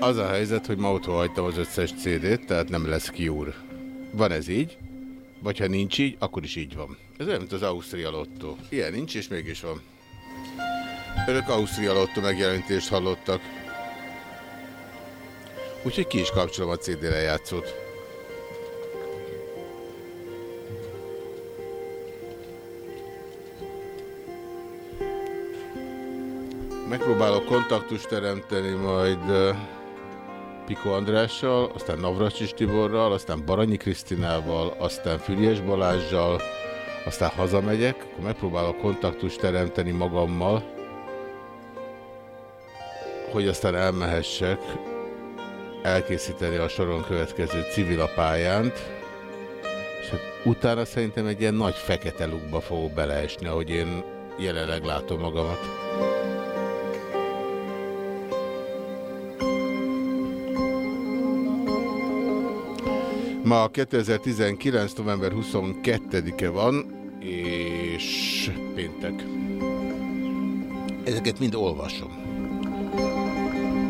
Az a helyzet, hogy ma otthon az összes CD-t, tehát nem lesz kiúr. Van ez így? Vagy ha nincs így, akkor is így van. Ez olyan, mint az Ausztria Lotto. Ilyen nincs, és mégis van. Önök Ausztria Lotto megjelentést hallottak. Úgyhogy ki is kapcsolom a CD lejátszót. Megpróbálok kontaktust teremteni majd uh, Piko Andrással, aztán Navracsis Tiborral, aztán Baranyi Krisztinával, aztán Füriás Balázsjal, aztán hazamegyek, akkor megpróbálok kontaktust teremteni magammal, hogy aztán elmehessek elkészíteni a soron következő civilapályánt, és hát utána szerintem egy ilyen nagy fekete lukba fogok beleesni, ahogy én jelenleg látom magamat. Ma 2019. november 22-e van, és péntek. Ezeket mind olvasom.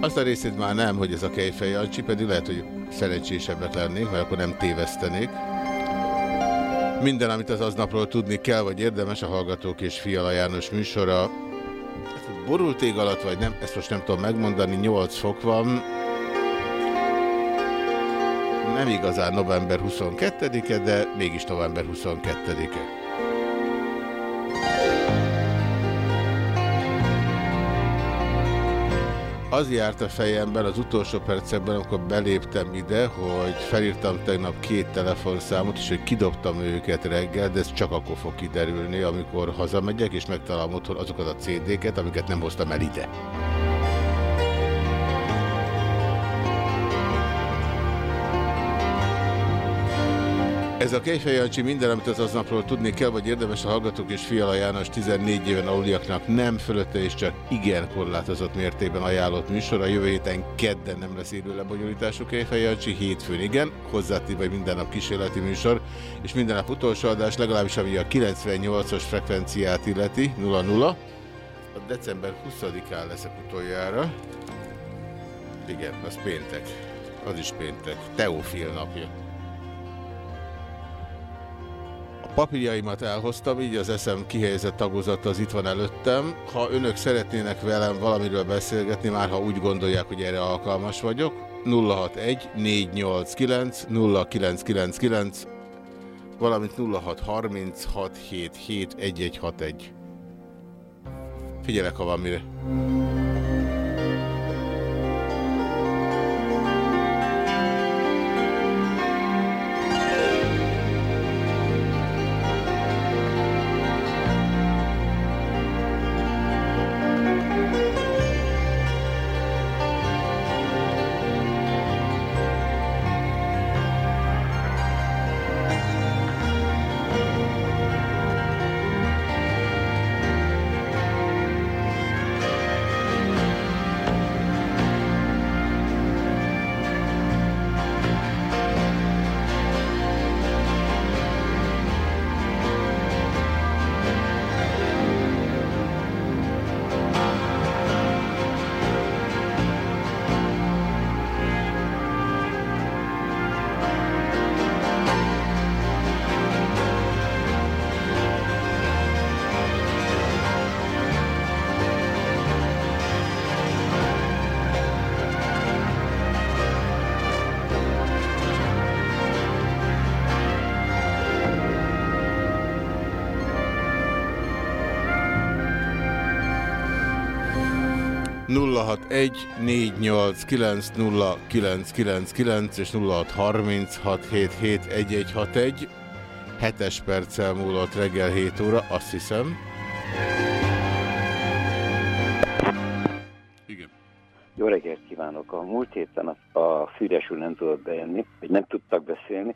Azt a részét már nem, hogy ez a Kejfej Jancsi, pedig lehet, hogy szerencsésebbek lennék, mert akkor nem tévesztenék. Minden, amit az aznapról tudni kell, vagy érdemes, a Hallgatók és Fiala János műsora. Borult ég alatt, vagy nem, ezt most nem tudom megmondani, 8 fok van. Nem igazán november 22-e, de mégis november 22-e. Az járt a fejemben az utolsó percekben, amikor beléptem ide, hogy felírtam tegnap két telefonszámot, és hogy kidobtam őket reggel, de ez csak akkor fog kiderülni, amikor hazamegyek, és megtalálom otthon azokat a CD-ket, amiket nem hoztam el ide. Ez a Kejfej Jancsi minden, amit az aznapról tudni kell, vagy érdemes a Hallgatók és Fiala János 14 éven aluliaknak nem fölötte és csak igen korlátozott mértékben ajánlott műsor. A jövő héten kedden nem lesz élő lebonyolítású Kejfej Jancsi, hétfőn igen, hozzátéve minden nap kísérleti műsor, és minden nap utolsó adás, legalábbis ami a 98-as frekvenciát illeti, 0-0. A december 20-án leszek utoljára. Igen, az péntek. Az is péntek. Teofil napja. Papírjaimat elhoztam, így az eszem kihelyezett tagozata az itt van előttem. Ha önök szeretnének velem valamiről beszélgetni, már ha úgy gondolják, hogy erre alkalmas vagyok, 061 489 0999 valamint 0636771161. Figyelek, ha van mire. 0614890999 és 0636771161. Hetes perccel múlott reggel 7 óra, azt hiszem. Jó reggelt kívánok! A múlt héten a, a Füres úr nem tudott bejönni, vagy nem tudtak beszélni,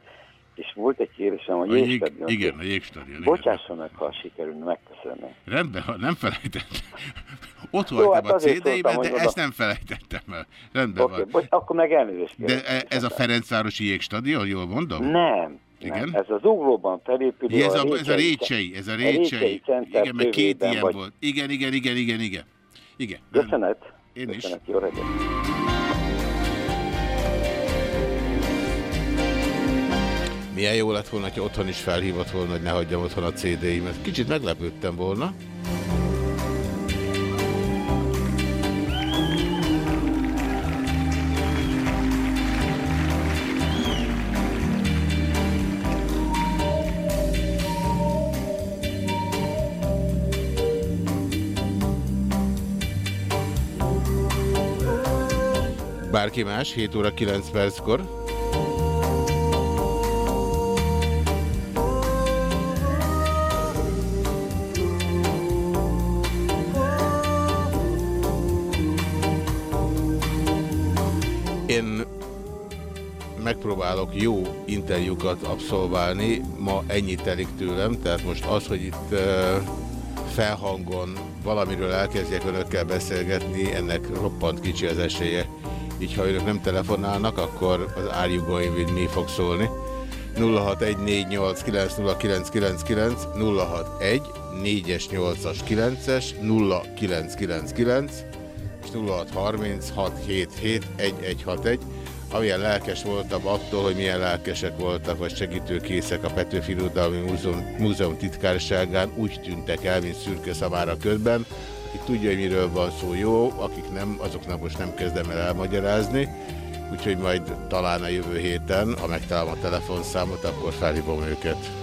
és volt egy kérdésem a jégstadion. Igen, a jégstadion. Bocsásson meg, ha sikerülne megköszönni. Rendben, ha nem felejtettem. Ott voltam hát a CD-ben, de ezt nem felejtettem el. Rendben okay, van. akkor meg elnézést De e- ez a Ferencvárosi jégstadion, jól mondom? Nem. Igen? Nem. Ez az uglóban felépülő. Ja, ez, a, ez a Récsei, ez a Récsei. Igen, meg két ilyen vagy. volt. Igen, igen, igen, igen, igen. igen. Köszönet. Én Köszönet. is. Jó reggelt. Milyen jó lett volna, ha otthon is felhívott volna, hogy ne hagyjam otthon a CD-imet. Kicsit meglepődtem volna. Bárki más, 7 óra 9 perckor. Én megpróbálok jó interjúkat abszolválni, ma ennyit telik tőlem, tehát most az, hogy itt felhangon valamiről elkezdjek önökkel beszélgetni, ennek roppant kicsi az esélye. Így ha önök nem telefonálnak, akkor az Are You Going With Me fog szólni. 0614890999 061 4-es, 8-as, 9-es 0999 és 0636771161. Amilyen lelkes voltam attól, hogy milyen lelkesek voltak, vagy segítőkészek a Petőfi Irodalmi Múzeum, Múzeum titkárságán, úgy tűntek el, mint szürke szavára ködben. Aki tudja, hogy miről van szó, jó, akik nem, azoknak most nem kezdem el elmagyarázni. Úgyhogy majd talán a jövő héten, ha megtalálom a telefonszámot, akkor felhívom őket.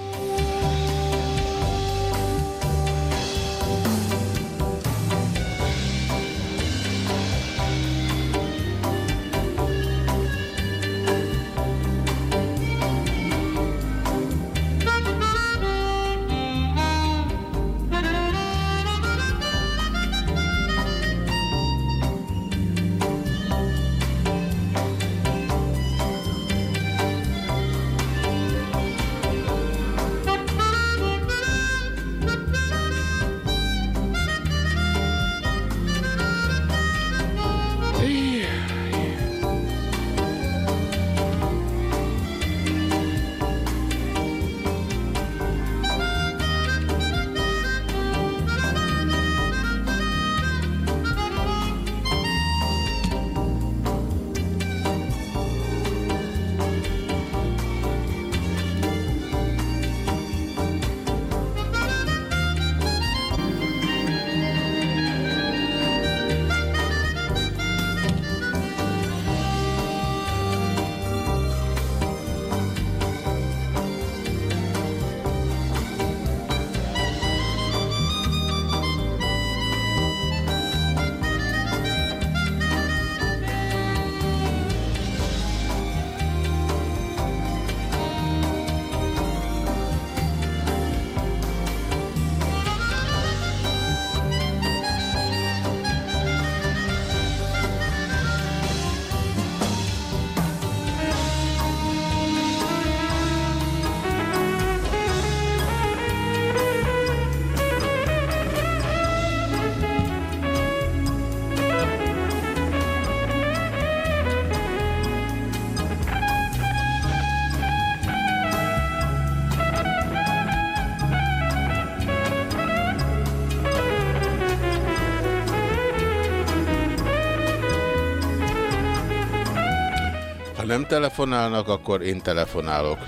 Nem telefonálnak, akkor én telefonálok.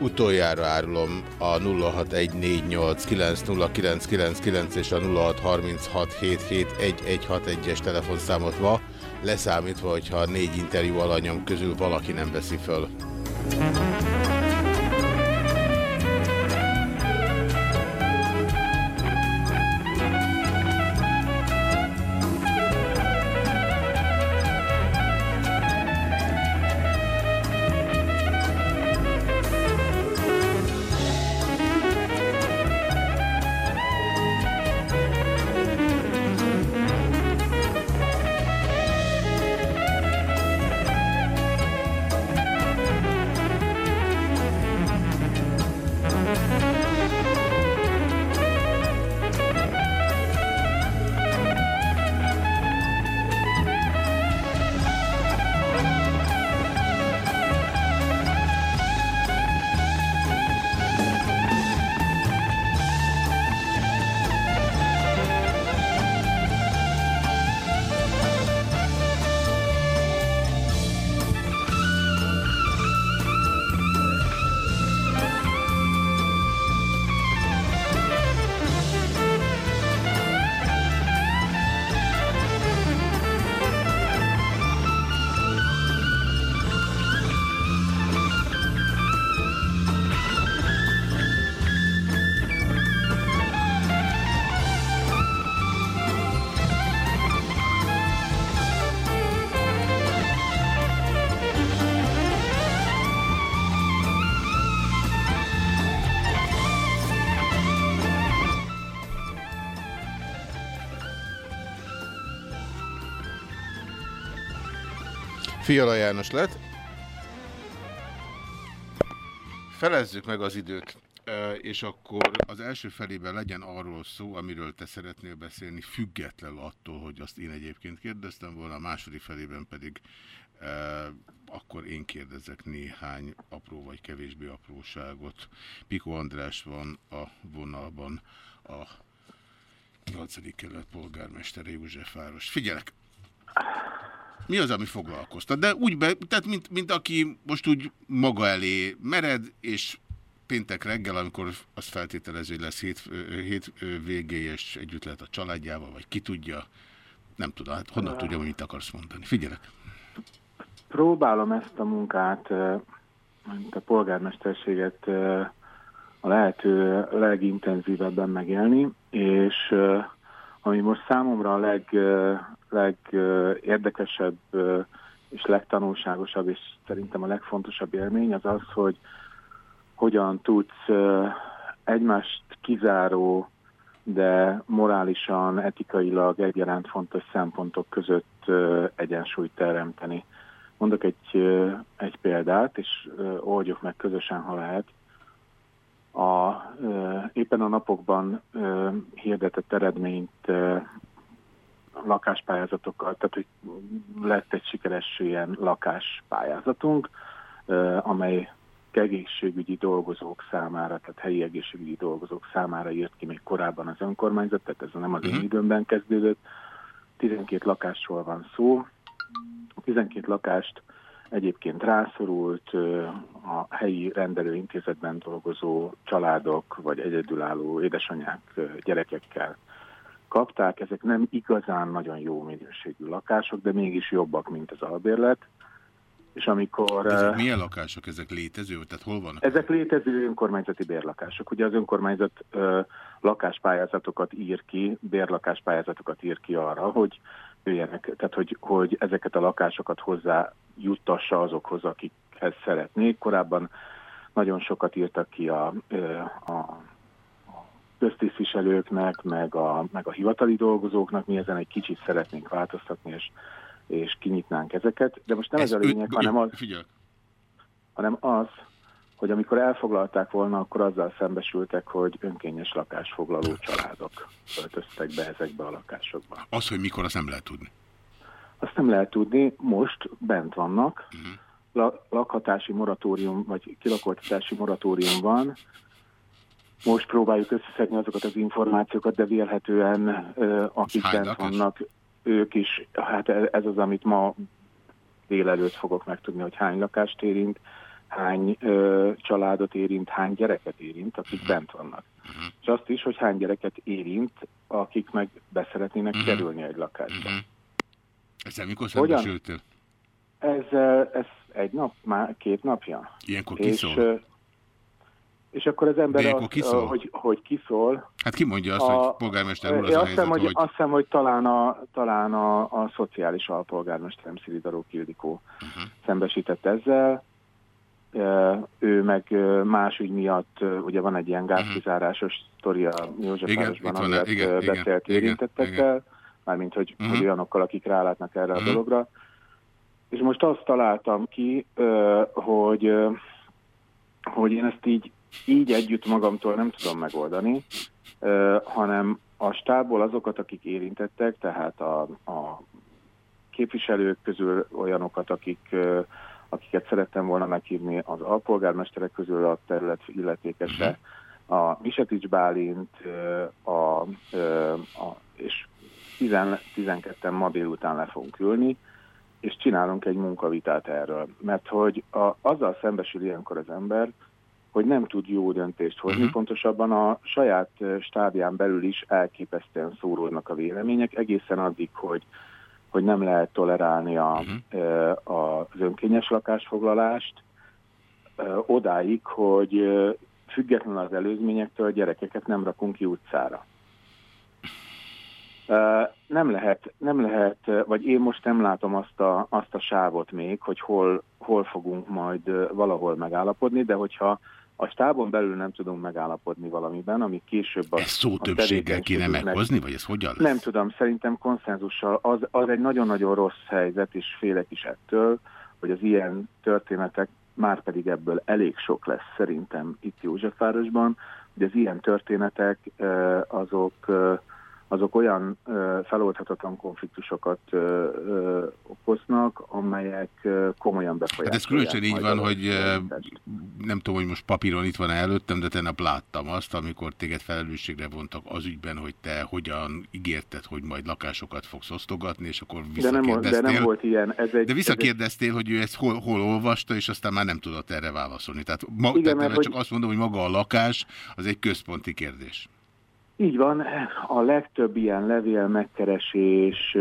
Utoljára árulom a 0614890999 és a 0636771161-es telefonszámot ma, leszámítva, hogyha négy interjú alanyom közül valaki nem veszi föl. Fiala János lett. Felezzük meg az időt, és akkor az első felében legyen arról szó, amiről te szeretnél beszélni, függetlenül attól, hogy azt én egyébként kérdeztem volna, a második felében pedig akkor én kérdezek néhány apró vagy kevésbé apróságot. Piko András van a vonalban a 8. kerület polgármestere Józsefváros. Figyelek! Mi az, ami foglalkoztat? De úgy, be, tehát mint, mint aki most úgy maga elé mered, és péntek reggel, amikor azt feltételező, hogy lesz hét, hét végé, és együtt lehet a családjával, vagy ki tudja, nem tudom, hát honnan tudja, hogy mit akarsz mondani. Figyelek! Próbálom ezt a munkát, mint a polgármesterséget a lehető legintenzívebben megélni, és ami most számomra a leg, legérdekesebb és legtanulságosabb, és szerintem a legfontosabb élmény az az, hogy hogyan tudsz egymást kizáró, de morálisan, etikailag egyaránt fontos szempontok között egyensúlyt teremteni. Mondok egy, egy példát, és oldjuk meg közösen, ha lehet. A, éppen a napokban hirdetett eredményt lakáspályázatokkal, tehát hogy lett egy sikeres ilyen lakáspályázatunk, amely egészségügyi dolgozók számára, tehát helyi egészségügyi dolgozók számára írt ki még korábban az önkormányzat, tehát ez nem az én uh-huh. időmben kezdődött. 12 lakásról van szó. 12 lakást egyébként rászorult a helyi rendelőintézetben dolgozó családok, vagy egyedülálló édesanyák gyerekekkel kapták. Ezek nem igazán nagyon jó minőségű lakások, de mégis jobbak, mint az albérlet. És amikor... Ezek milyen lakások? Ezek létező? Tehát hol vannak? Ezek létező önkormányzati bérlakások. Ugye az önkormányzat ö, lakáspályázatokat ír ki, bérlakáspályázatokat ír ki arra, hogy jöjjenek, tehát hogy, hogy ezeket a lakásokat hozzá juttassa azokhoz, akikhez szeretnék. Korábban nagyon sokat írtak ki a, a köztisztviselőknek, meg a, meg a hivatali dolgozóknak, mi ezen egy kicsit szeretnénk változtatni, és, és kinyitnánk ezeket. De most nem ez, ez a lényeg, hanem az, hanem az, hogy amikor elfoglalták volna, akkor azzal szembesültek, hogy önkényes lakásfoglaló családok öltöztek be ezekbe a lakásokba. Az, hogy mikor, azt nem lehet tudni. Azt nem lehet tudni, most bent vannak, uh -huh. La lakhatási moratórium, vagy kilakoltatási moratórium van, most próbáljuk összeszedni azokat az információkat, de vélhetően akik bent vannak, ők is, hát ez az, amit ma délelőtt fogok megtudni, hogy hány lakást érint, hány ö, családot érint, hány gyereket érint, akik uh -huh. bent vannak. Uh -huh. És azt is, hogy hány gyereket érint, akik meg beszeretnének uh -huh. kerülni egy lakásba. Uh -huh. Ezzel mikor szembesültél? Ez, ez egy nap, már két napja. Ilyenkor kiszól? És, akkor az ember az, kiszól? Hogy, hogy kiszól. Hát ki mondja azt, a, hogy polgármester úr az azt hiszem, hogy, hogy... Azt hiszem, hogy talán a, talán a, a szociális alpolgármesterem Szilidaró Kildikó uh -huh. szembesített ezzel. Ő meg más ügy miatt, ugye van egy ilyen gázkizárásos sztoria Józsefvárosban, amiért igen, beszélt igen, érintettekkel, igen. mármint hogy, uh -huh. hogy mhm. olyanokkal, akik rálátnak erre uh -huh. a mhm. dologra. És most azt találtam ki, hogy, hogy én ezt így így együtt magamtól nem tudom megoldani, hanem a stábból azokat, akik érintettek, tehát a, a képviselők közül olyanokat, akik, akiket szerettem volna meghívni az alpolgármesterek közül a terület illetékese, a Misetics Bálint, a, a, a, és 12-en ma délután le fogunk ülni, és csinálunk egy munkavitát erről. Mert hogy a, azzal szembesül ilyenkor az ember, hogy nem tud jó döntést hozni. Uh-huh. Pontosabban a saját stábján belül is elképesztően szóródnak a vélemények, egészen addig, hogy, hogy nem lehet tolerálni a, uh-huh. az önkényes lakásfoglalást, odáig, hogy független az előzményektől gyerekeket nem rakunk ki utcára. Nem lehet, nem lehet, vagy én most nem látom azt a, azt a sávot még, hogy hol, hol fogunk majd valahol megállapodni, de hogyha a stábon belül nem tudunk megállapodni valamiben, ami később... A, ezt szó többséggel kéne meghozni, vagy ez hogyan lesz? Nem tudom, szerintem konszenzussal. Az, az egy nagyon-nagyon rossz helyzet, és félek is ettől, hogy az ilyen történetek, már pedig ebből elég sok lesz szerintem itt Józsefvárosban, hogy az ilyen történetek azok azok olyan ö, feloldhatatlan konfliktusokat ö, ö, okoznak, amelyek ö, komolyan befolyásolják. Hát ez különösen így van, hogy nem tudom, hogy most papíron itt van -e előttem, de tegnap láttam azt, amikor téged felelősségre vontak az ügyben, hogy te hogyan ígérted, hogy majd lakásokat fogsz osztogatni, és akkor visszakérdeztél. De nem, de nem volt ilyen. Ez egy, de visszakérdeztél, ez egy... hogy ő ezt hol, hol olvasta, és aztán már nem tudott erre válaszolni. Tehát, ma, Igen, tehát csak hogy... azt mondom, hogy maga a lakás az egy központi kérdés. Így van, a legtöbb ilyen levél megkeresés,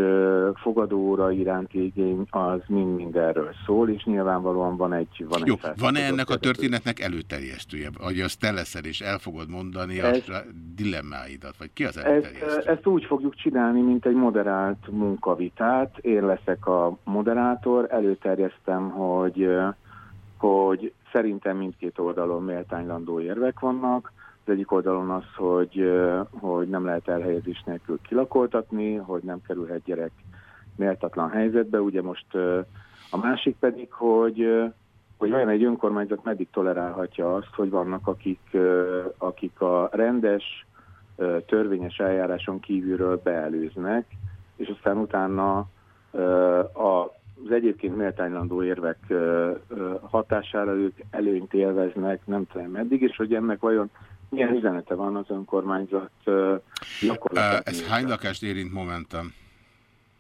fogadóra iránti igény az mind-mind erről szól, és nyilvánvalóan van egy... Van Jó, van-e ennek a történetnek előterjesztője? Hogy azt te leszel és el fogod mondani ez, a dilemmáidat, vagy ki az előterjesztő? Ezt, ezt úgy fogjuk csinálni, mint egy moderált munkavitát. Én leszek a moderátor, előterjesztem, hogy, hogy szerintem mindkét oldalon méltánylandó érvek vannak, az egyik oldalon az, hogy, hogy nem lehet elhelyezés nélkül kilakoltatni, hogy nem kerülhet gyerek méltatlan helyzetbe. Ugye most a másik pedig, hogy, hogy olyan egy önkormányzat meddig tolerálhatja azt, hogy vannak akik, akik a rendes, törvényes eljáráson kívülről beelőznek, és aztán utána az egyébként méltánylandó érvek hatására ők előnyt élveznek, nem tudom meddig, és hogy ennek vajon milyen üzenete van az önkormányzat gyakorlatilag? Ez hány lakást érint momentum?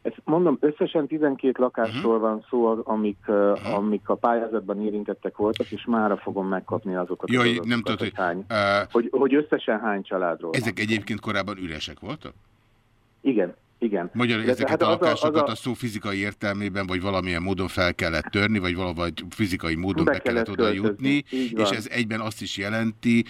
Ezt mondom, összesen 12 lakásról uh -huh. van szó, amik, uh -huh. amik a pályázatban érintettek voltak, és mára fogom megkapni azokat. Jaj, azokat, nem tudod, hogy, hány, uh, hogy, hogy összesen hány családról Ezek van. egyébként korábban üresek voltak? Igen. Igen. Magyarul ezeket hát a lakásokat a, a... a szó fizikai értelmében, vagy valamilyen módon fel kellett törni, vagy valahogy fizikai módon be, be kellett, kellett oda jutni, és ez egyben azt is jelenti,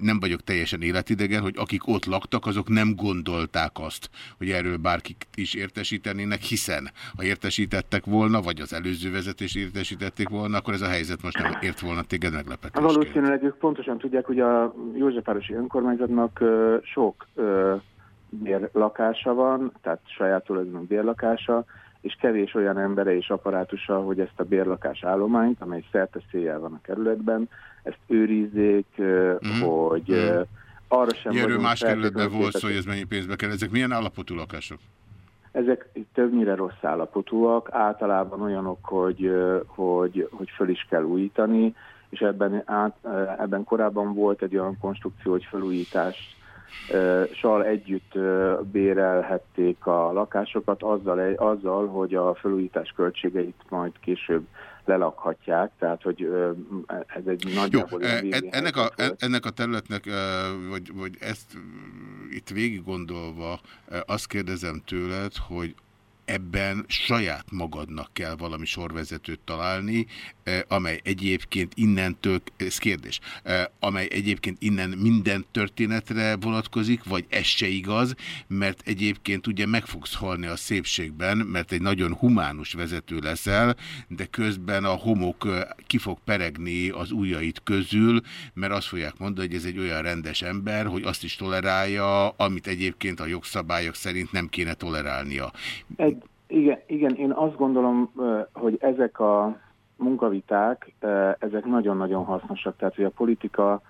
nem vagyok teljesen életidegen, hogy akik ott laktak, azok nem gondolták azt, hogy erről bárkik is értesítenének, hiszen ha értesítettek volna, vagy az előző vezetés értesítették volna, akkor ez a helyzet most nem ért volna téged meglepetésként. Valószínűleg ők pontosan tudják, hogy a Józsefvárosi önkormányzatnak sok bérlakása van, tehát saját tulajdonú bérlakása, és kevés olyan embere és apparátusa, hogy ezt a bérlakás állományt, amely szerte van a kerületben, ezt őrizzék, mm. hogy mm. arra sem Erről más kerületben volt szó, hogy ez mennyi pénzbe kell. Ezek milyen állapotú lakások? Ezek többnyire rossz állapotúak, általában olyanok, hogy, hogy, hogy föl is kell újítani, és ebben, át, ebben korábban volt egy olyan konstrukció, hogy felújítás sal együtt bérelhették a lakásokat azzal, azzal, hogy a felújítás költségeit majd később lelakhatják, tehát hogy ez egy nagyjából... Jó, e, ennek, a, ennek a területnek, vagy, vagy ezt itt végig gondolva azt kérdezem tőled, hogy ebben saját magadnak kell valami sorvezetőt találni, eh, amely egyébként innentől, ez kérdés, eh, amely egyébként innen minden történetre vonatkozik, vagy ez se igaz, mert egyébként ugye meg fogsz halni a szépségben, mert egy nagyon humánus vezető leszel, de közben a homok eh, ki fog peregni az ujjait közül, mert azt fogják mondani, hogy ez egy olyan rendes ember, hogy azt is tolerálja, amit egyébként a jogszabályok szerint nem kéne tolerálnia. Egy igen, igen, én azt gondolom, hogy ezek a munkaviták, ezek nagyon-nagyon hasznosak. Tehát, hogy a politika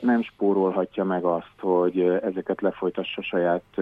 nem spórolhatja meg azt, hogy ezeket lefolytassa saját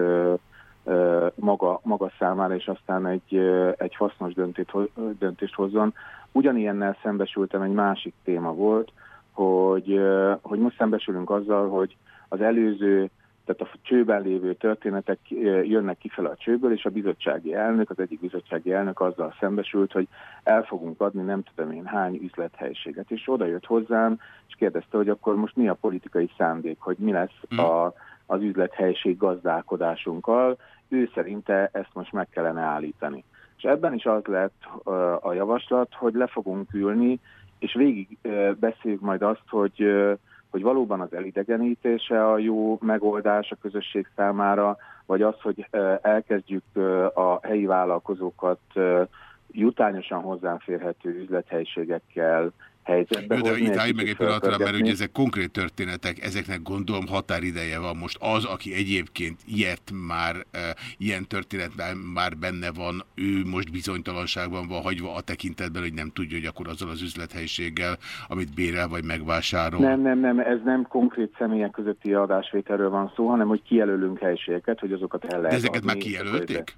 maga, maga számára, és aztán egy, egy hasznos döntést, döntést hozzon. Ugyanilyennel szembesültem, egy másik téma volt, hogy, hogy most szembesülünk azzal, hogy az előző tehát a csőben lévő történetek jönnek kifele a csőből, és a bizottsági elnök, az egyik bizottsági elnök azzal szembesült, hogy el fogunk adni nem tudom én hány üzlethelyiséget. És oda jött hozzám, és kérdezte, hogy akkor most mi a politikai szándék, hogy mi lesz hm. a, az üzlethelyiség gazdálkodásunkkal. Ő szerinte ezt most meg kellene állítani. És ebben is az lett a javaslat, hogy le fogunk ülni, és végig beszéljük majd azt, hogy hogy valóban az elidegenítése a jó megoldás a közösség számára, vagy az, hogy elkezdjük a helyi vállalkozókat jutányosan hozzáférhető üzlethelyiségekkel helyzetbe Jó, de hozni. itt állj meg egy pillanatra, mert ugye ezek konkrét történetek, ezeknek gondolom határideje van. Most az, aki egyébként ilyet már, e, ilyen történetben már benne van, ő most bizonytalanságban van hagyva a tekintetben, hogy nem tudja, hogy akkor azzal az üzlethelyiséggel, amit bérel vagy megvásárol. Nem, nem, nem, ez nem konkrét személyek közötti adásvételről van szó, hanem hogy kijelölünk helységeket, hogy azokat el lehet De ezeket adni, már kijelölték?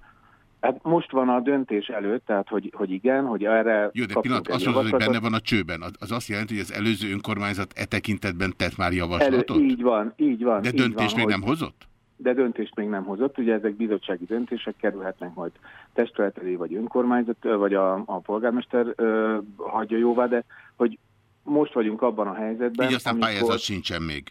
Hát most van a döntés előtt, tehát hogy, hogy igen, hogy erre Jó, de pillanat, azt mondod, hogy benne van a csőben. Az- Az azt jelenti, hogy az előző önkormányzat e tekintetben tett már Elő, javaslatot? így van, így van. de így döntést van, még hogy- nem hozott? De döntést még nem hozott, ugye ezek bizottsági döntések kerülhetnek majd testület elé, vagy önkormányzat, vagy a, a polgármester ö, hagyja jóvá, de hogy most vagyunk abban a helyzetben, Így aztán amikor- pályázat sincsen még.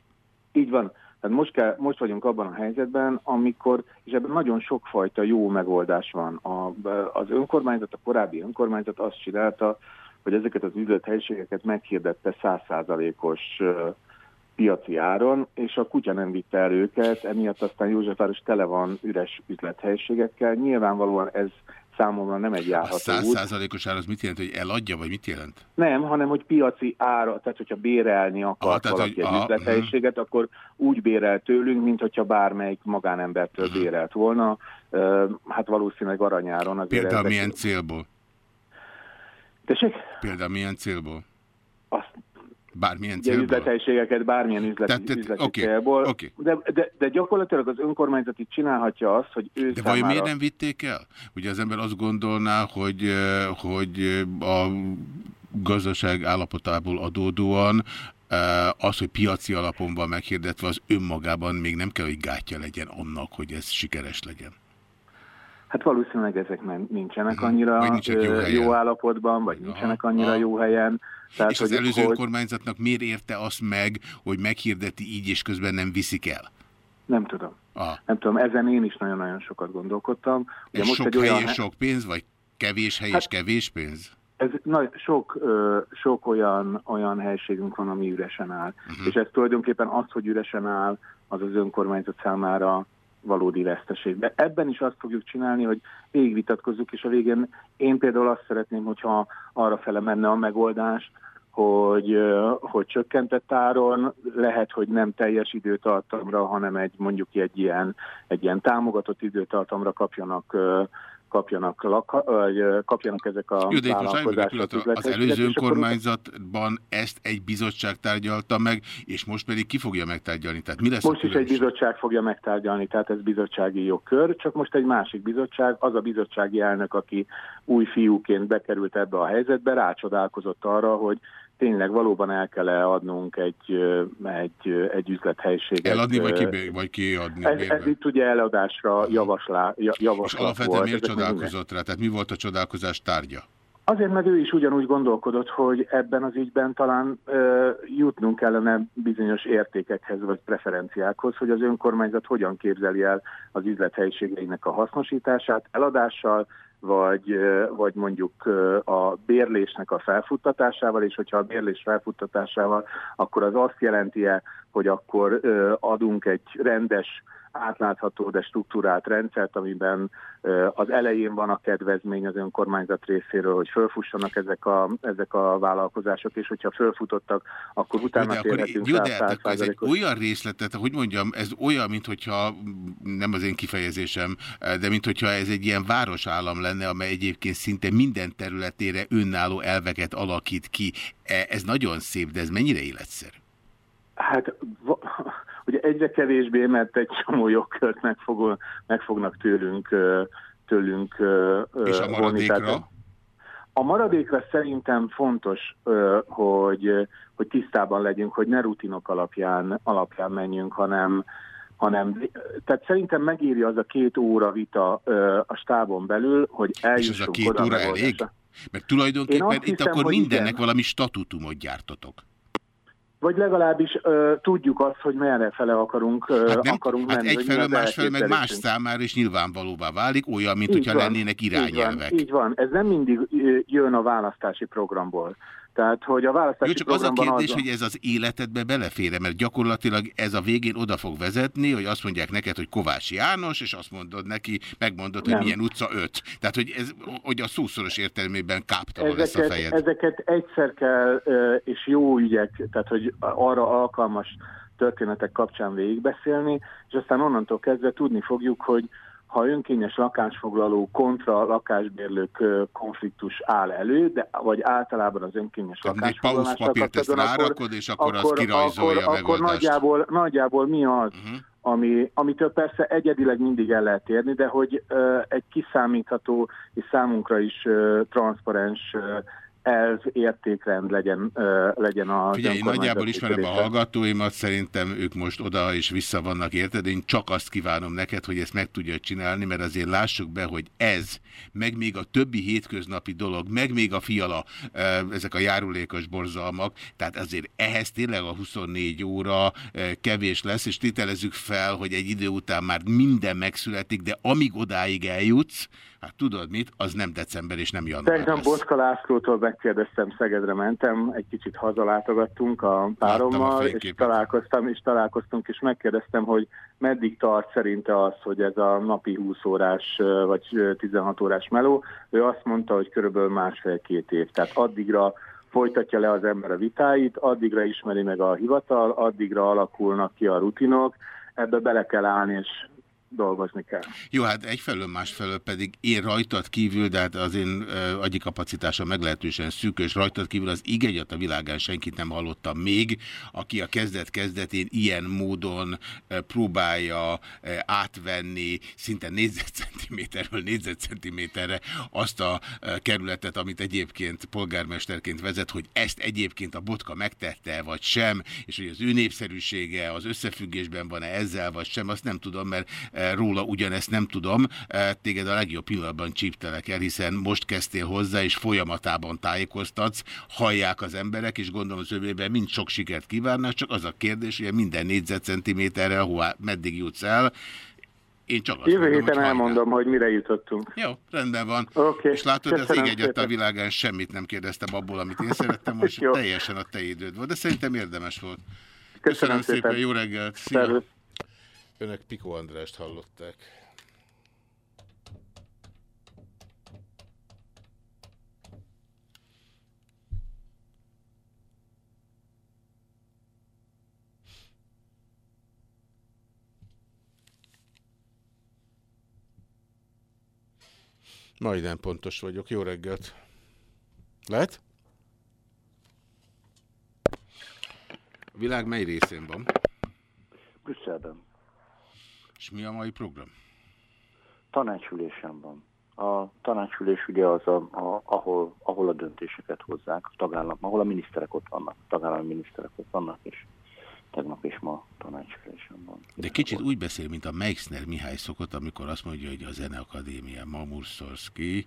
Így van. Tehát most, kell, most vagyunk abban a helyzetben, amikor, és ebben nagyon sokfajta jó megoldás van. A, az önkormányzat, a korábbi önkormányzat azt csinálta, hogy ezeket az üzlethelyiségeket meghirdette százszázalékos piaci áron, és a kutya nem vitte el őket, emiatt aztán Józsefváros tele van üres üzlethelyiségekkel. Nyilvánvalóan ez számomra nem egy A járható út. százszázalékos ár az mit jelent, hogy eladja, vagy mit jelent? Nem, hanem hogy piaci ára, tehát hogyha bérelni akar Aha, aha, tehát, valaki hogy- egy aha, üzlethelyiséget, akkor úgy bérel tőlünk, mint hogyha bármelyik magánembertől Mhm. bérelt volna. Hát valószínűleg aranyáron azért Például ezek- milyen célból? Tessék? Például milyen célból? Azt, Bármilyen célból? üzlethelyiségeket bármilyen üzleti, Tehát- tehát- üzleti oké, célból. oké. De, de, de gyakorlatilag az önkormányzat itt csinálhatja azt, hogy ő De számára... vajon miért nem vitték el? Ugye az ember azt gondolná, hogy, hogy a gazdaság állapotából adódóan az, hogy piaci alapon van meghirdetve, az önmagában még nem kell, hogy gátja legyen annak, hogy ez sikeres legyen. Hát valószínűleg ezek nem, nincsenek Mhm. annyira nincsenek jó helyen. jó állapotban, vagy nincsenek annyira aha. jó helyen. Tehát, És az hogy- előző hogy- önkormányzatnak miért érte azt meg, hogy meghirdeti így, és közben nem viszik el? Nem tudom. Ah. Nem tudom, ezen én is nagyon-nagyon sokat gondolkodtam. Ugye Ez most sok egy hely olyan, és sok pénz, vagy kevés hely Hát- és kevés pénz? ez nagy, sok, ö, sok olyan, olyan helységünk van, ami üresen áll. Mhm. Uh-huh. És ez tulajdonképpen az, hogy üresen áll, az az önkormányzat számára valódi veszteség. De ebben is azt fogjuk csinálni, hogy végigvitatkozzuk, és a végén én például azt szeretném, hogyha arra fele menne a megoldás, hogy, hogy csökkentett áron, lehet, hogy nem teljes időtartamra, hanem egy mondjuk egy ilyen, egy ilyen támogatott időtartamra kapjanak kapjanak, lakha, vagy, kapjanak ezek a pillanatra. Az előző önkormányzatban ezt egy bizottság tárgyalta meg, és most pedig ki fogja megtárgyalni? Tehát mi lesz Most is egy bizottság fogja megtárgyalni, tehát ez bizottsági jogkör, csak most egy másik bizottság, az a bizottsági elnök, aki új fiúként bekerült ebbe a helyzetbe, rácsodálkozott arra, hogy tényleg valóban el kell -e adnunk egy, egy, egy üzlethelyiséget. Eladni, vagy, ki, vagy kiadni? Ez, ez itt ugye eladásra javaslá, ja- és javaslat alapvetően volt. miért ezek még minden- csodálkozott rá? Tehát mi volt a csodálkozás tárgya? Azért, mert ő is ugyanúgy gondolkodott, hogy ebben az ügyben talán ö, jutnunk kellene bizonyos értékekhez vagy preferenciákhoz, hogy az önkormányzat hogyan képzeli el az üzlethelyiségeinek a hasznosítását eladással, vagy, vagy mondjuk a bérlésnek a felfuttatásával, és hogyha a bérlés felfuttatásával, akkor az azt jelenti-e, hogy akkor adunk egy rendes átlátható, de struktúrált rendszert, amiben az elején van a kedvezmény az önkormányzat részéről, hogy fölfussanak ezek a, ezek a vállalkozások, és hogyha fölfutottak, akkor utána de, térhetünk jó, de hát ez egy 100%-os. olyan részletet, hogy mondjam, ez olyan, mint hogyha, nem az én kifejezésem, de mint hogyha ez egy ilyen városállam lenne, amely egyébként szinte minden területére önálló elveket alakít ki. E- Ez nagyon szép, de ez mennyire életszerű? Hát egyre kevésbé, mert egy csomó jogkört meg, fog, meg fognak tőlünk, tőlünk És a vonni. maradékra? Tehát A maradékra szerintem fontos, hogy, hogy tisztában legyünk, hogy ne rutinok alapján, alapján menjünk, hanem, hanem tehát szerintem megéri az a két óra vita a stábon belül, hogy És eljussunk az a két óra elég? Mert tulajdonképpen itt hiszem, akkor mindennek igen. valami statutumot gyártotok. Vagy legalábbis ö, tudjuk azt, hogy merre fele akarunk, ö, Hát, nem, akarunk hát menni. mi egyfelől, másfelől meg más számára is nyilvánvalóvá válik, olyan, mint Így hogyha van, lennének Így van, irányelvek. így van. Ez nem mindig jön a választási programból. Tehát, hogy a választási Jó, csak az a kérdés, azon... hogy ez az életedbe belefér mert gyakorlatilag ez a végén oda fog vezetni, hogy azt mondják neked, hogy Kovács János, és azt mondod neki, megmondod, hogy milyen utca 5. Tehát, hogy, ez, hogy a szószoros értelmében káptalan lesz a fejed. Ezeket egyszer kell, és jó ügyek, tehát, hogy arra alkalmas történetek kapcsán végigbeszélni, és aztán onnantól kezdve tudni fogjuk, hogy ha önkényes lakásfoglaló kontra lakásbérlők konfliktus áll elő, de, vagy általában az önkényes Tehát lakásfoglalással kapcsolatban, akkor, rárakod, és akkor, akkor azt kirajzolja akkor, a akkor nagyjából, nagyjából mi az, uh mhm. -huh. ami, amitől persze egyedileg mindig el lehet érni, de hogy uh, egy kiszámítható és számunkra is uh, transzparens uh, elv értékrend legyen, legyen a... Figyelj, én nagyjából ismerem a hallgatóimat, szerintem ők most oda és vissza vannak, érted? Én csak azt kívánom neked, hogy ezt meg tudja csinálni, mert azért lássuk be, hogy ez, meg még a többi hétköznapi dolog, meg még a fiala, ezek a járulékos borzalmak, tehát azért ehhez tényleg a 24 óra kevés lesz, és tételezzük fel, hogy egy idő után már minden megszületik, de amíg odáig eljutsz, Hát tudod mit, az nem december és nem január Tegnap Boszka Lászlótól megkérdeztem, Szegedre mentem, egy kicsit hazalátogattunk a párommal, a és találkoztam, és találkoztunk, és megkérdeztem, hogy meddig tart szerinte az, hogy ez a napi 20 órás vagy 16 órás meló. Ő azt mondta, hogy körülbelül másfél-két év. Tehát addigra folytatja le az ember a vitáit, addigra ismeri meg a hivatal, addigra alakulnak ki a rutinok, ebbe bele kell állni, és dolgozni kell. Jó, hát egyfelől, másfelől pedig én rajtad kívül, de hát az én agyi kapacitása meglehetősen szűkös, rajtad kívül az igegyat a világán senkit nem hallottam még, aki a kezdet-kezdetén ilyen módon próbálja átvenni szinte négyzetcentiméterről négyzetcentiméterre azt a kerületet, amit egyébként polgármesterként vezet, hogy ezt egyébként a botka megtette, vagy sem, és hogy az ő népszerűsége az összefüggésben van-e ezzel, vagy sem, azt nem tudom, mert róla ugyanezt nem tudom. Téged a legjobb pillanatban csíptelek el, hiszen most kezdtél hozzá, és folyamatában tájékoztatsz, hallják az emberek, és gondolom az övében mind sok sikert kívánnak, csak az a kérdés, hogy minden négyzetcentiméterre, hová, meddig jutsz el, én csak azt Jövő mondom, héten hogy elmondom, hogy mire jutottunk. Jó, rendben van. Okay. És látod, Köszönöm az ég egyet a világán semmit nem kérdeztem abból, amit én szerettem, most teljesen a te időd volt, de szerintem érdemes volt. Köszönöm, Köszönöm szépen, szépen, jó reggelt! Szia! Önök Piko Andrást hallották. Majdnem pontos vagyok. Jó reggelt! Lehet? A világ mely részén van? Brüsszelben. És mi a mai program? Tanácsülésen van. A tanácsülés ugye az, a, a, ahol, ahol a döntéseket hozzák, a tagállam, ahol a miniszterek ott vannak, a tagállami miniszterek ott vannak, és tegnap és ma tanácsülésen van. De kicsit úgy beszél, mint a Meixner Mihály szokott, amikor azt mondja, hogy a Zeneakadémia Mamurszorszki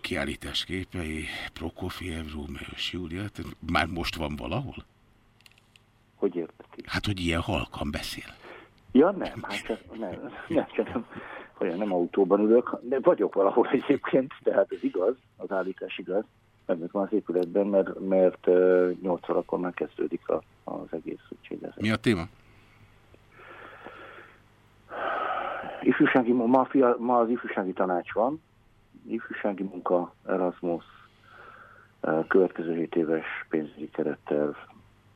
kiállítás képei, Prokofiev, Rómeó és Júlia, már most van valahol? Hogy érteti? Hát, hogy ilyen halkan beszél. Ja, nem, hát csak nem, nem, csak nem, olyan nem autóban ülök, de vagyok valahol egyébként, tehát ez igaz, az állítás igaz, mert van az épületben, mert, mert 8 órakor már kezdődik a, az egész, úgyhogy ez. Mi a téma? Ifjúsági, ma, fia, ma az ifjúsági tanács van, ifjúsági munka, Erasmus, következő 7 éves pénzügyi kerettel,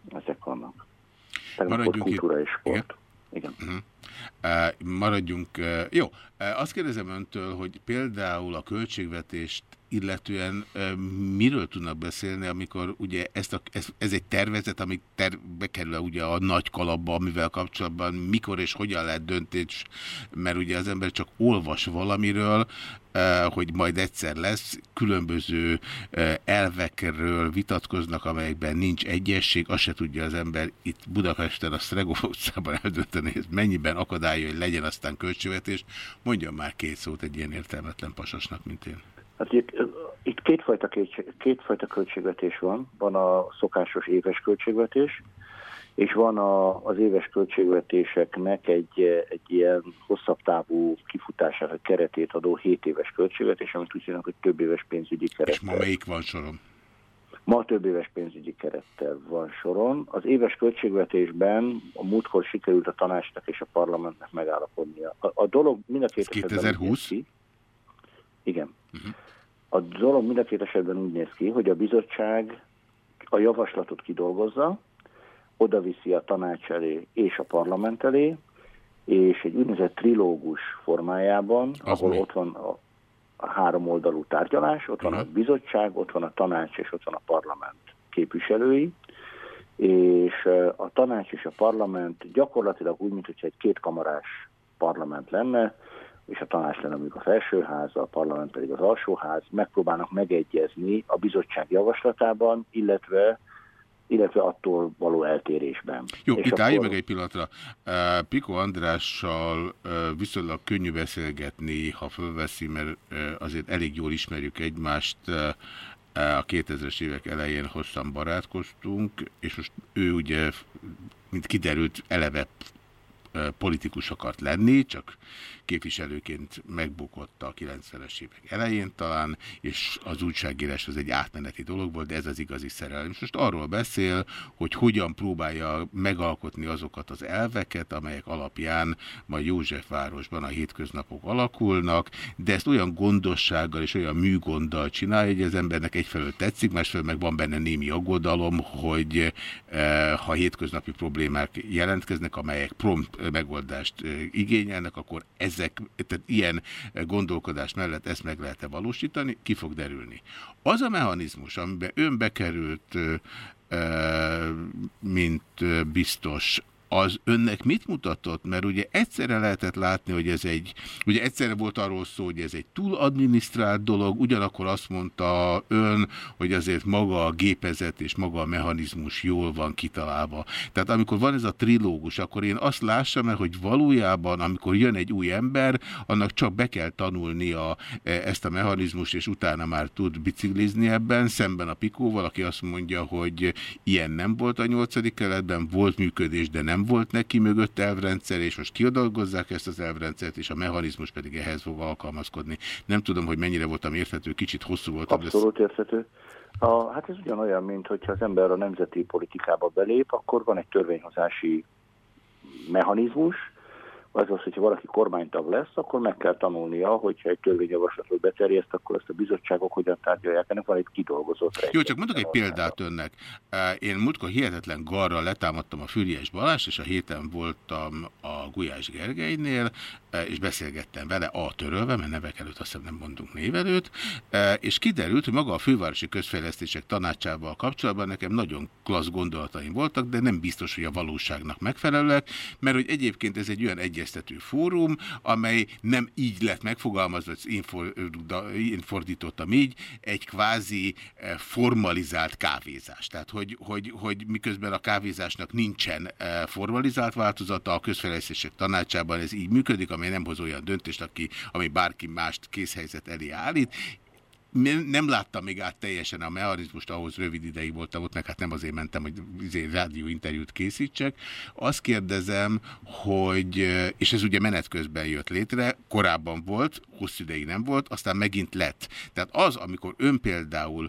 ezek vannak. Maradjunk kultúra és sport. Igen? Igen. Uh -huh. uh, maradjunk. Jó, azt kérdezem öntől, hogy például a költségvetést illetően miről tudnak beszélni, amikor ugye ezt a, ez, ez egy tervezet, ami ter, bekerül ugye a nagy kalapba, amivel kapcsolatban mikor és hogyan lehet döntés, mert ugye az ember csak olvas valamiről, hogy majd egyszer lesz, különböző elvekről vitatkoznak, amelyekben nincs egyesség, azt se tudja az ember itt Budapesten, a Szregó utcában eldönteni, hogy mennyiben akadályja, hogy legyen aztán költségvetés. Mondjon már két szót egy ilyen értelmetlen pasasnak, mint én. Hát itt, itt kétfajta, két, kétfajta költségvetés van. Van a szokásos éves költségvetés, és van a, az éves költségvetéseknek egy, egy ilyen hosszabb távú kifutására keretét adó 7 éves költségvetés, amit úgy csinálnak, hogy több éves pénzügyi keret. És ma melyik van sorom? Ma több éves pénzügyi kerettel van soron. Az éves költségvetésben a múltkor sikerült a tanácsnak és a parlamentnek megállapodnia. A, a dolog mind a két 2020? Ki, igen. A dolog mind a két esetben úgy néz ki, hogy a bizottság a javaslatot kidolgozza, oda viszi a tanács elé és a parlament elé, és egy úgynevezett trilógus formájában, Az ahol mi? ott van a, a három oldalú tárgyalás, ott van uh-huh. a bizottság, ott van a tanács és ott van a parlament képviselői, és a tanács és a parlament gyakorlatilag úgy, mintha egy kétkamarás parlament lenne, és a tanács lenne mondjuk a felsőház, a parlament pedig az alsóház, megpróbálnak megegyezni a bizottság javaslatában, illetve illetve attól való eltérésben. Jó, és itt akkor... álljunk meg egy pillanatra. Piko Andrással viszonylag könnyű beszélgetni, ha fölveszi, mert azért elég jól ismerjük egymást. A 2000-es évek elején hosszan barátkoztunk, és most ő ugye, mint kiderült, eleve politikus akart lenni, csak képviselőként megbukott a 90-es évek elején talán, és az újságírás az egy átmeneti dolog volt, de ez az igazi szerelem. Most arról beszél, hogy hogyan próbálja megalkotni azokat az elveket, amelyek alapján majd Józsefvárosban a hétköznapok alakulnak, de ezt olyan gondossággal és olyan műgonddal csinálja, hogy az embernek egyfelől tetszik, másfelől meg van benne némi aggodalom, hogy e, ha hétköznapi problémák jelentkeznek, amelyek prompt megoldást e, igényelnek, akkor ez ezek, tehát ilyen gondolkodás mellett ezt meg lehet-e valósítani, ki fog derülni. Az a mechanizmus, amiben ön bekerült, mint biztos, az önnek mit mutatott? Mert ugye egyszerre lehetett látni, hogy ez egy, ugye egyszerre volt arról szó, hogy ez egy túl adminisztrált dolog, ugyanakkor azt mondta ön, hogy azért maga a gépezet és maga a mechanizmus jól van kitalálva. Tehát amikor van ez a trilógus, akkor én azt lássam el, hogy valójában, amikor jön egy új ember, annak csak be kell tanulnia e, ezt a mechanizmust, és utána már tud biciklizni ebben, szemben a Pikóval, aki azt mondja, hogy ilyen nem volt a nyolcadik keletben, volt működés, de nem nem volt neki mögött elvrendszer, és most kiadolgozzák ezt az elvrendszert, és a mechanizmus pedig ehhez fog alkalmazkodni. Nem tudom, hogy mennyire voltam érthető, kicsit hosszú volt. Abszolút lesz... érthető. A, hát ez ugyanolyan, mint hogyha az ember a nemzeti politikába belép, akkor van egy törvényhozási mechanizmus, az az, hogyha valaki kormánytag lesz, akkor meg kell tanulnia, hogyha egy törvényjavaslatot beterjeszt, akkor ezt a bizottságok hogyan tárgyalják. Ennek van egy kidolgozott rejtély. Jó, csak mondok egy példát önnek. Én múltkor hihetetlen garra letámadtam a Füriás Balázs, és a héten voltam a Gulyás Gergelynél, és beszélgettem vele a törölve, mert nevek előtt azt nem mondunk névelőt, és kiderült, hogy maga a fővárosi közfejlesztések tanácsával kapcsolatban nekem nagyon klassz gondolataim voltak, de nem biztos, hogy a valóságnak megfelelőek, mert hogy egyébként ez egy olyan egy egyeztető fórum, amely nem így lett megfogalmazva, én, for, én fordítottam így, egy kvázi eh, formalizált kávézás. Tehát, hogy, hogy, hogy miközben a kávézásnak nincsen eh, formalizált változata, a közfejlesztések tanácsában ez így működik, amely nem hoz olyan döntést, aki, ami bárki mást készhelyzet elé állít, nem láttam még át teljesen a mechanizmust, ahhoz rövid ideig voltam ott, meg hát nem azért mentem, hogy izé rádióinterjút készítsek. Azt kérdezem, hogy, és ez ugye menet közben jött létre, korábban volt, hosszú ideig nem volt, aztán megint lett. Tehát az, amikor ön például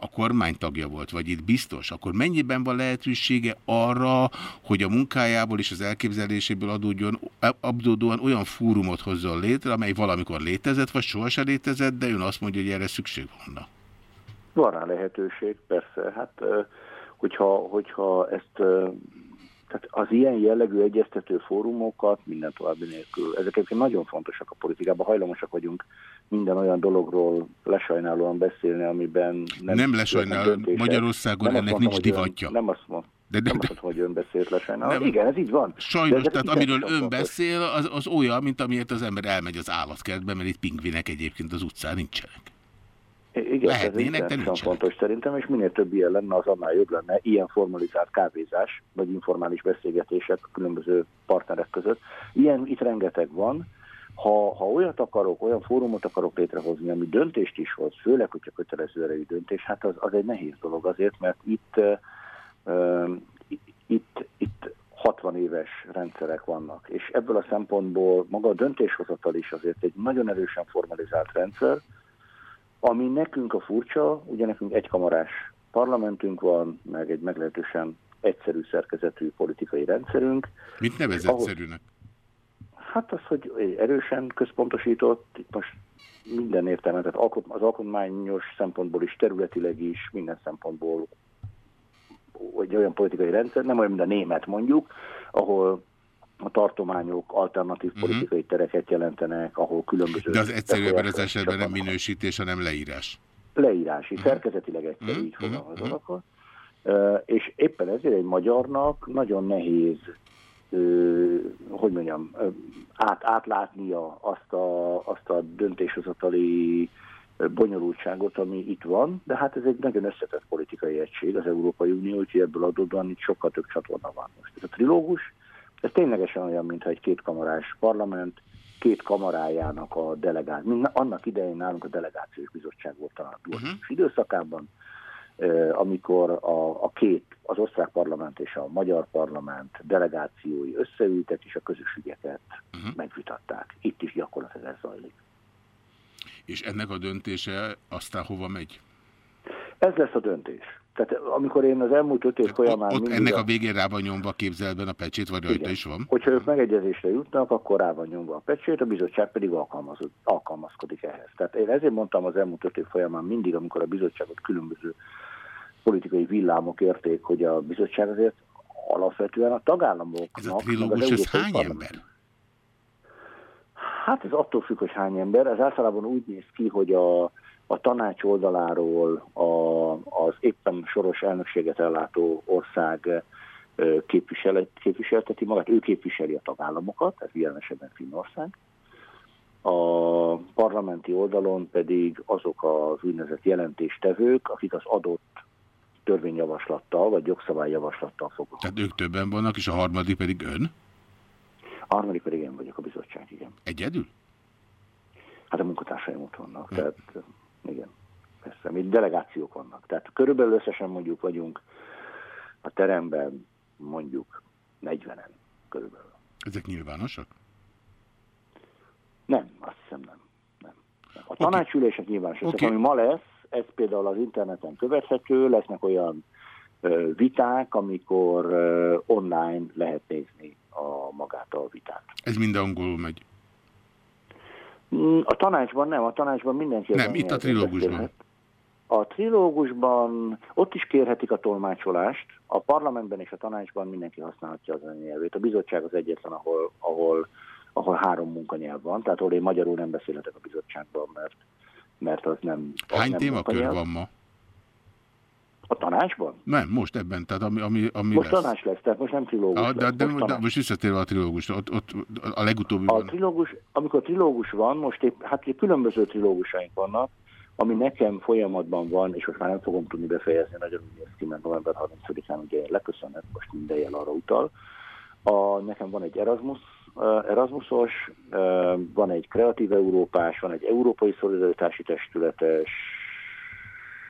a kormány tagja volt, vagy itt biztos, akkor mennyiben van lehetősége arra, hogy a munkájából és az elképzeléséből adódjon, adódóan olyan fórumot hozzon létre, amely valamikor létezett, vagy sohasem létezett, de ön azt mondja, hogy erre szükség volna. Van rá lehetőség, persze. Hát, hogyha, hogyha ezt tehát az ilyen jellegű egyeztető fórumokat minden további nélkül, ezek egyébként nagyon fontosak a politikában, hajlamosak vagyunk minden olyan dologról lesajnálóan beszélni, amiben nem... Nem lesajnál, Magyarországon nem ennek mondtam, nincs divatja. Nem azt mondom. De, de, nem azt hogy ön beszélt lesajnálóan. Igen, ez így van. Sajnos, tehát amiről ön beszél, az, az olyan, mint amiért az ember elmegy az állatkertbe, mert itt pingvinek egyébként az utcán nincsenek. Igen, Lehetnének, ez de fontos szerintem, és minél több ilyen lenne, az annál jobb lenne ilyen formalizált kávézás, vagy informális beszélgetések különböző partnerek között. Ilyen itt rengeteg van. Ha, ha olyat akarok, olyan fórumot akarok létrehozni, ami döntést is hoz, főleg, hogyha kötelező erejű döntés, hát az, az egy nehéz dolog azért, mert itt, uh, itt, itt 60 éves rendszerek vannak, és ebből a szempontból maga a döntéshozatal is azért egy nagyon erősen formalizált rendszer, ami nekünk a furcsa, ugye nekünk egykamarás parlamentünk van, meg egy meglehetősen egyszerű szerkezetű politikai rendszerünk. Mit nevez egyszerűnek? Hát az, hogy erősen központosított, itt most minden értelme, tehát az alkotmányos szempontból is, területileg is, minden szempontból egy olyan politikai rendszer, nem olyan, mint a német mondjuk, ahol a tartományok alternatív uh-huh. politikai tereket jelentenek, ahol különböző... De az egyszerű ebben az esetben nem minősítés, hanem leírás. Leírási, uh-huh. szerkezetileg egyszerű, uh-huh. így fogalmazom uh-huh. akkor. Uh, és éppen ezért egy magyarnak nagyon nehéz hogy mondjam, át, átlátnia azt a, azt a döntéshozatali bonyolultságot, ami itt van, de hát ez egy nagyon összetett politikai egység, az Európai Unió, úgyhogy ebből adódóan itt sokkal több csatorna van most. Ez a trilógus, ez ténylegesen olyan, mintha egy kétkamarás parlament, két kamarájának a delegált, annak idején nálunk a delegációs bizottság volt a uh-huh. időszakában, amikor a, a két, az osztrák parlament és a magyar parlament delegációi összeültek, és a közös ügyeket uh-huh. megvitatták. Itt is gyakorlatilag ez zajlik. És ennek a döntése aztán hova megy? Ez lesz a döntés. Tehát amikor én az elmúlt öt év folyamán... Ott ennek a végén rá van nyomva képzelben a pecsét, vagy rajta is van? Hogyha ők megegyezésre jutnak, akkor rá van nyomva a pecsét, a bizottság pedig alkalmazkodik ehhez. Tehát én ezért mondtam az elmúlt öt év folyamán mindig, amikor a bizottságot különböző politikai villámok érték, hogy a bizottság azért alapvetően a tagállamok. Ez a trilógus, ez hány ember? Hát ez attól függ, hogy hány ember. Ez általában úgy néz ki, hogy a, a tanács oldaláról a, az éppen soros elnökséget ellátó ország képvisel, képviselteti magát, ő képviseli a tagállamokat, ez ilyen esetben Finnország. A parlamenti oldalon pedig azok az úgynevezett jelentéstevők, akik az adott törvényjavaslattal vagy jogszabályjavaslattal foglalkoznak. Tehát ők többen vannak, és a harmadik pedig ön? A harmadik pedig én vagyok a bizottság, igen. Egyedül? Hát a munkatársaim ott vannak, hm. tehát igen, persze, mi delegációk vannak. Tehát körülbelül összesen mondjuk vagyunk a teremben mondjuk 40-en körülbelül. Ezek nyilvánosak? Nem, azt hiszem nem. nem. nem. A okay. tanácsülések nyilvánosak. Okay. Ami ma lesz, ez például az interneten követhető, lesznek olyan viták, amikor online lehet nézni a magát a vitát. Ez mind angolul megy? Mm, a tanácsban nem, a tanácsban mindenki... Nem, itt a trilógusban. A trilógusban ott is kérhetik a tolmácsolást, a parlamentben és a tanácsban mindenki használhatja az anyanyelvét. A bizottság az egyetlen, ahol, ahol, ahol három munkanyelv van, tehát ahol én magyarul nem beszélhetek a bizottságban, mert mert az nem... Hány nem témakör van ma? A tanácsban? Nem, most ebben. Tehát ami, ami, ami most lesz. tanács lesz, tehát most nem trilógus. A, de, lesz. de, most, de, most visszatérve a trilógus, ott, ott a legutóbbi a trilógus, amikor trilógus van, most épp, hát különböző trilógusaink vannak, ami nekem folyamatban van, és most már nem fogom tudni befejezni, nagyon úgy néz ki, mert november 30-án ugye leköszönhet, most minden jel arra utal. A, nekem van egy Erasmus Erasmusos, van egy Kreatív Európás, van egy Európai Szolidaritási Testületes,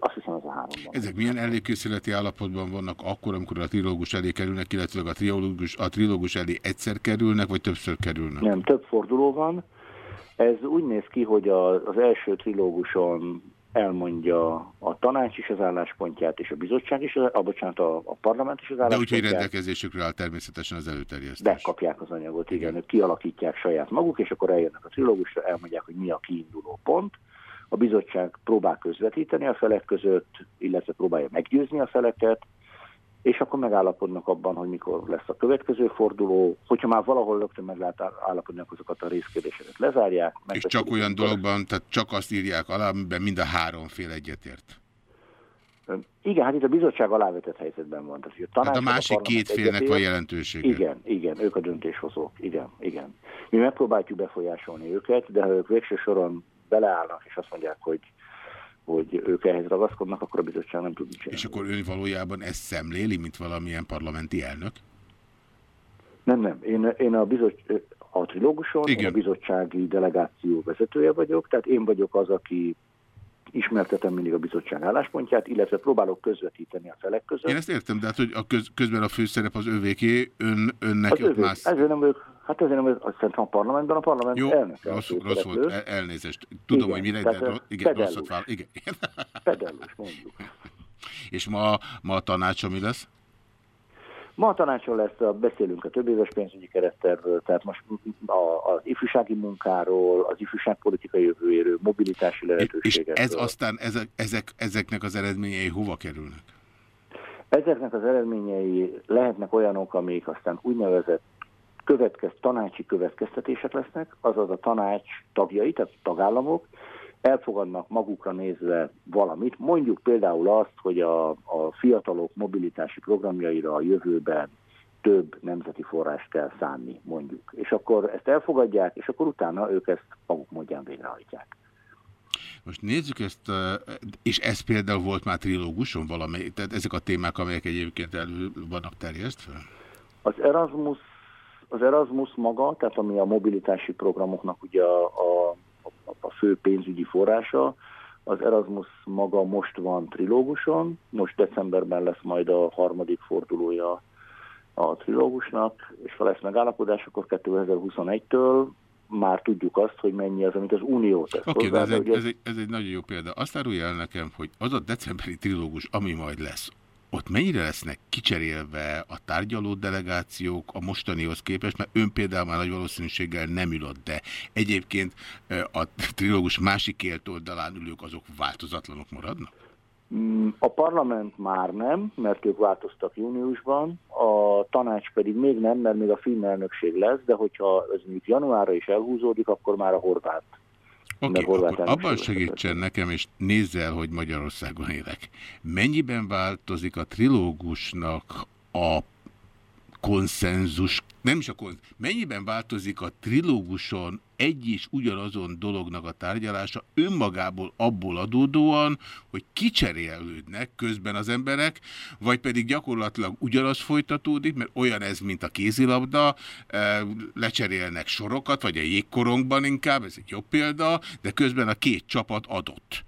azt hiszem az a három. Ezek milyen előkészületi állapotban vannak akkor, amikor a trilógus elé kerülnek, illetve a trilógus, a trilógus elé egyszer kerülnek, vagy többször kerülnek? Nem, több forduló van. Ez úgy néz ki, hogy az első trilóguson elmondja a tanács is az álláspontját, és a bizottság is, a, bocsánat, a, a parlament is az álláspontját. De úgyhogy rendelkezésükre áll természetesen az előterjesztés. Bekapják az anyagot, igen, igen. ők kialakítják saját maguk, és akkor eljönnek a trilógusra, elmondják, hogy mi a kiinduló pont. A bizottság próbál közvetíteni a felek között, illetve próbálja meggyőzni a feleket, és akkor megállapodnak abban, hogy mikor lesz a következő forduló. Hogyha már valahol rögtön meg lehet állapodni, azokat a részkérdéseket lezárják. És csak olyan dologban, tehát csak azt írják alá, amiben mind a három fél egyetért. Igen, hát itt a bizottság alávetett helyzetben van. Tehát, a, hát a másik a két félnek egyetért, van jelentősége. Igen, igen, ők a döntéshozók. Igen, igen. Mi megpróbáljuk befolyásolni őket, de ha ők végső soron beleállnak, és azt mondják, hogy hogy ők ehhez ragaszkodnak, akkor a bizottság nem tud csinálni. És akkor ön valójában ezt szemléli, mint valamilyen parlamenti elnök? Nem, nem. Én, én a, bizot, a trilóguson Igen. én a bizottsági delegáció vezetője vagyok, tehát én vagyok az, aki ismertetem mindig a bizottság álláspontját, illetve próbálok közvetíteni a felek között. Én ezt értem, de hát, hogy a köz, közben a főszerep az övéké, ön, önnek az ott más... Ezért nem vagyok, hát ezért nem azt szerintem a parlamentben a parlament Jó, elnöke. Rossz, rossz volt, el, elnézést. Tudom, igen, hogy mire, de ro, igen, rosszat vál. Igen. Pedellus, mondjuk. És ma, ma a tanácsa mi lesz? Ma a tanácson lesz, a, beszélünk a több éves pénzügyi kerettervről, tehát most a, az ifjúsági munkáról, az ifjúságpolitikai jövőjéről, mobilitási lehetőségekről. És ez aztán ezek, ezek, ezeknek az eredményei hova kerülnek? Ezeknek az eredményei lehetnek olyanok, amik aztán úgynevezett következ, tanácsi következtetések lesznek, azaz a tanács tagjai, tehát tagállamok elfogadnak magukra nézve valamit, mondjuk például azt, hogy a, a fiatalok mobilitási programjaira a jövőben több nemzeti forrást kell szánni, mondjuk. És akkor ezt elfogadják, és akkor utána ők ezt maguk módján végrehajtják. Most nézzük ezt, és ez például volt már trilóguson valamely, tehát ezek a témák, amelyek egyébként elő vannak terjesztve? Az Erasmus, az Erasmus maga, tehát ami a mobilitási programoknak ugye a, a, a fő pénzügyi forrása, az Erasmus maga most van trilóguson, most decemberben lesz majd a harmadik fordulója a trilógusnak, és ha lesz megállapodás, akkor 2021-től már tudjuk azt, hogy mennyi az, amit az Unió tesz. Oké, okay, ez, egy, ez, egy, ez egy nagyon jó példa. Azt árulja el nekem, hogy az a decemberi trilógus, ami majd lesz, ott mennyire lesznek kicserélve a tárgyaló delegációk a mostanihoz képest, mert ön például már nagy valószínűséggel nem ülött, de egyébként a trilógus másik két oldalán ülők azok változatlanok maradnak? Mm, a parlament már nem, mert ők változtak júniusban, a tanács pedig még nem, mert még a finn elnökség lesz, de hogyha ez mondjuk januárra is elhúzódik, akkor már a horvát. Oké, okay, akkor abban segítsen nekem, és nézz el, hogy Magyarországon élek. Mennyiben változik a trilógusnak a konszenzus, nem is a konszenzus, mennyiben változik a trilóguson egy és ugyanazon dolognak a tárgyalása önmagából abból adódóan, hogy kicserélődnek közben az emberek, vagy pedig gyakorlatilag ugyanaz folytatódik, mert olyan ez, mint a kézilabda, e, lecserélnek sorokat, vagy a jégkorongban inkább, ez egy jobb példa, de közben a két csapat adott.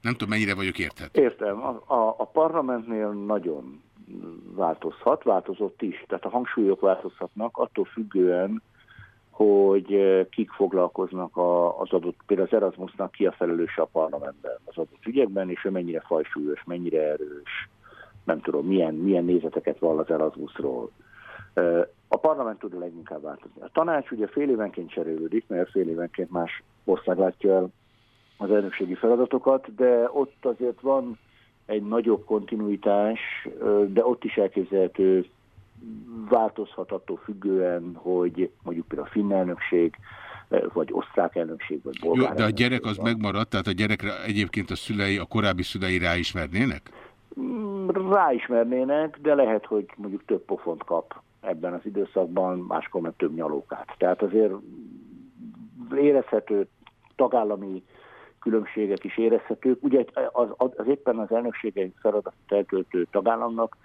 Nem tudom, mennyire vagyok érthető. Értem. A, a, a parlamentnél nagyon változhat, változott is. Tehát a hangsúlyok változhatnak attól függően, hogy kik foglalkoznak az adott, például az Erasmusnak ki a felelőse a parlamentben az adott ügyekben, és ő mennyire fajsúlyos, mennyire erős, nem tudom, milyen, milyen nézeteket vall az Erasmusról. A parlament tud a leginkább változni. A tanács ugye fél évenként cserélődik, mert fél évenként más ország látja el az elnökségi feladatokat, de ott azért van egy nagyobb kontinuitás, de ott is elképzelhető változhat attól függően, hogy mondjuk például a finn elnökség, vagy osztrák elnökség, vagy bolgár Jó, de a gyerek az van. megmaradt, tehát a gyerekre egyébként a szülei, a korábbi szülei ráismernének? Mm, ráismernének, de lehet, hogy mondjuk több pofont kap ebben az időszakban, máskor meg több nyalókát. Tehát azért érezhető tagállami különbségek is érezhetők. Ugye az, az éppen az elnökségeink feladatot eltöltő tagállamnak,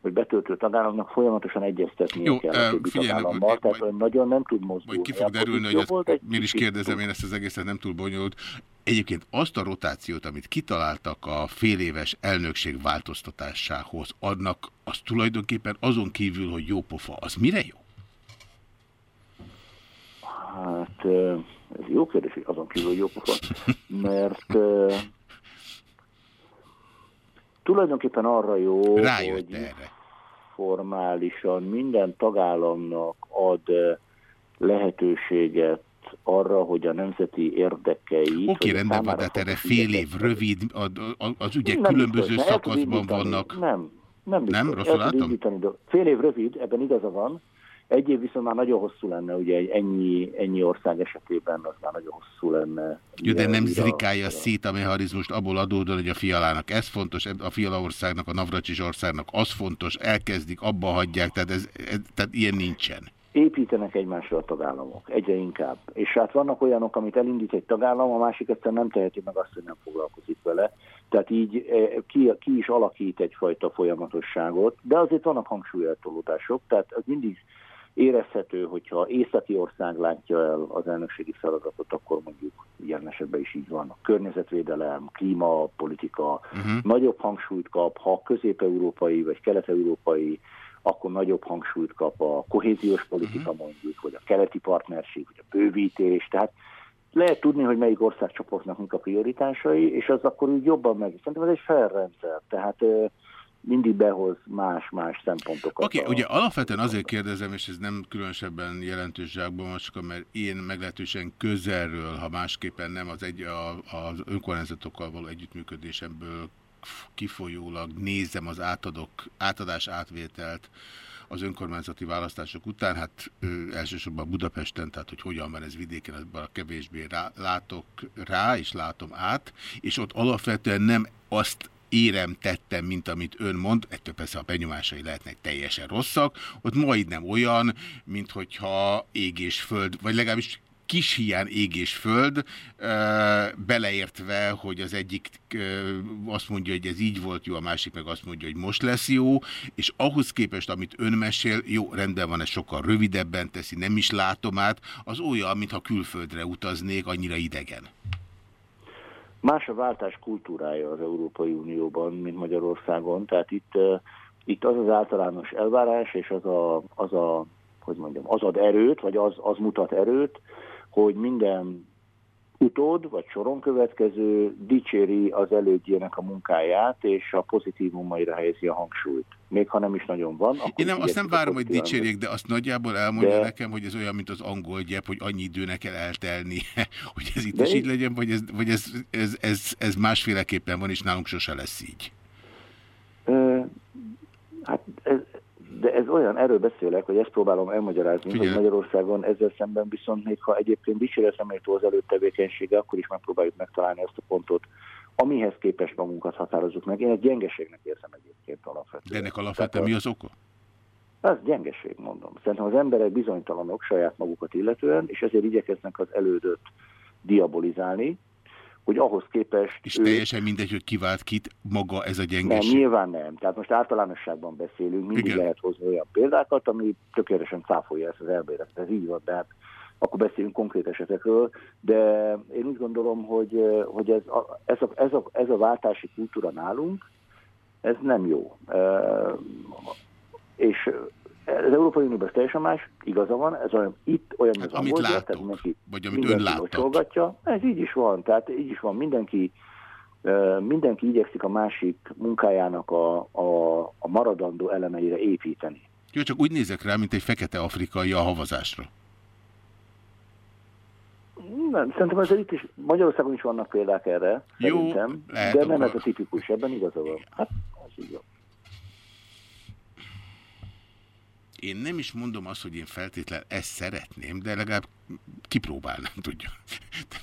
vagy betöltő tagállamnak folyamatosan egyeztetnie Jó, kell a többi figyelj, tagállammal, tehát majd, nagyon nem tud mozdulni. Majd ki fog derülni, hogy ezt, miért is kérdezem én ezt az egészet, nem túl bonyolult. Egyébként azt a rotációt, amit kitaláltak a fél éves elnökség változtatásához, adnak az tulajdonképpen azon kívül, hogy jó pofa, az mire jó? Hát ez jó kérdés, hogy azon kívül jó pofa, mert uh, tulajdonképpen arra jó, Rájött hogy erre. formálisan minden tagállamnak ad lehetőséget arra, hogy a nemzeti érdekeit... Oké, rendben van, de erre fél év, rövid, az ügyek nem különböző biztos, szakaszban vannak. Nem, nem biztos. Nem, rosszul látom? Fél év rövid, ebben igaza van, egy év viszont már nagyon hosszú lenne, ugye ennyi, ennyi ország esetében az már nagyon hosszú lenne. Jó, de nem zrikálja szét a mechanizmust abból adódóan, hogy a fialának ez fontos, a fiala országnak, a Navracsis országnak az fontos, elkezdik, abba hagyják, tehát, ez, ez, tehát ilyen nincsen. Építenek egymásra a tagállamok, egyre inkább. És hát vannak olyanok, amit elindít egy tagállam, a másik egyszer nem teheti meg azt, hogy nem foglalkozik vele. Tehát így eh, ki, ki is alakít egyfajta folyamatosságot, de azért vannak hangsúlyeltolódások, tehát az mindig érezhető, hogyha északi ország látja el az elnökségi feladatot, akkor mondjuk ilyen esetben is így van. A környezetvédelem, klímapolitika uh-huh. nagyobb hangsúlyt kap, ha közép-európai vagy kelet-európai, akkor nagyobb hangsúlyt kap a kohéziós politika uh-huh. mondjuk, vagy a keleti partnerség, vagy a bővítés. Tehát lehet tudni, hogy melyik országcsoportnak mik a prioritásai, és az akkor úgy jobban meg. Szerintem ez egy felrendszer, tehát mindig behoz más-más szempontokat. Oké, okay, ugye alapvetően azért kérdezem, és ez nem különösebben jelentős zsákban macska, mert én meglehetősen közelről, ha másképpen nem az, egy, a, az önkormányzatokkal való együttműködésemből kifolyólag nézem az átadok, átadás átvételt az önkormányzati választások után, hát ö, elsősorban Budapesten, tehát hogy hogyan van ez vidéken, ebben kevésbé rá, látok rá, és látom át, és ott alapvetően nem azt érem, tettem, mint amit ön mond, ettől persze a benyomásai lehetnek teljesen rosszak, ott majdnem olyan, mint hogyha ég és föld, vagy legalábbis kis hián ég és föld, beleértve, hogy az egyik azt mondja, hogy ez így volt jó, a másik meg azt mondja, hogy most lesz jó, és ahhoz képest, amit ön mesél, jó, rendben van, ez sokkal rövidebben teszi, nem is látom át, az olyan, mintha külföldre utaznék, annyira idegen. Más a váltás kultúrája az Európai Unióban, mint Magyarországon, tehát itt, itt az az általános elvárás, és az a, az a hogy mondjam, az ad erőt, vagy az, az mutat erőt, hogy minden utód, vagy soron következő dicséri az elődjének a munkáját, és a pozitívumaira helyezi a hangsúlyt. Még ha nem is nagyon van. Én nem, azt nem várom, hogy dicsérjék, de azt nagyjából elmondja de... nekem, hogy ez olyan, mint az angol gyep, hogy annyi időnek kell eltelni, hogy ez itt is így legyen, vagy, ez, vagy ez, ez, ez, ez másféleképpen van, és nálunk sose lesz így. Hát ez, de ez olyan, erről beszélek, hogy ezt próbálom elmagyarázni, Figyelj. hogy Magyarországon ezzel szemben viszont még ha egyébként dicséretem az előtt tevékenysége, akkor is megpróbáljuk megtalálni ezt a pontot, amihez képest magunkat határozzuk meg. Én egy gyengeségnek érzem egyébként alapvetően. De ennek alapvetően mi az oka? Ez gyengeség, mondom. Szerintem az emberek bizonytalanok saját magukat illetően, és ezért igyekeznek az elődöt diabolizálni, hogy ahhoz képest... És ő... teljesen mindegy, hogy kivált kit maga ez a gyengeség? Nem, nyilván nem. Tehát most általánosságban beszélünk, mindig Igen. lehet hozni olyan példákat, ami tökéletesen cáfolja ezt az elbéret. Ez így van, de hát akkor beszélünk konkrét esetekről, de én úgy gondolom, hogy, hogy ez, a, ez, a, ez, a, ez a váltási kultúra nálunk, ez nem jó. E, és az Európai Unióban teljesen más, igaza van, ez olyan, itt olyan, hát, az amit látok, tehát mindenki, vagy amit ön látott. Ez így is van, tehát így is van, mindenki, mindenki igyekszik a másik munkájának a, a, a maradandó elemeire építeni. Jó, csak úgy nézek rá, mint egy fekete afrikai a havazásra. Nem, szerintem ez itt is, Magyarországon is vannak példák erre, Jó, szerintem, lehet, de nem akkor... ez a tipikus, ebben igaza van. Hát, ez így van. Én nem is mondom azt, hogy én feltétlen ezt szeretném, de legalább kipróbálnám, tudja.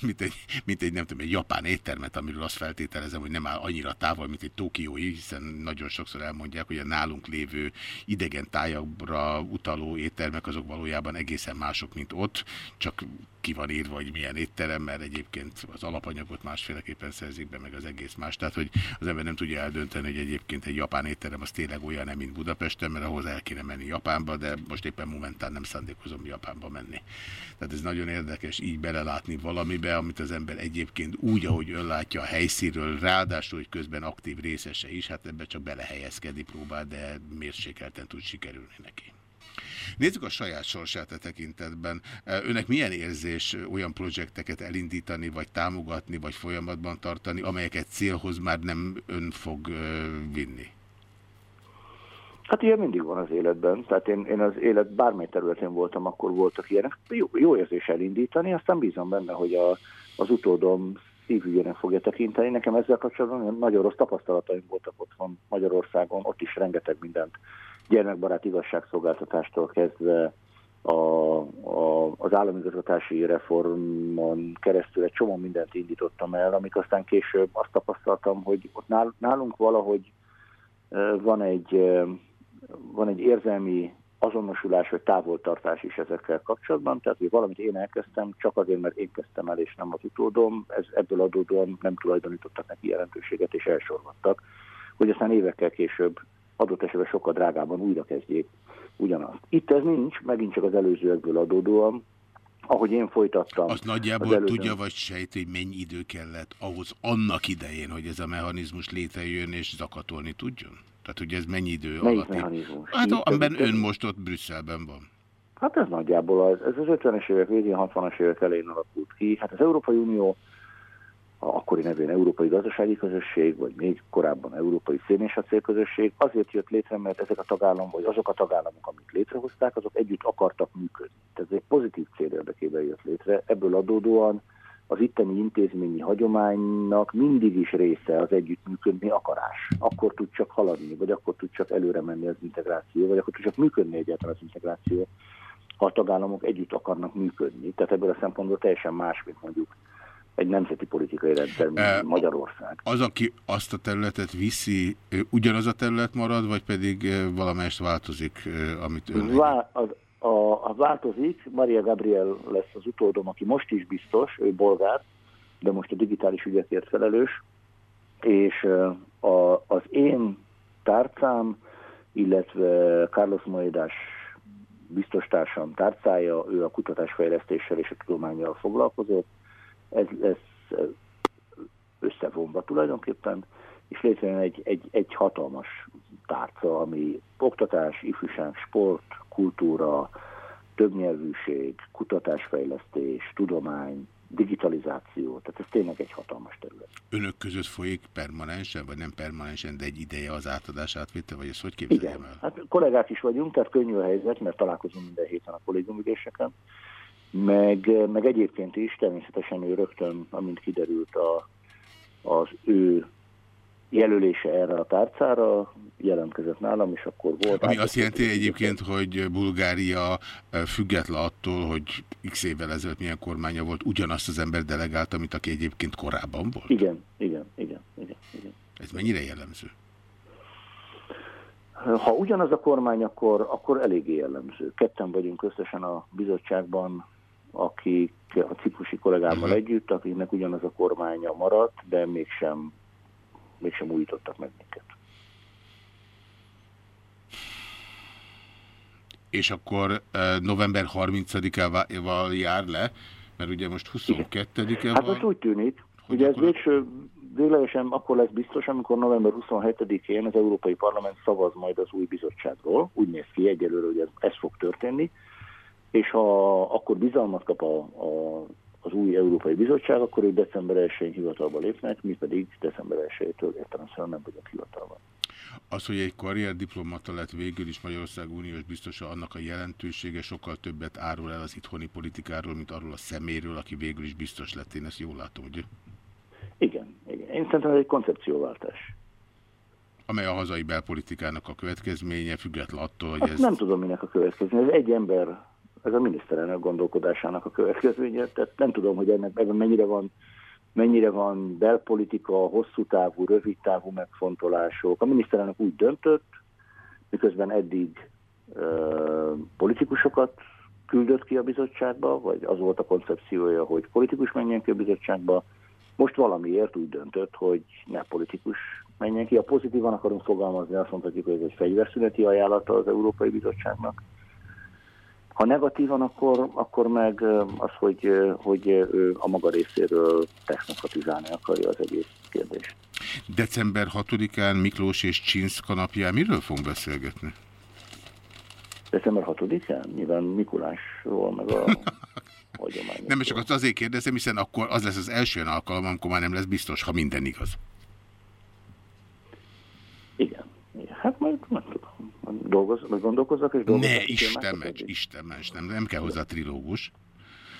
mint, egy, mint egy, nem tudom, egy japán éttermet, amiről azt feltételezem, hogy nem áll annyira távol, mint egy tokiói, hiszen nagyon sokszor elmondják, hogy a nálunk lévő idegen tájakra utaló éttermek azok valójában egészen mások, mint ott, csak ki van írva, hogy milyen étterem, mert egyébként az alapanyagot másféleképpen szerzik be, meg az egész más. Tehát, hogy az ember nem tudja eldönteni, hogy egyébként egy japán étterem az tényleg olyan nem, mint Budapesten, mert ahhoz el kéne menni Japánba, de most éppen momentán nem szándékozom Japánba menni. Tehát ez nagyon érdekes így belelátni valamibe, amit az ember egyébként úgy, ahogy ön látja a helyszínről, ráadásul, hogy közben aktív részese is, hát ebbe csak belehelyezkedni próbál, de mérsékelten tud sikerülni neki. Nézzük a saját sorsát a tekintetben. Önnek milyen érzés olyan projekteket elindítani, vagy támogatni, vagy folyamatban tartani, amelyeket célhoz már nem ön fog vinni? Hát ilyen mindig van az életben. Tehát én, én az élet bármely területén voltam, akkor voltak ilyenek. Jó, jó érzés elindítani, aztán bízom benne, hogy a, az utódom szívügyének fogja tekinteni. Nekem ezzel kapcsolatban nagyon rossz tapasztalataim voltak otthon Magyarországon, ott is rengeteg mindent gyermekbarát igazságszolgáltatástól kezdve a, a, az államigazgatási reformon keresztül egy csomó mindent indítottam el, amik aztán később azt tapasztaltam, hogy ott nálunk valahogy van egy van egy érzelmi azonosulás vagy távoltartás is ezekkel kapcsolatban, tehát hogy valamit én elkezdtem, csak azért, mert én kezdtem el, és nem az utódom, ez ebből adódóan nem tulajdonítottak neki jelentőséget, és elsorvattak, hogy aztán évekkel később adott esetben sokkal drágában újra kezdjék ugyanazt. Itt ez nincs, megint csak az előzőekből adódóan, ahogy én folytattam. Azt nagyjából az előzőn... tudja, vagy sejt, hogy mennyi idő kellett ahhoz annak idején, hogy ez a mechanizmus létrejön és zakatolni tudjon? Tehát, hogy ez mennyi idő Melyik alatt? Mechanizmus? Hát, amiben ön most ott Brüsszelben van. Hát ez nagyjából az, ez az 50-es évek végén, 60-as évek elején alakult ki. Hát az Európai Unió a akkori nevén Európai Gazdasági Közösség, vagy még korábban Európai Szén és Acélközösség azért jött létre, mert ezek a tagállamok, vagy azok a tagállamok, amik létrehozták, azok együtt akartak működni. Tehát ez egy pozitív cél érdekében jött létre. Ebből adódóan az itteni intézményi hagyománynak mindig is része az együttműködni akarás. Akkor tud csak haladni, vagy akkor tud csak előre menni az integráció, vagy akkor tud csak működni egyáltalán az integráció, ha a tagállamok együtt akarnak működni. Tehát ebből a szempontból teljesen más, mint mondjuk egy nemzeti politikai rendszer, mint e, Magyarország. Az, aki azt a területet viszi, ugyanaz a terület marad, vagy pedig valamelyest változik, amit ön... Vá az, a, a változik, Maria Gabriel lesz az utódom, aki most is biztos, ő bolgár, de most a digitális ügyekért felelős, és a, az én tárcám, illetve Carlos Moedas biztos társam tárcája, ő a kutatásfejlesztéssel és a tudományjal foglalkozott, ez lesz összevonva tulajdonképpen, és létrejön egy, egy, egy hatalmas tárca, ami oktatás, ifjúság, sport, kultúra, többnyelvűség, kutatásfejlesztés, tudomány, digitalizáció, tehát ez tényleg egy hatalmas terület. Önök között folyik permanensen, vagy nem permanensen, de egy ideje az átadás átvétel, vagy ezt hogy képzeljem Igen. el? Hát kollégák is vagyunk, tehát könnyű a helyzet, mert találkozunk minden héten a kollégiumüléseken, meg, meg egyébként is természetesen ő rögtön, amint kiderült a, az ő jelölése erre a tárcára, jelentkezett nálam, és akkor volt... Ami azt jelenti egyébként, hogy Bulgária független attól, hogy x évvel ezelőtt milyen kormánya volt, ugyanazt az ember delegálta, amit aki egyébként korábban volt? Igen, igen, igen, igen. igen. Ez mennyire jellemző? Ha ugyanaz a kormány, akkor, akkor eléggé jellemző. Ketten vagyunk összesen a bizottságban, akik a ciprusi kollégámmal uh mhm. -huh. együtt, akiknek ugyanaz a kormánya maradt, de mégsem, mégsem újítottak meg minket. És akkor november 30-ával jár le, mert ugye most 22-e Hát most úgy tűnik, hogy ugye ez végső, véglegesen akkor lesz biztos, amikor november 27-én az Európai Parlament szavaz majd az új bizottságról. Úgy néz ki egyelőre, hogy ez, ez fog történni és ha akkor bizalmat kap a, a, az új Európai Bizottság, akkor ők december 1-én hivatalba lépnek, mi pedig december 1-től értelemszerűen nem vagyunk hivatalban. Az, hogy egy karrierdiplomata lett végül is Magyarország uniós biztosa, annak a jelentősége sokkal többet árul el az itthoni politikáról, mint arról a szeméről, aki végül is biztos lett. Én ezt jól látom, ugye? Igen, igen. Én szerintem ez egy koncepcióváltás. Amely a hazai belpolitikának a következménye, független attól, hogy Azt ez... Nem tudom, minek a következménye. Ez egy ember ez a miniszterelnök gondolkodásának a következménye. Tehát nem tudom, hogy ennek, ebben mennyire van, mennyire van belpolitika, hosszú távú, rövid távú megfontolások. A miniszterelnök úgy döntött, miközben eddig ö, politikusokat küldött ki a bizottságba, vagy az volt a koncepciója, hogy politikus menjen ki a bizottságba. Most valamiért úgy döntött, hogy ne politikus menjen ki. A pozitívan akarunk fogalmazni, azt mondhatjuk, hogy ez egy fegyverszüneti ajánlata az Európai Bizottságnak ha negatívan, akkor, akkor meg az, hogy, hogy ő a maga részéről technokratizálni akarja az egész kérdést. December 6-án Miklós és Csinszka napján miről fogunk beszélgetni? December 6-án? Nyilván Mikulásról, meg a hagyományokról. Nem, csak azért kérdezem, hiszen akkor az lesz az első alkalom, amikor már nem lesz biztos, ha minden igaz. Igen. Igen. Hát majd nem tudom dolgoz, vagy gondolkozzak, és. Ne, Isten ments, Isten ments, nem, nem kell hozzá trilógus.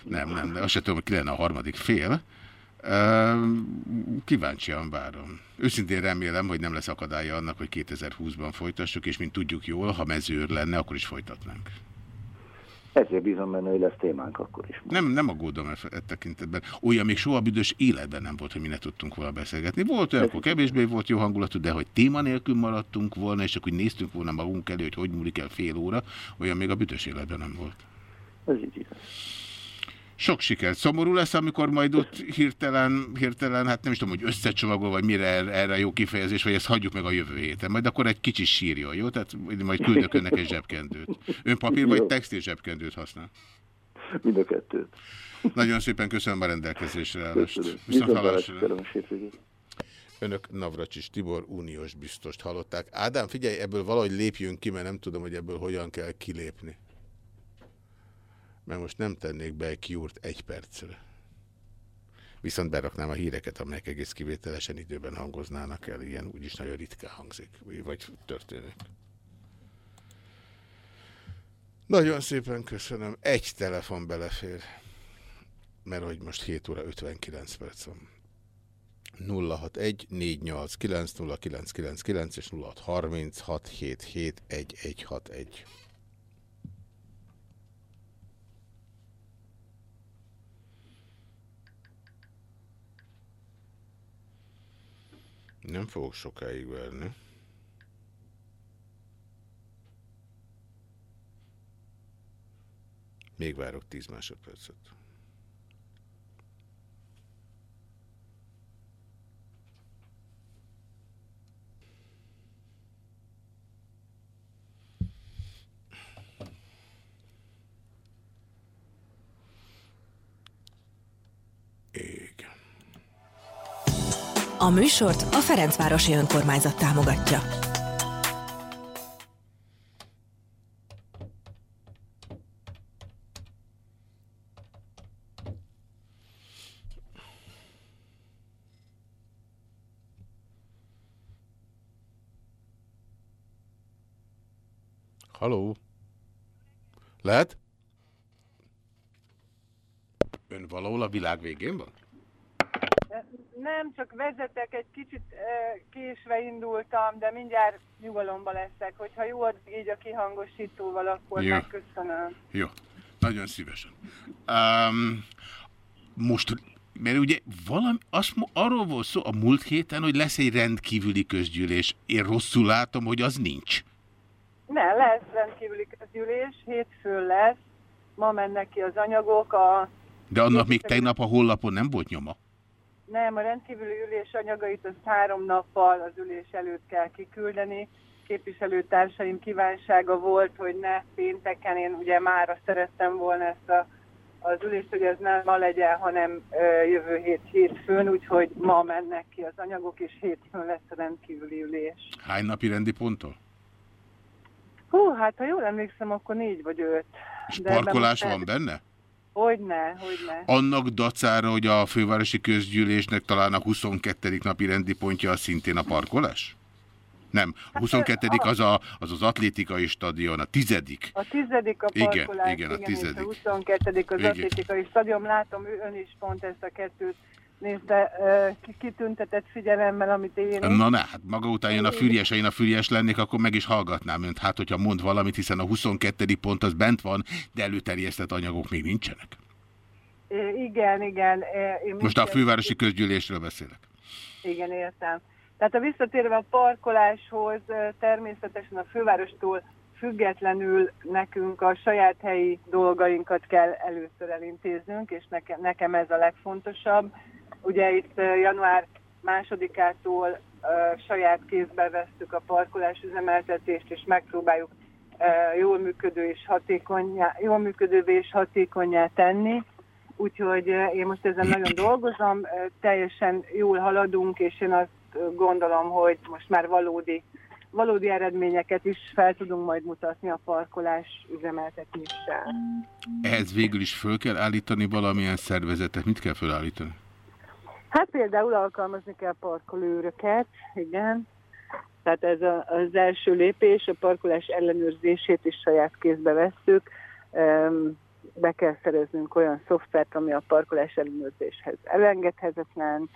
Nem, nem, de azt sem tudom, hogy ki lenne a harmadik fél. Kíváncsian várom. Őszintén remélem, hogy nem lesz akadálya annak, hogy 2020-ban folytassuk, és mint tudjuk jól, ha mezőr lenne, akkor is folytatnánk. Ezért bízom benne, hogy lesz témánk akkor is. Nem, nem aggódom e, e tekintetben. Olyan még soha büdös életben nem volt, hogy mi ne tudtunk volna beszélgetni. Volt olyan, akkor kevésbé volt jó hangulatú, de hogy téma nélkül maradtunk volna, és akkor néztünk volna magunk elő, hogy hogy múlik el fél óra, olyan még a büdös életben nem volt. Ez így igaz. Sok sikert. Szomorú lesz, amikor majd ott hirtelen, hirtelen, hát nem is tudom, hogy összecsomagol, vagy mire erre jó kifejezés, vagy ezt hagyjuk meg a jövő héten. Majd akkor egy kicsi sírjon, jó? Tehát majd küldök önnek egy zsebkendőt. Ön papír vagy textil zsebkendőt használ? Mind a kettőt. Nagyon szépen köszönöm a rendelkezésre állást. Önök Navracsis Tibor uniós biztost hallották. Ádám, figyelj, ebből valahogy lépjünk ki, mert nem tudom, hogy ebből hogyan kell kilépni. Mert most nem tennék be egy kiúrt egy percre. Viszont beraknám a híreket, amelyek egész kivételesen időben hangoznának el. Ilyen úgyis nagyon ritkán hangzik, vagy történik. Nagyon szépen köszönöm. Egy telefon belefér. Mert hogy most 7 óra 59 perc van. 061 489 0999 és 0636 77 Nem fogok sokáig verni. Még várok 10 másodpercet. A műsort a Ferencvárosi Önkormányzat támogatja. Haló? Lehet? Ön valahol a világ végén van? Nem, csak vezetek, egy kicsit késve indultam, de mindjárt nyugalomba leszek. Hogyha jó így a kihangosítóval, akkor jó. megköszönöm. Jó, nagyon szívesen. Um, most, mert ugye valami, azt, arról volt szó a múlt héten, hogy lesz egy rendkívüli közgyűlés. Én rosszul látom, hogy az nincs. Ne, lesz rendkívüli közgyűlés, hétfőn lesz, ma mennek ki az anyagok. A De annak még tegnap a hollapon nem volt nyoma? Nem, a rendkívüli ülés anyagait az három nappal az ülés előtt kell kiküldeni. Képviselőtársaim kívánsága volt, hogy ne pénteken, én ugye mára szerettem volna ezt a, az ülést, hogy ez nem ma legyen, hanem ö, jövő hét hétfőn, úgyhogy ma mennek ki az anyagok, és hétfőn lesz a rendkívüli ülés. Hány napi rendi ponttól? Hú, hát ha jól emlékszem, akkor négy vagy öt. És De parkolás van benne? Hogyne, hogyne. Annak dacára, hogy a fővárosi közgyűlésnek talán a 22. napi rendi pontja az szintén a parkolás? Nem, a 22. Hát, az, a, az az atlétikai stadion, a tizedik. A tizedik a parkolás, igen, igen, a tizedik. a 22. az igen. atlétikai stadion. Látom, ön is pont ezt a kettőt nézte uh, kitüntetett figyelemmel, amit én... Na ne, hát maga után jön a fürjes, én a fürjes lennék, akkor meg is hallgatnám önt. Hát, hogyha mond valamit, hiszen a 22. pont az bent van, de előterjesztett anyagok még nincsenek. Igen, igen. Én Most a fővárosi közgyűlésről beszélek. Igen, értem. Tehát a visszatérve a parkoláshoz, természetesen a fővárostól függetlenül nekünk a saját helyi dolgainkat kell először elintéznünk, és nekem, nekem ez a legfontosabb. Ugye itt január másodikától saját kézbe vesztük a parkolás üzemeltetést, és megpróbáljuk jól működő és hatékonyá, jól működővé és hatékonyá tenni. Úgyhogy én most ezen nagyon dolgozom, teljesen jól haladunk, és én azt gondolom, hogy most már valódi valódi eredményeket is fel tudunk majd mutatni a parkolás üzemeltetéssel. Ehhez végül is föl kell állítani valamilyen szervezetet. Mit kell felállítani? Hát például alkalmazni kell parkolőröket, igen. Tehát ez a, az első lépés, a parkolás ellenőrzését is saját kézbe vesszük. Be kell szereznünk olyan szoftvert, ami a parkolás ellenőrzéshez elengedhetetlen,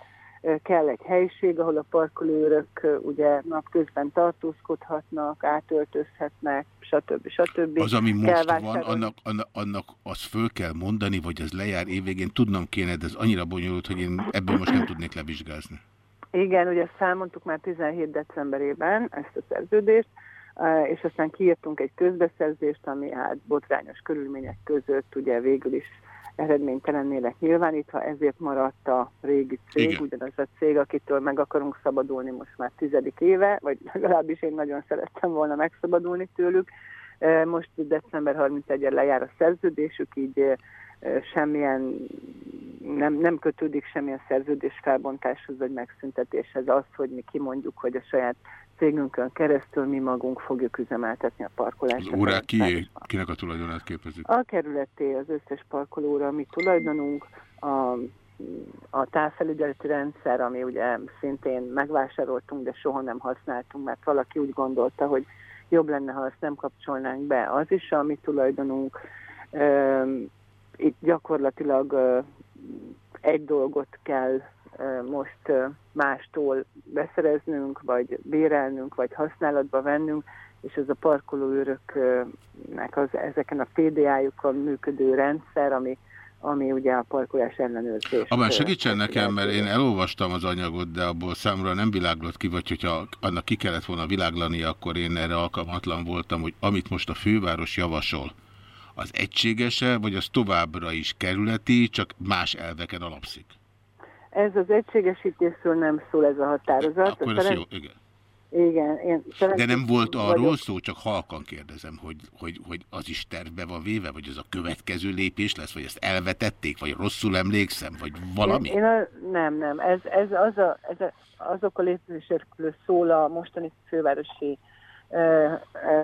kell egy helység, ahol a parkolőrök ugye napközben tartózkodhatnak, átöltözhetnek, stb. stb. Az, ami most van, annak, annak, annak azt föl kell mondani, vagy az lejár évvégén, tudnom kéne, de ez annyira bonyolult, hogy én ebből most nem tudnék levizsgázni. Igen, ugye számoltuk már 17 decemberében ezt a szerződést, és aztán kiírtunk egy közbeszerzést, ami hát botrányos körülmények között ugye végül is eredménytelennének nyilvánítva, ezért maradt a régi cég, Igen. ugyanaz a cég, akitől meg akarunk szabadulni most már tizedik éve, vagy legalábbis én nagyon szerettem volna megszabadulni tőlük. Most december 31-en lejár a szerződésük, így semmilyen, nem, nem kötődik semmilyen szerződés felbontáshoz vagy megszüntetéshez az, hogy mi kimondjuk, hogy a saját cégünkön keresztül mi magunk fogjuk üzemeltetni a parkolást. Az órák ki, kinek a tulajdonát képezik? A kerületé az összes parkolóra mi tulajdonunk, a, a távfelügyeleti rendszer, ami ugye szintén megvásároltunk, de soha nem használtunk, mert valaki úgy gondolta, hogy jobb lenne, ha azt nem kapcsolnánk be. Az is a mi tulajdonunk. Itt gyakorlatilag egy dolgot kell most mástól beszereznünk, vagy bérelnünk, vagy használatba vennünk, és ez a parkolóőröknek az, ezeken a PDA-jukon működő rendszer, ami, ami ugye a parkolás ellenőrzés. Abban segítsen nekem, mert én elolvastam az anyagot, de abból számomra nem világlott ki, vagy hogyha annak ki kellett volna világlani, akkor én erre alkalmatlan voltam, hogy amit most a főváros javasol, az egységese, vagy az továbbra is kerületi, csak más elveken alapszik? Ez az egységesítésről nem szól ez a határozat. Akkor ez jó, igen. Igen, én De nem volt arról vagyok. szó, csak halkan kérdezem, hogy, hogy, hogy az is tervbe van véve, vagy az a következő lépés lesz, vagy ezt elvetették, vagy rosszul emlékszem, vagy valami? Én, én a, nem, nem. Ez, ez, az a, ez a, azok a lépésekről szól a mostani fővárosi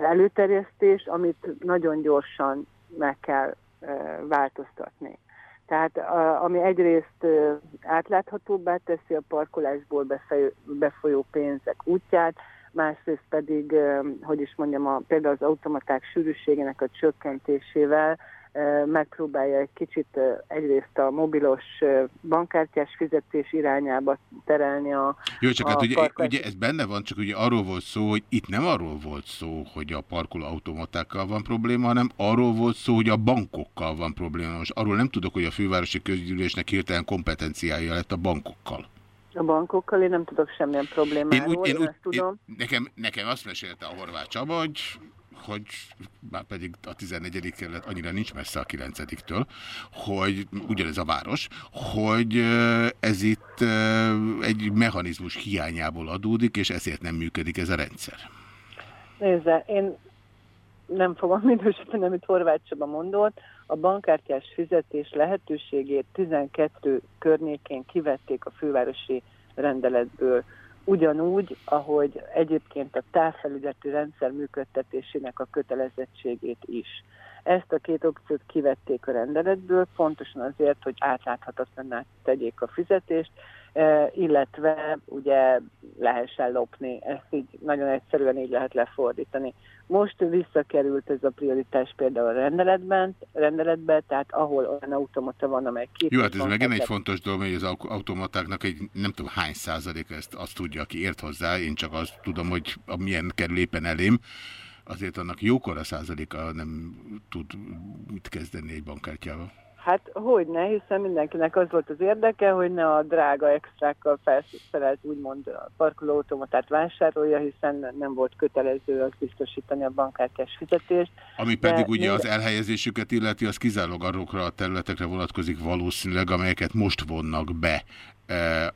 előterjesztés, amit nagyon gyorsan meg kell változtatni. Tehát ami egyrészt átláthatóbbá teszi a parkolásból befolyó pénzek útját, másrészt pedig, hogy is mondjam, a, például az automaták sűrűségének a csökkentésével megpróbálja egy kicsit egyrészt a mobilos bankkártyás fizetés irányába terelni a Jó, csak a hát ugye, ugye ez benne van, csak ugye arról volt szó, hogy itt nem arról volt szó, hogy a parkoló automatákkal van probléma, hanem arról volt szó, hogy a bankokkal van probléma. Most arról nem tudok, hogy a fővárosi közgyűlésnek hirtelen kompetenciája lett a bankokkal. A bankokkal én nem tudok semmilyen problémáról, én, úgy, én, úgy, én tudom. Én, nekem, nekem azt mesélte a Horváth Csaba, hogy hogy már pedig a 14. kerület annyira nincs messze a 9-től, hogy ugyanez a város, hogy ez itt egy mechanizmus hiányából adódik, és ezért nem működik ez a rendszer. Nézze, én nem fogom minősíteni, amit Horváth Csaba mondott, a bankkártyás fizetés lehetőségét 12 környékén kivették a fővárosi rendeletből ugyanúgy, ahogy egyébként a távfelügyeleti rendszer működtetésének a kötelezettségét is. Ezt a két opciót kivették a rendeletből, pontosan azért, hogy átláthatatlaná tegyék a fizetést, illetve ugye lehessen lopni. Ezt így nagyon egyszerűen így lehet lefordítani. Most visszakerült ez a prioritás például a rendeletben, rendeletben, tehát ahol olyan automata van, amely két... Jó, hát ez megint egy fontos dolog, hogy az automatáknak egy nem tudom hány százalék ezt azt tudja, aki ért hozzá, én csak azt tudom, hogy a milyen kerül éppen elém, azért annak jókora százaléka nem tud mit kezdeni egy bankkártyával. Hát hogy ne, hiszen mindenkinek az volt az érdeke, hogy ne a drága extrákkal felszerelt úgymond parkolóautomatát vásárolja, hiszen nem volt kötelező az biztosítani a bankkártyás fizetést. Ami pedig De ugye az elhelyezésüket illeti, az kizárólag arra a területekre vonatkozik valószínűleg, amelyeket most vonnak be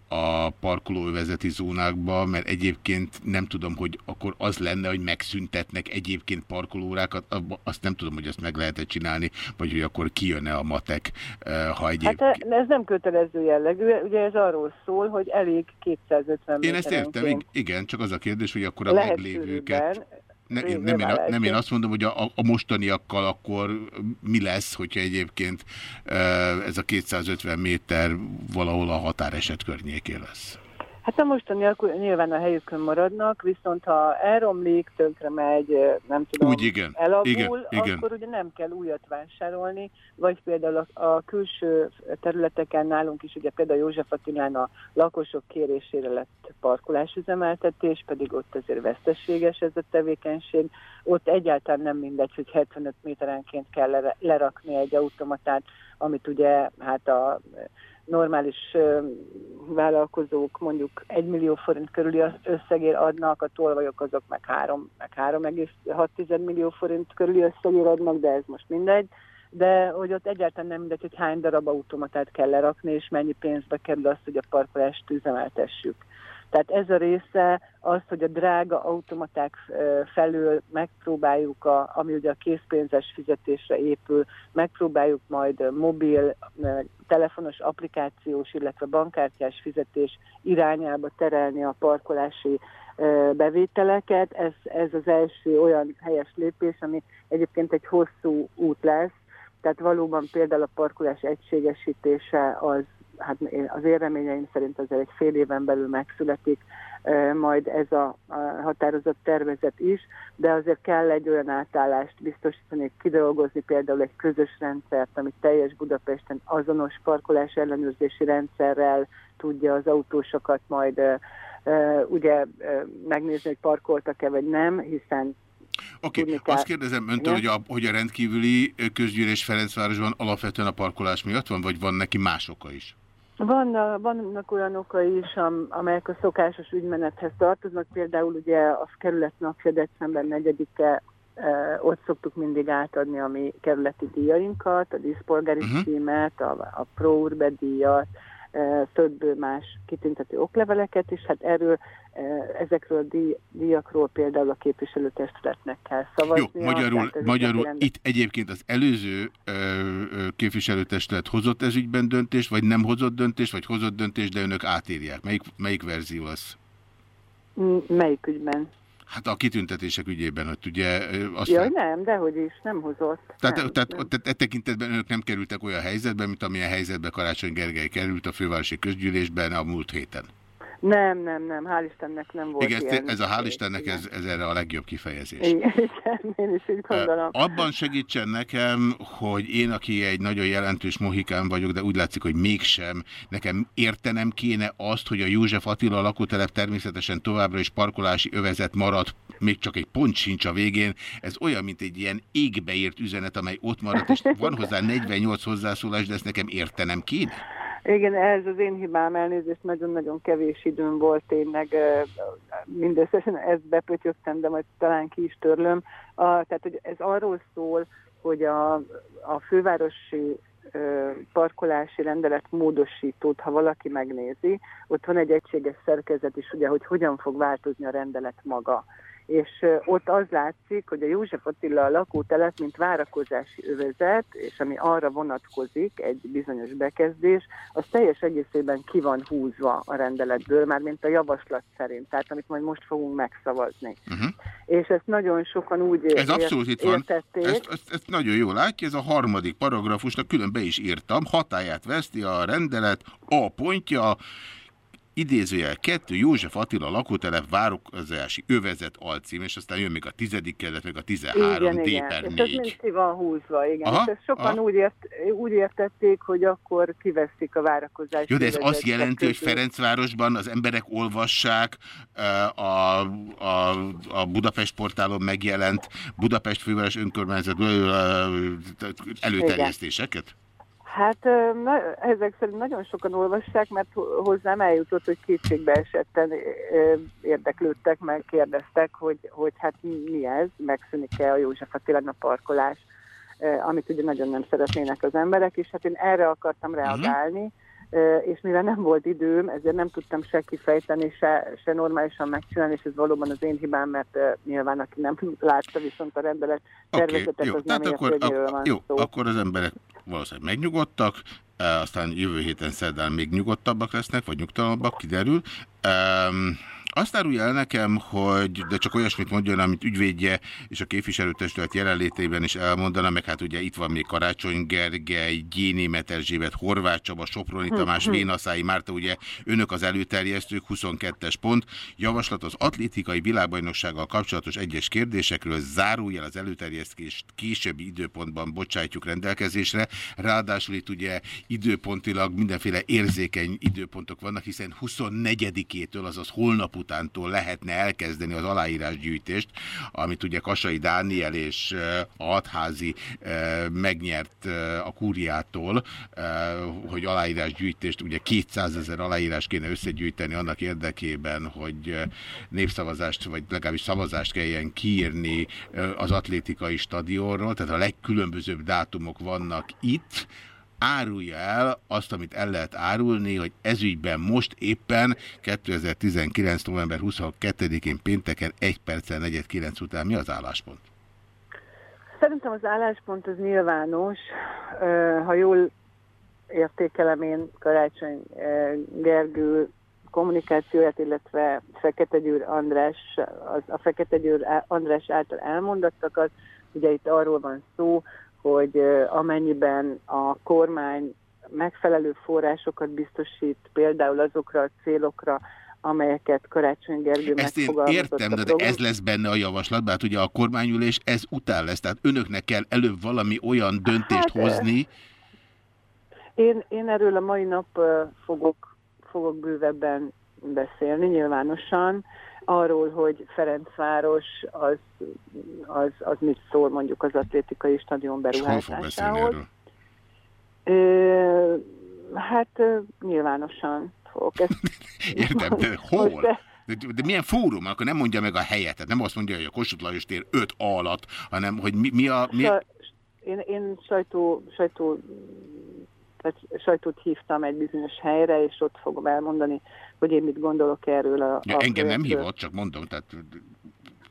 a parkolóövezeti zónákba, mert egyébként nem tudom, hogy akkor az lenne, hogy megszüntetnek egyébként parkolórákat, azt nem tudom, hogy azt meg lehet -e csinálni, vagy hogy akkor kijönne a matek, e, ha egyébként... Hát ez nem kötelező jellegű, ugye ez arról szól, hogy elég 250 Én ezt értem, igen, csak az a kérdés, hogy akkor a meglévőket... Ne, én, nem, én, nem én azt mondom, hogy a, a mostaniakkal akkor mi lesz, hogyha egyébként ez a 250 méter valahol a határeset környékén lesz. Hát a mostaniak nyilván a helyükön maradnak, viszont ha elromlik, tönkre megy, nem tudom, Úgy igen. elavul, igen, igen. akkor ugye nem kell újat vásárolni, vagy például a, a külső területeken nálunk is, ugye például József Attilán a lakosok kérésére lett parkolásüzemeltetés, pedig ott azért veszteséges ez a tevékenység. Ott egyáltalán nem mindegy, hogy 75 méterenként kell lerakni egy automatát, amit ugye hát a normális vállalkozók mondjuk 1 millió forint körüli összegér adnak, a tolvajok azok meg 3, meg 3,6 millió forint körüli összegér adnak, de ez most mindegy. De hogy ott egyáltalán nem mindegy, hogy hány darab automatát kell lerakni, és mennyi pénzbe kerül az, hogy a parkolást üzemeltessük. Tehát ez a része az, hogy a drága automaták felől megpróbáljuk, a, ami ugye a készpénzes fizetésre épül, megpróbáljuk majd mobil, telefonos applikációs, illetve bankkártyás fizetés irányába terelni a parkolási bevételeket. Ez, ez az első olyan helyes lépés, ami egyébként egy hosszú út lesz, tehát valóban például a parkolás egységesítése az, hát az éreményeim szerint azért egy fél éven belül megszületik, majd ez a, a határozott tervezet is, de azért kell egy olyan átállást biztosítani, kidolgozni például egy közös rendszert, amit teljes Budapesten azonos parkolás ellenőrzési rendszerrel tudja az autósokat majd ugye megnézni, hogy parkoltak-e vagy nem, hiszen Oké, okay. azt kérdezem öntől, hogy a, hogy a rendkívüli közgyűlés Ferencvárosban alapvetően a parkolás miatt van, vagy van neki más oka is? Vannak, vannak olyan okai is, amelyek a szokásos ügymenethez tartoznak. Például ugye a kerület napja december 4-e ott szoktuk mindig átadni a mi kerületi díjainkat, a díszpolgári uh mhm. -huh. címet, a, a Pro díjat, több más kitüntető okleveleket, és hát erről, ezekről a díj, díjakról például a képviselőtestületnek kell szavazni. Jó, magyarul, magyarul itt egyébként az előző ö, ö, képviselőtestület hozott ez ügyben döntést, vagy nem hozott döntést, vagy hozott döntést, de önök átírják. Melyik, melyik verzió az? Melyik ügyben? Hát a kitüntetések ügyében, hogy ugye... Azt Jaj, nem, dehogy is, nem hozott. Tehát, nem, tehát, nem. tehát e tekintetben önök nem kerültek olyan helyzetben, mint amilyen helyzetben Karácsony Gergely került a fővárosi közgyűlésben a múlt héten. Nem, nem, nem, hál' Istennek nem volt Igen, ilyen. ez a hál' Istennek, ez, ez erre a legjobb kifejezés. Igen, én is így gondolom. Abban segítsen nekem, hogy én, aki egy nagyon jelentős mohikán vagyok, de úgy látszik, hogy mégsem, nekem értenem kéne azt, hogy a József Attila lakótelep természetesen továbbra is parkolási övezet marad, még csak egy pont sincs a végén. Ez olyan, mint egy ilyen égbeért üzenet, amely ott maradt, és van hozzá 48 hozzászólás, de ezt nekem értenem kéne. Igen, ez az én hibám elnézést, nagyon-nagyon kevés időm volt tényleg, mindösszesen ezt bepötyögtem, de majd talán ki is törlöm. A, tehát, hogy ez arról szól, hogy a, a fővárosi parkolási rendelet módosítót, ha valaki megnézi, ott van egy egységes szerkezet is, ugye, hogy hogyan fog változni a rendelet maga és ott az látszik, hogy a József Attila a lakótelep, mint várakozási övezet, és ami arra vonatkozik, egy bizonyos bekezdés, az teljes egészében ki van húzva a rendeletből, már mint a javaslat szerint, tehát amit majd most fogunk megszavazni. Uh mhm. -huh. És ezt nagyon sokan úgy Ez ért, abszolút itt van. Ezt, ezt, ezt nagyon jól látja, ez a harmadik paragrafusnak külön be is írtam, hatáját veszti a rendelet, a pontja, idézőjel 2, József Attila lakótelep várokozási övezet alcím, és aztán jön még a tizedik kerület, meg a 13 igen, D igen. per 4. És ez mind ki van húzva, igen. Aha, és ezt sokan úgy, ért, úgy értették, hogy akkor kiveszik a várakozási Jó, de ez azt jelenti, hogy Ferencvárosban az emberek olvassák a, a, a Budapest portálon megjelent Budapest főváros önkormányzat előterjesztéseket? Igen. Hát na, ezek szerint nagyon sokan olvassák, mert hozzám eljutott, hogy kétségbe esetten érdeklődtek, meg kérdeztek, hogy, hogy hát mi ez, megszűnik-e a József Attilán a parkolás, amit ugye nagyon nem szeretnének az emberek, és hát én erre akartam mhm. reagálni, uh -huh és mivel nem volt időm, ezért nem tudtam se kifejteni, se, se normálisan megcsinálni, és ez valóban az én hibám, mert nyilván aki nem látta viszont a rendelet tervezetet, okay, az nem akkor, hogy van Jó, szó. akkor az emberek valószínűleg megnyugodtak, aztán jövő héten szerdán még nyugodtabbak lesznek, vagy nyugtalanabbak, kiderül. Um, azt árulja el nekem, hogy, de csak olyasmit mondjon, amit ügyvédje és a képviselőtestület jelenlétében is elmondana, meg hát ugye itt van még Karácsony Gergely, Gyéni Meterzsébet, Horváth Csaba, Soproni Tamás, hm, hm. Vénaszái Márta, ugye önök az előterjesztők, 22-es pont. Javaslat az atlétikai világbajnoksággal kapcsolatos egyes kérdésekről zárulja az előterjesztést későbbi időpontban bocsájtjuk rendelkezésre. Ráadásul itt ugye időpontilag mindenféle érzékeny időpontok vannak, hiszen 24-től, azaz holnap utántól lehetne elkezdeni az aláírásgyűjtést, amit ugye Kasai Dániel és a hatházi megnyert a kúriától, hogy aláírásgyűjtést, ugye 200 ezer aláírás kéne összegyűjteni annak érdekében, hogy népszavazást, vagy legalábbis szavazást kelljen kiírni az atlétikai stadionról, tehát a legkülönbözőbb dátumok vannak itt, árulja el azt, amit el lehet árulni, hogy ezügyben most éppen 2019. november 22-én pénteken 1 perccel 49 után mi az álláspont? Szerintem az álláspont az nyilvános. Ha jól értékelem én Karácsony Gergő kommunikációját, illetve Fekete Győr András, az, a Fekete Győr András által elmondottakat. Ugye itt arról van szó, hogy amennyiben a kormány megfelelő forrásokat biztosít például azokra a célokra, amelyeket Karácsony Gergő Ezt én értem, de, de ez lesz benne a javaslat, hát ugye a kormányülés ez után lesz, tehát önöknek kell előbb valami olyan döntést hát, hozni. Én, én erről a mai nap fogok, fogok bővebben beszélni nyilvánosan, arról, hogy Ferencváros az, az, az mit szól mondjuk az atlétikai stadion beruházásához. Hát nyilvánosan fogok ezt... Értem, de hol? De, de, de milyen fórum? Akkor nem mondja meg a helyet. Tehát nem azt mondja, hogy a Kossuth Lajos tér 5 alatt, hanem hogy mi, mi a... Mi... Sa, én, én sajtó, sajtó, tehát sajtót hívtam egy bizonyos helyre, és ott fogom elmondani, hogy én mit gondolok erről. A, a engem nem hívott, csak mondom. Tehát...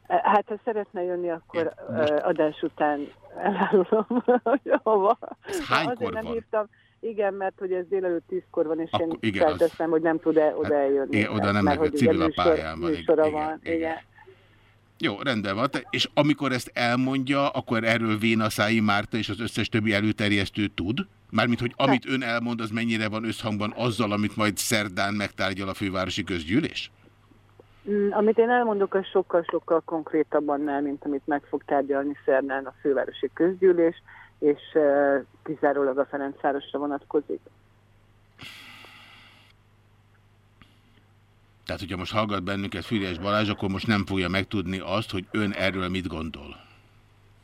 Hát, ha szeretne jönni, akkor most... adás után elárulom, hogy hova. Ez hánykor van? Nem hívtam, igen, mert hogy ez délelőtt tízkor van, és Akkor, én igen, felteszem, az... hogy nem tud-e oda hát, eljönni. Igen, oda nem mert, hogy civil a pályán van. Igen, van. Igen. igen. Jó, rendben van. És amikor ezt elmondja, akkor erről Véna Szái Márta és az összes többi előterjesztő tud? Mármint, hogy amit ön elmond, az mennyire van összhangban azzal, amit majd szerdán megtárgyal a fővárosi közgyűlés? Mm, amit én elmondok, az sokkal-sokkal konkrétabban annál, mint amit meg fog tárgyalni szerdán a fővárosi közgyűlés és kizárólag a Ferencvárosra vonatkozik. Tehát, hogyha most hallgat bennünket Füriás Balázs, akkor most nem fogja megtudni azt, hogy ön erről mit gondol.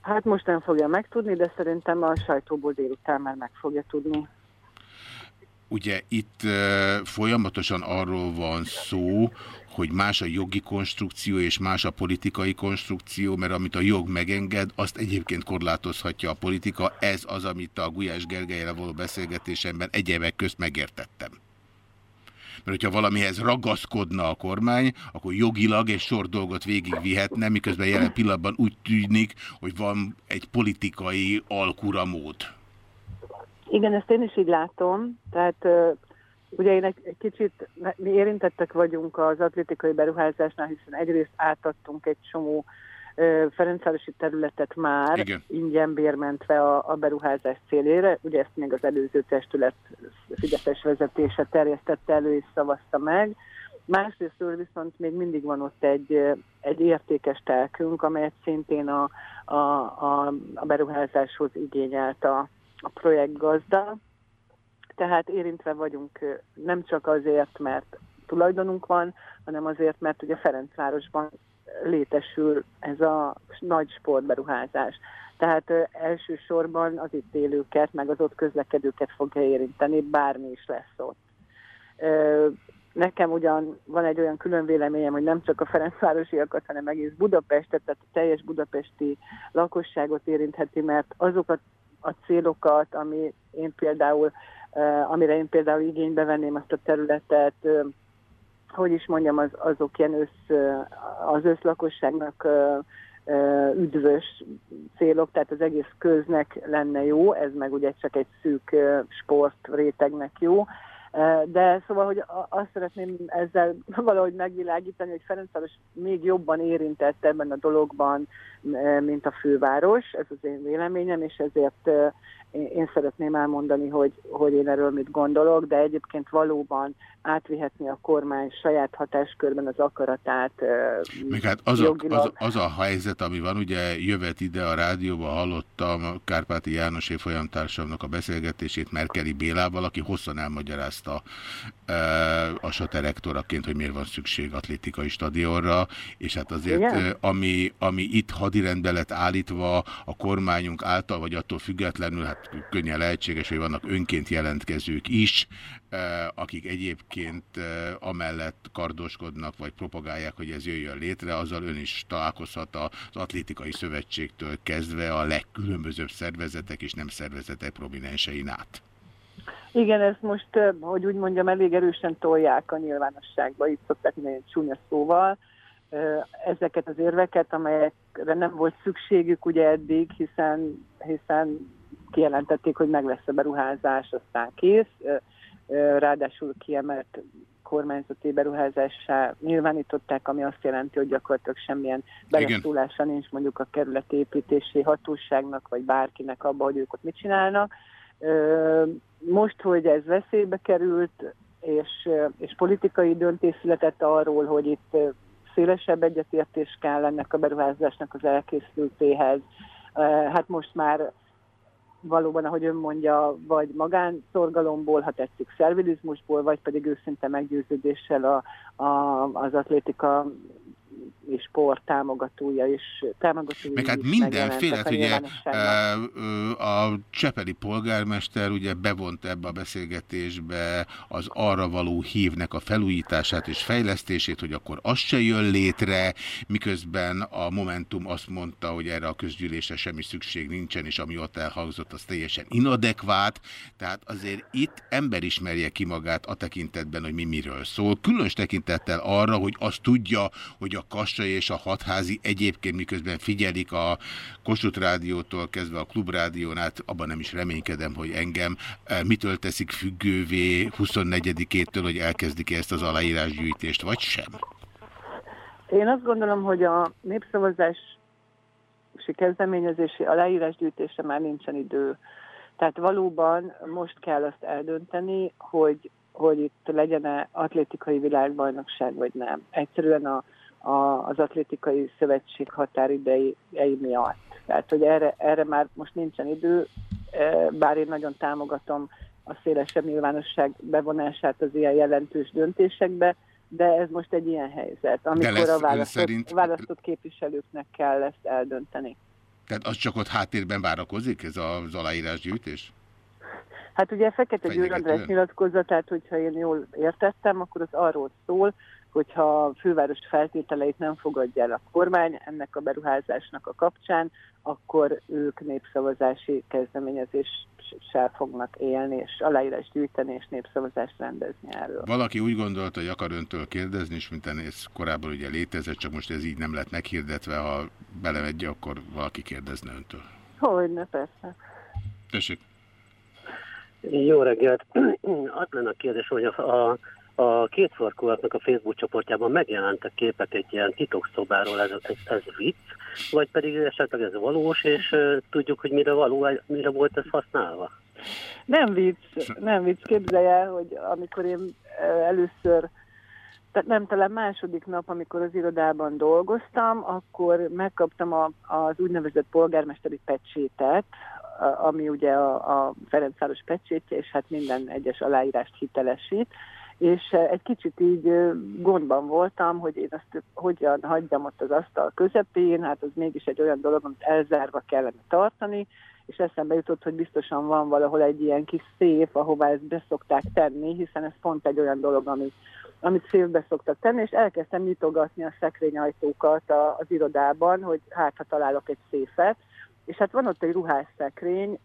Hát most nem fogja megtudni, de szerintem a sajtóból délután már meg fogja tudni. Ugye itt folyamatosan arról van szó, hogy más a jogi konstrukció és más a politikai konstrukció, mert amit a jog megenged, azt egyébként korlátozhatja a politika. Ez az, amit a Gulyás Gergelyre való beszélgetésemben egyébek közt megértettem. Mert hogyha valamihez ragaszkodna a kormány, akkor jogilag egy sor dolgot végigvihetne, miközben jelen pillanatban úgy tűnik, hogy van egy politikai alkuramód. Igen, ezt én is így látom. Tehát Ugye én egy, kicsit, mi érintettek vagyunk az atlétikai beruházásnál, hiszen egyrészt átadtunk egy csomó Ferencvárosi területet már Igen. ingyen bérmentve a, a beruházás célére. Ugye ezt még az előző testület Fideszes vezetése terjesztette elő és szavazta meg. Másrésztől viszont még mindig van ott egy, egy értékes telkünk, amelyet szintén a, a, a, a beruházáshoz igényelt a, a projektgazda tehát érintve vagyunk nem csak azért, mert tulajdonunk van, hanem azért, mert ugye Ferencvárosban létesül ez a nagy sportberuházás. Tehát elsősorban az itt élőket, meg az ott közlekedőket fogja érinteni, bármi is lesz ott. Nekem ugyan van egy olyan külön véleményem, hogy nem csak a Ferencvárosiakat, hanem egész Budapestet, tehát a teljes budapesti lakosságot érintheti, mert azokat a célokat, ami én például amire én például igénybe venném azt a területet, hogy is mondjam, az, azok ilyen össz, az összlakosságnak üdvös célok, tehát az egész köznek lenne jó, ez meg ugye csak egy szűk sport rétegnek jó, de szóval, hogy azt szeretném ezzel valahogy megvilágítani, hogy Ferencváros még jobban érintett ebben a dologban, mint a főváros, ez az én véleményem, és ezért én szeretném elmondani, hogy, hogy én erről mit gondolok, de egyébként valóban átvihetni a kormány saját hatáskörben az akaratát. Még hát az a, az, az a helyzet, ami van, ugye jövet ide a rádióba, hallottam Kárpáti János folyamtársamnak a beszélgetését Merkeli Bélával, aki hosszan elmagyarázta e, a saterektoraként, hogy miért van szükség atlétikai stadionra, és hát azért, ami, ami itt hadirendbe lett állítva a kormányunk által, vagy attól függetlenül, hát könnyen lehetséges, hogy vannak önként jelentkezők is, akik egyébként amellett kardoskodnak, vagy propagálják, hogy ez jöjjön létre, azzal ön is találkozhat az atlétikai szövetségtől kezdve a legkülönbözőbb szervezetek és nem szervezetek prominensein át. Igen, ezt most, hogy úgy mondjam, elég erősen tolják a nyilvánosságba, itt szokták nagyon csúnya szóval, ezeket az érveket, amelyekre nem volt szükségük ugye eddig, hiszen, hiszen kijelentették, hogy meg lesz a beruházás, aztán kész. Ráadásul kiemelt kormányzati beruházássá nyilvánították, ami azt jelenti, hogy gyakorlatilag semmilyen beleszólása nincs mondjuk a kerületépítési hatóságnak, vagy bárkinek abba, hogy ők ott mit csinálnak. Most, hogy ez veszélybe került, és, és politikai döntés született arról, hogy itt szélesebb egyetértés kell ennek a beruházásnak az elkészültéhez. Hát most már valóban, ahogy ön mondja, vagy magánszorgalomból, ha tetszik, szervilizmusból, vagy pedig őszinte meggyőződéssel a, a, az atlétika és sport támogatója is. Támogatója Meg hát mindenféle, hát ugye a Csepeli polgármester ugye bevont ebbe a beszélgetésbe az arra való hívnek a felújítását és fejlesztését, hogy akkor az se jön létre, miközben a Momentum azt mondta, hogy erre a közgyűlésre semmi szükség nincsen, és ami ott elhangzott, az teljesen inadekvát. Tehát azért itt ember ismerje ki magát a tekintetben, hogy mi miről szól. Különös tekintettel arra, hogy azt tudja, hogy a Kassai és a Hatházi egyébként miközben figyelik a Kossuth Rádiótól kezdve a Klubrádión át, abban nem is reménykedem, hogy engem eh, mitől teszik függővé 24-től, hogy elkezdik -e ezt az aláírásgyűjtést, vagy sem? Én azt gondolom, hogy a népszavazás kezdeményezési aláírásgyűjtése már nincsen idő. Tehát valóban most kell azt eldönteni, hogy, hogy itt legyen-e atlétikai világbajnokság, vagy nem. Egyszerűen a a, az atlétikai szövetség határidei miatt. Tehát, hogy erre, erre már most nincsen idő, e, bár én nagyon támogatom a szélesebb nyilvánosság bevonását az ilyen jelentős döntésekbe, de ez most egy ilyen helyzet, amikor a választott, szerint... választott képviselőknek kell ezt eldönteni. Tehát az csak ott háttérben várakozik, ez az aláírásgyűjtés? Hát ugye Fekete Győr András nyilatkozatát, hogyha én jól értettem, akkor az arról szól, hogyha a főváros feltételeit nem fogadja el a kormány ennek a beruházásnak a kapcsán, akkor ők népszavazási kezdeményezéssel fognak élni, és aláírás gyűjteni, és népszavazást rendezni erről. Valaki úgy gondolta, hogy akar öntől kérdezni, és mint ez korábban ugye létezett, csak most ez így nem lett meghirdetve, ha belemegy, akkor valaki kérdezne öntől. Hogyne, persze. Tessék. Jó reggelt! Az lenne a kérdés, hogy a, a a két farkúaknak a Facebook csoportjában megjelentek képek egy ilyen titokszobáról, ez, ez, ez vicc, vagy pedig esetleg ez valós, és uh, tudjuk, hogy mire való, mire volt ez használva? Nem vicc, nem vicc. Képzelje el, hogy amikor én először, tehát nem talán második nap, amikor az irodában dolgoztam, akkor megkaptam a, az úgynevezett polgármesteri pecsétet, ami ugye a, a Ferencváros pecsétje, és hát minden egyes aláírást hitelesít, és eh, egy kicsit így eh, gondban voltam, hogy én azt hogyan hagyjam ott az asztal közepén, hát az mégis egy olyan dolog, amit elzárva kellene tartani, és eszembe jutott, hogy biztosan van valahol egy ilyen kis szép, ahová ezt beszokták tenni, hiszen ez pont egy olyan dolog, amit, amit szépbe szoktak tenni, és elkezdtem nyitogatni a szekrényajtókat az irodában, hogy hát ha találok egy széfet, és hát van ott egy ruhásszekrény,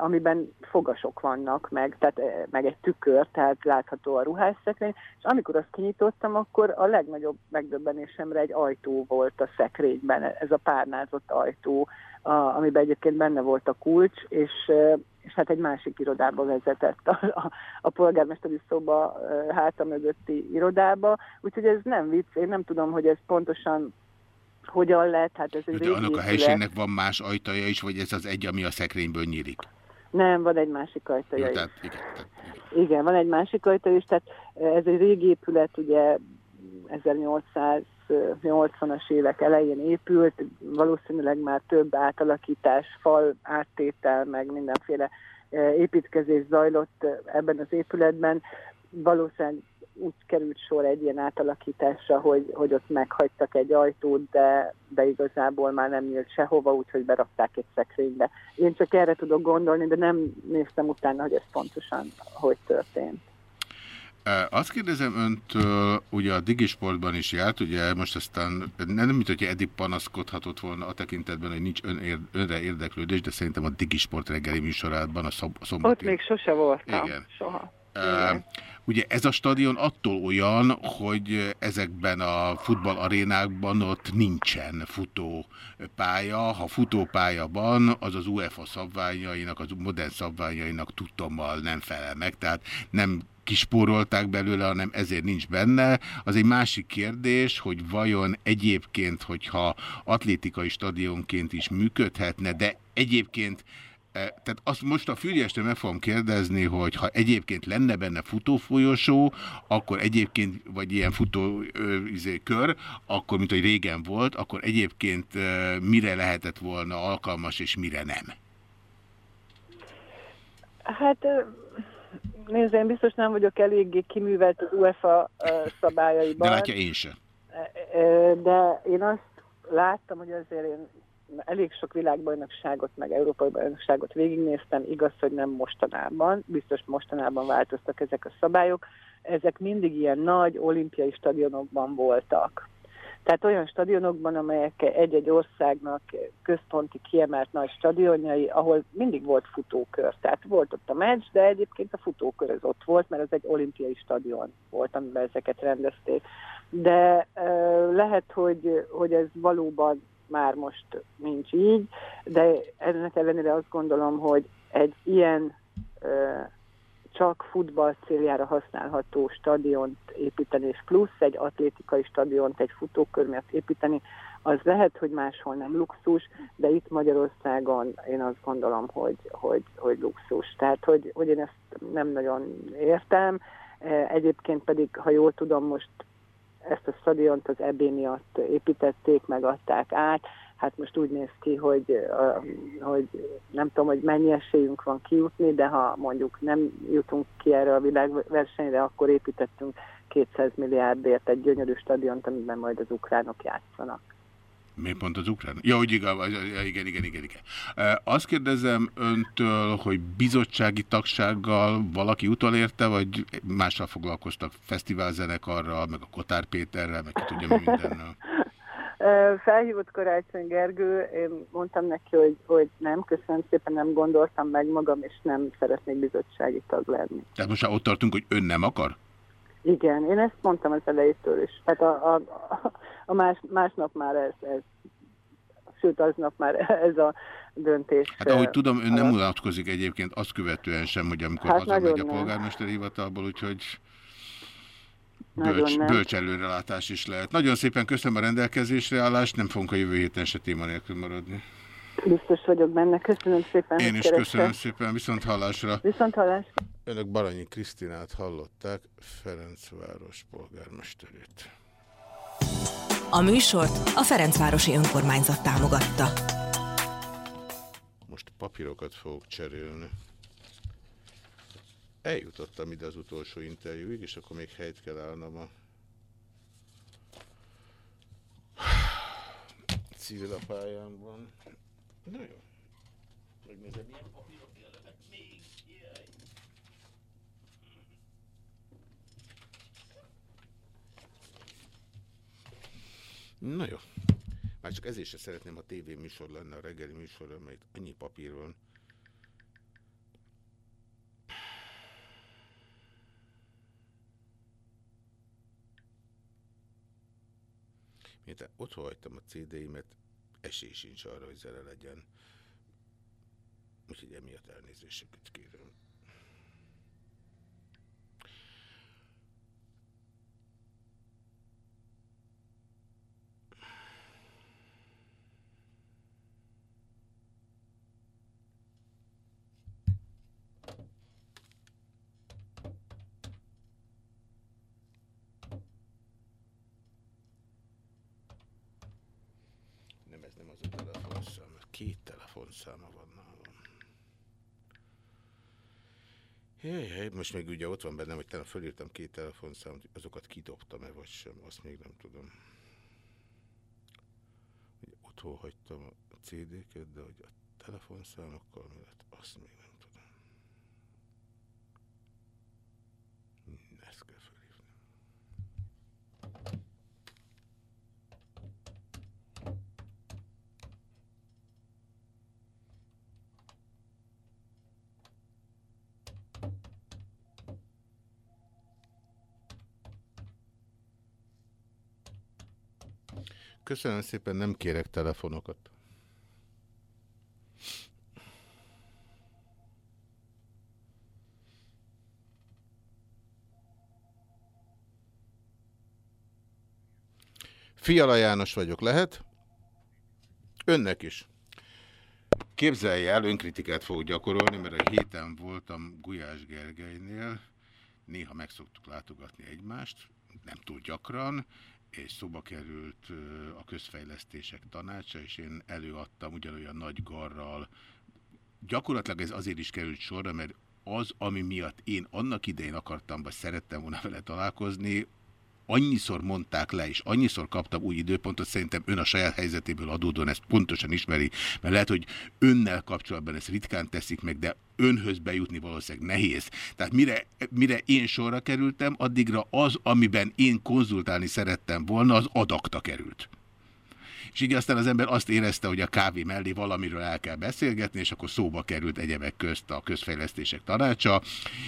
amiben fogasok vannak, meg, tehát, meg egy tükör, tehát látható a ruhásszekrény, és amikor azt kinyitottam, akkor a legnagyobb megdöbbenésemre egy ajtó volt a szekrényben, ez a párnázott ajtó, a, amiben egyébként benne volt a kulcs, és, és hát egy másik irodába vezetett a, a, a polgármesteri szoba háta mögötti irodába, úgyhogy ez nem vicc, én nem tudom, hogy ez pontosan hogyan lett, hát ez egy De annak a helységnek van más ajtaja is, vagy ez az egy, ami a szekrényből nyílik? Nem, van egy másik ajtaja is. Tehát, igen, tehát, igen. igen, van egy másik ajtaja is, tehát ez egy régi épület, ugye 1880-as évek elején épült, valószínűleg már több átalakítás, fal áttétel, meg mindenféle építkezés zajlott ebben az épületben. Valószínűleg úgy került sor egy ilyen átalakításra, hogy, hogy ott meghagytak egy ajtót, de, de igazából már nem nyílt sehova, úgyhogy berakták egy szekrénybe. Én csak erre tudok gondolni, de nem néztem utána, hogy ez pontosan hogy történt. Azt kérdezem öntől, ugye a digisportban is járt, ugye most aztán nem, mint hogyha eddig panaszkodhatott volna a tekintetben, hogy nincs ön ér, önre érdeklődés, de szerintem a digisport reggeli műsorában a, szombati... Ott még sose voltam. Igen. Soha. Ugye ez a stadion attól olyan, hogy ezekben a futballarénákban ott nincsen futópálya. Ha futópálya van, az az UEFA szabványainak, az modern szabványainak tudtommal nem felel meg. Tehát nem kispórolták belőle, hanem ezért nincs benne. Az egy másik kérdés, hogy vajon egyébként, hogyha atlétikai stadionként is működhetne, de egyébként tehát azt most a Füriestől meg fogom kérdezni, hogy ha egyébként lenne benne futófolyosó, akkor egyébként, vagy ilyen futó izé, kör, akkor, mint hogy régen volt, akkor egyébként mire lehetett volna alkalmas, és mire nem? Hát nézd, én biztos nem vagyok eléggé kiművelt az UEFA szabályaiban. De látja én sem. De én azt láttam, hogy azért én elég sok világbajnokságot, meg európai bajnokságot végignéztem, igaz, hogy nem mostanában, biztos mostanában változtak ezek a szabályok, ezek mindig ilyen nagy olimpiai stadionokban voltak. Tehát olyan stadionokban, amelyek egy-egy országnak központi kiemelt nagy stadionjai, ahol mindig volt futókör. Tehát volt ott a meccs, de egyébként a futókör az ott volt, mert ez egy olimpiai stadion volt, amiben ezeket rendezték. De uh, lehet, hogy, hogy ez valóban már most nincs így, de ennek ellenére azt gondolom, hogy egy ilyen ö, csak futball céljára használható stadiont építeni, és plusz egy atlétikai stadiont, egy futókör miatt építeni, az lehet, hogy máshol nem luxus, de itt Magyarországon én azt gondolom, hogy, hogy, hogy luxus. Tehát, hogy, hogy én ezt nem nagyon értem. Egyébként pedig, ha jól tudom, most ezt a stadiont az EB miatt építették, megadták át. Hát most úgy néz ki, hogy, hogy nem tudom, hogy mennyi esélyünk van kijutni, de ha mondjuk nem jutunk ki erre a világversenyre, akkor építettünk 200 milliárdért egy gyönyörű stadiont, amiben majd az ukránok játszanak. Miért pont az ukrán? Ja, hogy igen, igen, igen, igen, igen. Azt kérdezem öntől, hogy bizottsági tagsággal valaki utolérte, vagy mással foglalkoztak fesztiválzenekarral, meg a Kotár Péterrel, meg ki tudja mi mindennel? Felhívott Karácsony Gergő, én mondtam neki, hogy, hogy nem, köszönöm szépen, nem gondoltam meg magam, és nem szeretnék bizottsági tag lenni. Tehát most már ott tartunk, hogy ön nem akar? Igen, én ezt mondtam az elejétől is. Hát a, a, a más, másnap már ez, ez, sőt aznap már ez a döntés. Hát ahogy tudom, ön nem mutatkozik egyébként azt követően sem, hogy amikor hát hazamegy a polgármester hivatalból, úgyhogy bölcs, bölcs előrelátás is lehet. Nagyon szépen köszönöm a rendelkezésre állást, nem fogunk a jövő héten se téma nélkül maradni. Biztos vagyok benne, köszönöm szépen. Én is keresek. köszönöm szépen, viszont hallásra. Viszont hallásra. Önök Baranyi Krisztinát hallották, Ferencváros polgármesterét. A műsort a Ferencvárosi Önkormányzat támogatta. Most papírokat fogok cserélni. Eljutottam ide az utolsó interjúig, és akkor még helyt kell állnom a civil a pályámban. Na jó. Megnézem, milyen papírok kellenek még. Jaj. Na jó. Már csak ezért sem szeretném, ha tévéműsor lenne a reggeli műsor, mert annyi papír van. Miután otthon hagytam a CD-imet, esély sincs arra, hogy zene legyen. Úgyhogy emiatt elnézéseket kérem. két telefonszáma van nálam. Jaj, jaj, most még ugye ott van bennem, hogy talán fölírtam két telefonszámot, azokat kidobtam-e vagy sem, azt még nem tudom. Ugye otthon hagytam a CD-ket, de hogy a telefonszámokkal mi lett, azt még nem tudom. Ezt kell fölhívni. Köszönöm szépen, nem kérek telefonokat. Fiala János vagyok, lehet? Önnek is. Képzelje el, önkritikát fogok gyakorolni, mert a héten voltam Gulyás Gergelynél, néha meg szoktuk látogatni egymást, nem túl gyakran, és szóba került a közfejlesztések tanácsa, és én előadtam ugyanolyan nagy garral. Gyakorlatilag ez azért is került sorra, mert az, ami miatt én annak idején akartam, vagy szerettem volna vele találkozni, annyiszor mondták le, és annyiszor kaptam új időpontot, szerintem ön a saját helyzetéből adódóan ezt pontosan ismeri, mert lehet, hogy önnel kapcsolatban ezt ritkán teszik meg, de önhöz bejutni valószínűleg nehéz. Tehát mire, mire én sorra kerültem, addigra az, amiben én konzultálni szerettem volna, az adakta került és így aztán az ember azt érezte, hogy a kávé mellé valamiről el kell beszélgetni, és akkor szóba került egyebek közt a közfejlesztések tanácsa,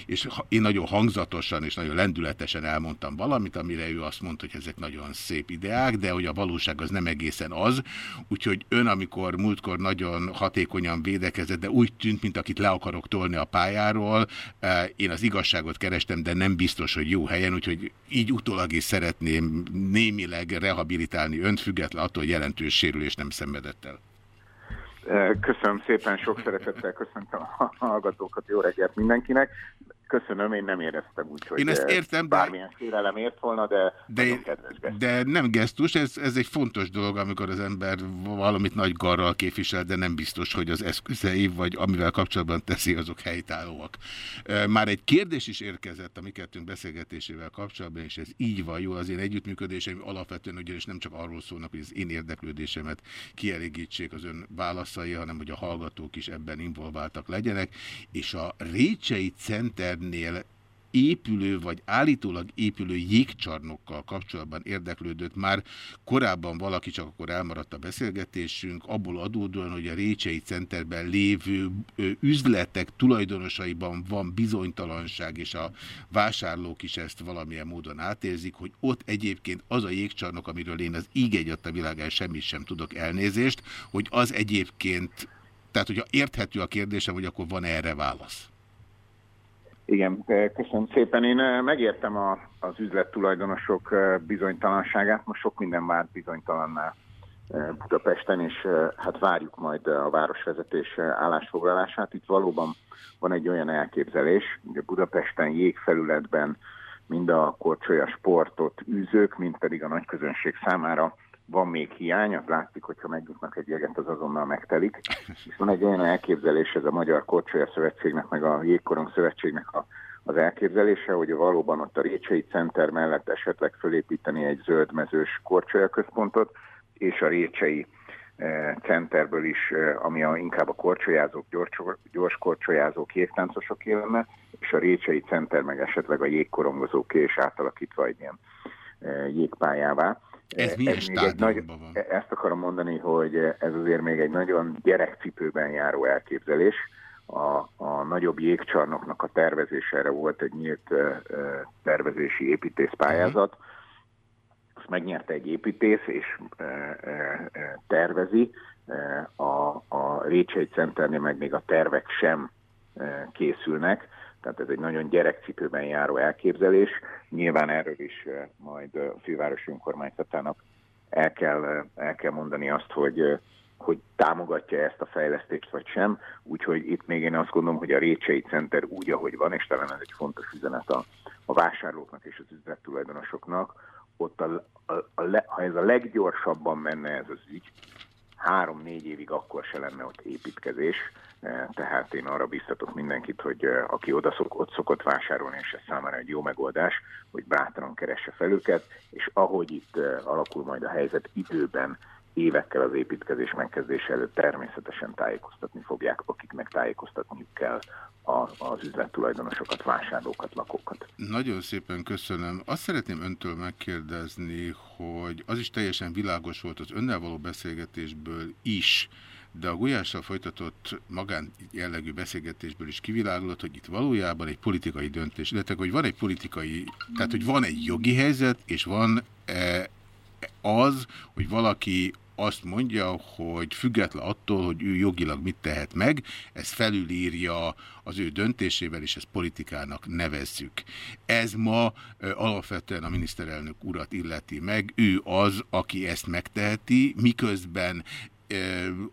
és én nagyon hangzatosan és nagyon lendületesen elmondtam valamit, amire ő azt mondta, hogy ezek nagyon szép ideák, de hogy a valóság az nem egészen az, úgyhogy ön, amikor múltkor nagyon hatékonyan védekezett, de úgy tűnt, mint akit le akarok tolni a pályáról, eh, én az igazságot kerestem, de nem biztos, hogy jó helyen, úgyhogy így utólag is szeretném némileg rehabilitálni önt, független attól, hogy jelent jelentős sérülés nem szenvedett el. Köszönöm szépen, sok szeretettel köszöntöm a hallgatókat, jó reggelt mindenkinek köszönöm, én nem éreztem úgy, hogy én ezt értem, bármilyen de... félelem ért volna, de, de, de nem gesztus, ez, ez egy fontos dolog, amikor az ember valamit nagy garral képvisel, de nem biztos, hogy az eszközei, vagy amivel kapcsolatban teszi, azok helytállóak. Már egy kérdés is érkezett a mi kettőnk beszélgetésével kapcsolatban, és ez így van jó, az én együttműködésem alapvetően ugyanis nem csak arról szólnak, hogy az én érdeklődésemet kielégítsék az ön válaszai, hanem hogy a hallgatók is ebben involváltak legyenek, és a Récsei Center Földnél épülő vagy állítólag épülő jégcsarnokkal kapcsolatban érdeklődött már korábban valaki, csak akkor elmaradt a beszélgetésünk, abból adódóan, hogy a Récsei Centerben lévő üzletek tulajdonosaiban van bizonytalanság, és a vásárlók is ezt valamilyen módon átérzik, hogy ott egyébként az a jégcsarnok, amiről én az íg a világán semmit sem tudok elnézést, hogy az egyébként, tehát hogyha érthető a kérdésem, hogy akkor van -e erre válasz. Igen, köszönöm szépen. Én megértem a, az üzlettulajdonosok bizonytalanságát. Most sok minden vált bizonytalanná Budapesten, és hát várjuk majd a városvezetés állásfoglalását. Itt valóban van egy olyan elképzelés, hogy Budapesten jégfelületben mind a korcsolya sportot űzők, mind pedig a nagyközönség számára van még hiány, az látszik, hogyha megjutnak egy jeget, az azonnal megtelik. És van egy olyan elképzelés, ez a Magyar Korcsolya Szövetségnek, meg a Jégkorong Szövetségnek a, az elképzelése, hogy valóban ott a Récsei Center mellett esetleg fölépíteni egy zöldmezős korcsolya központot, és a Récsei e, centerből is, e, ami a, inkább a korcsolyázók, gyors, gyors korcsolyázók, jégtáncosok lenne, és a Récsei center meg esetleg a jégkorongozók és átalakítva egy ilyen e, jégpályává. Ez milyen ez egy nagy, van? Ezt akarom mondani, hogy ez azért még egy nagyon gyerekcipőben járó elképzelés. A, a nagyobb jégcsarnoknak a tervezésére volt egy nyílt uh, tervezési építészpályázat. Uh-huh. Azt megnyerte egy építész, és uh, uh, tervezi. A, a Récsei Centernél meg még a tervek sem készülnek tehát ez egy nagyon gyerekcipőben járó elképzelés. Nyilván erről is majd a fővárosi önkormányzatának el kell, el kell mondani azt, hogy, hogy támogatja ezt a fejlesztést vagy sem. Úgyhogy itt még én azt gondolom, hogy a Récsei Center úgy, ahogy van, és talán ez egy fontos üzenet a, a vásárlóknak és az üzlettulajdonosoknak, ott a, a, a le, ha ez a leggyorsabban menne ez az ügy, három-négy évig akkor se lenne ott építkezés, e, tehát én arra biztatok mindenkit, hogy e, aki oda szok, ott szokott vásárolni, és ez számára egy jó megoldás, hogy bátran keresse fel őket, és ahogy itt e, alakul majd a helyzet időben, évekkel az építkezés megkezdése előtt természetesen tájékoztatni fogják, akiknek tájékoztatniuk kell a, az üzlettulajdonosokat, vásárlókat, lakókat. Nagyon szépen köszönöm. Azt szeretném öntől megkérdezni, hogy az is teljesen világos volt az önnel való beszélgetésből is, de a Gulyással folytatott magán jellegű beszélgetésből is kivilágulott, hogy itt valójában egy politikai döntés, illetve hogy van egy politikai, tehát hogy van egy jogi helyzet, és van az, hogy valaki azt mondja, hogy független attól, hogy ő jogilag mit tehet meg, ez felülírja az ő döntésével, és ezt politikának nevezzük. Ez ma alapvetően a miniszterelnök urat illeti meg, ő az, aki ezt megteheti, miközben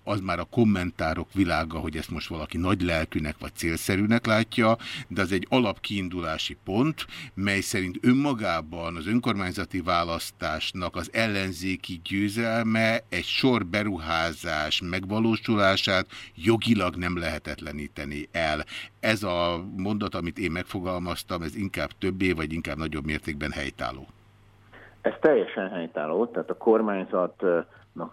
az már a kommentárok világa, hogy ezt most valaki nagy lelkűnek vagy célszerűnek látja, de az egy alapkiindulási pont, mely szerint önmagában az önkormányzati választásnak az ellenzéki győzelme egy sor beruházás megvalósulását jogilag nem lehetetleníteni el. Ez a mondat, amit én megfogalmaztam, ez inkább többé vagy inkább nagyobb mértékben helytálló. Ez teljesen helytálló, tehát a kormányzat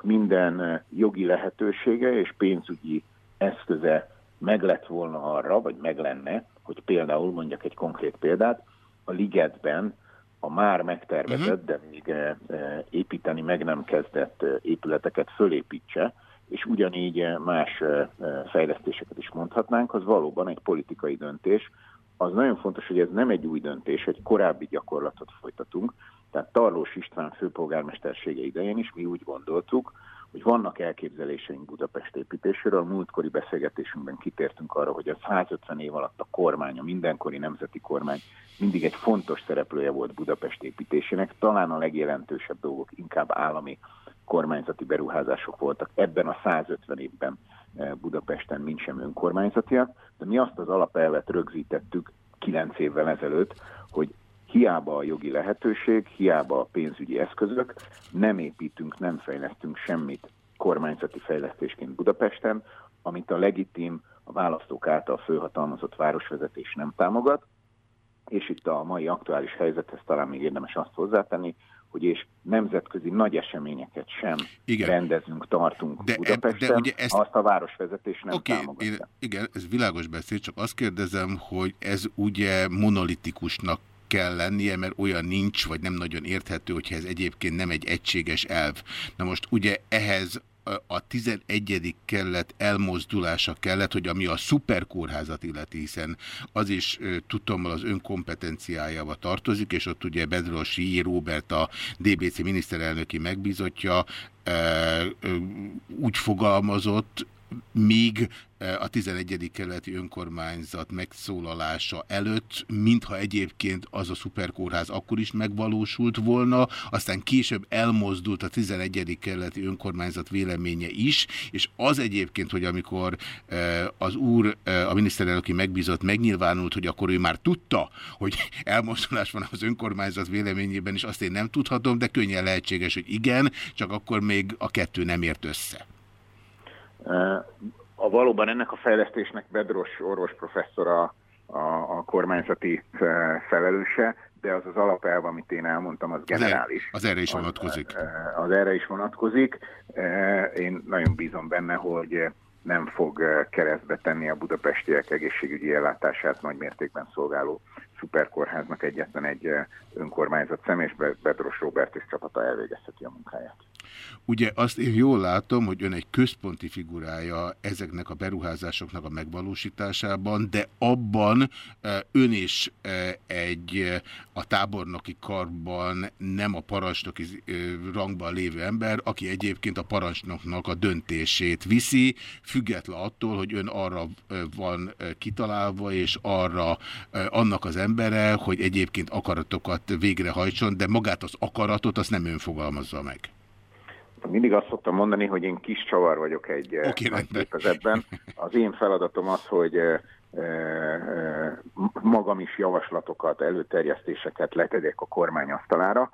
minden eh, jogi lehetősége és pénzügyi eszköze meg lett volna arra, vagy meg lenne, hogy például mondjak egy konkrét példát, a ligetben a már megtervezett, de még eh, eh, építeni meg nem kezdett épületeket fölépítse, és ugyanígy más fejlesztéseket is mondhatnánk, az valóban egy politikai döntés. Az nagyon fontos, hogy ez nem egy új döntés, egy korábbi gyakorlatot folytatunk, tehát Tarlós István főpolgármestersége idején is mi úgy gondoltuk, hogy vannak elképzeléseink Budapest építéséről. A múltkori beszélgetésünkben kitértünk arra, hogy a 150 év alatt a kormány, a mindenkori nemzeti kormány mindig egy fontos szereplője volt Budapest építésének. Talán a legjelentősebb dolgok inkább állami kormányzati beruházások voltak ebben a 150 évben eh, Budapesten, mint sem önkormányzatiak, de mi azt az alapelvet rögzítettük 9 évvel ezelőtt, hogy hiába a jogi lehetőség, hiába a pénzügyi eszközök, nem építünk, nem fejlesztünk semmit kormányzati fejlesztésként Budapesten, amit a legitim, a választók által főhatalmazott városvezetés nem támogat, és itt a mai aktuális helyzethez talán még érdemes azt hozzátenni, hogy és nemzetközi nagy eseményeket sem igen. rendezünk, tartunk de, Budapesten, de ugye ezt... azt a városvezetés nem okay, támogatja. Én, igen, ez világos beszéd, csak azt kérdezem, hogy ez ugye monolitikusnak kell lennie, mert olyan nincs, vagy nem nagyon érthető, hogyha ez egyébként nem egy egységes elv. Na most ugye ehhez a 11. kellett elmozdulása kellett, hogy ami a szuperkórházat illeti, hiszen az is tudom, az önkompetenciájába tartozik, és ott ugye Bedrosi Robert a DBC miniszterelnöki megbízottja úgy fogalmazott, míg eh, a 11. kerületi önkormányzat megszólalása előtt, mintha egyébként az a szuperkórház akkor is megvalósult volna, aztán később elmozdult a 11. kerületi önkormányzat véleménye is, és az egyébként, hogy amikor eh, az úr, eh, a miniszterelnöki megbízott megnyilvánult, hogy akkor ő már tudta, hogy elmozdulás van az önkormányzat véleményében, és azt én nem tudhatom, de könnyen lehetséges, hogy igen, csak akkor még a kettő nem ért össze. A valóban ennek a fejlesztésnek Bedros orvos professzora a, a kormányzati felelőse, de az az alapelv, amit én elmondtam, az generális. Az, az erre is vonatkozik. Az, az erre is vonatkozik. Én nagyon bízom benne, hogy nem fog keresztbe tenni a budapestiek egészségügyi ellátását nagy mértékben szolgáló szuperkórháznak egyetlen egy önkormányzat szem, és Bedros Robert és csapata elvégezheti a munkáját. Ugye azt én jól látom, hogy ön egy központi figurája ezeknek a beruházásoknak a megvalósításában, de abban ön is egy a tábornoki karban nem a parancsnoki rangban lévő ember, aki egyébként a parancsnoknak a döntését viszi, független attól, hogy ön arra van kitalálva, és arra annak az embere, hogy egyébként akaratokat végrehajtson, de magát az akaratot azt nem ön fogalmazza meg. Mindig azt szoktam mondani, hogy én kis csavar vagyok egy eh, okay, ebben. Az én feladatom az, hogy eh, eh, magam is javaslatokat, előterjesztéseket letegyek a kormány asztalára,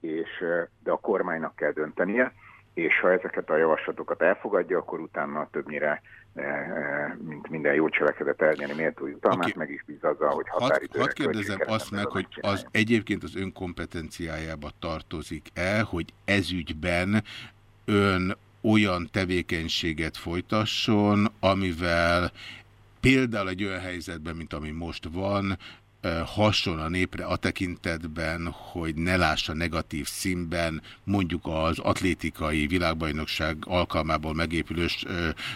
és, de a kormánynak kell döntenie, és ha ezeket a javaslatokat elfogadja, akkor utána többnyire E, e, mint minden jó cselekedet elnyeri méltó jutalmát, okay. meg is bíz azzal, hogy határidőre... Hadd kérdezem azt meg, hogy az egyébként az önkompetenciájába tartozik-e, hogy ezügyben ön olyan tevékenységet folytasson, amivel például egy olyan helyzetben, mint ami most van, hasson a népre a tekintetben, hogy ne lássa negatív színben mondjuk az atlétikai világbajnokság alkalmából megépülő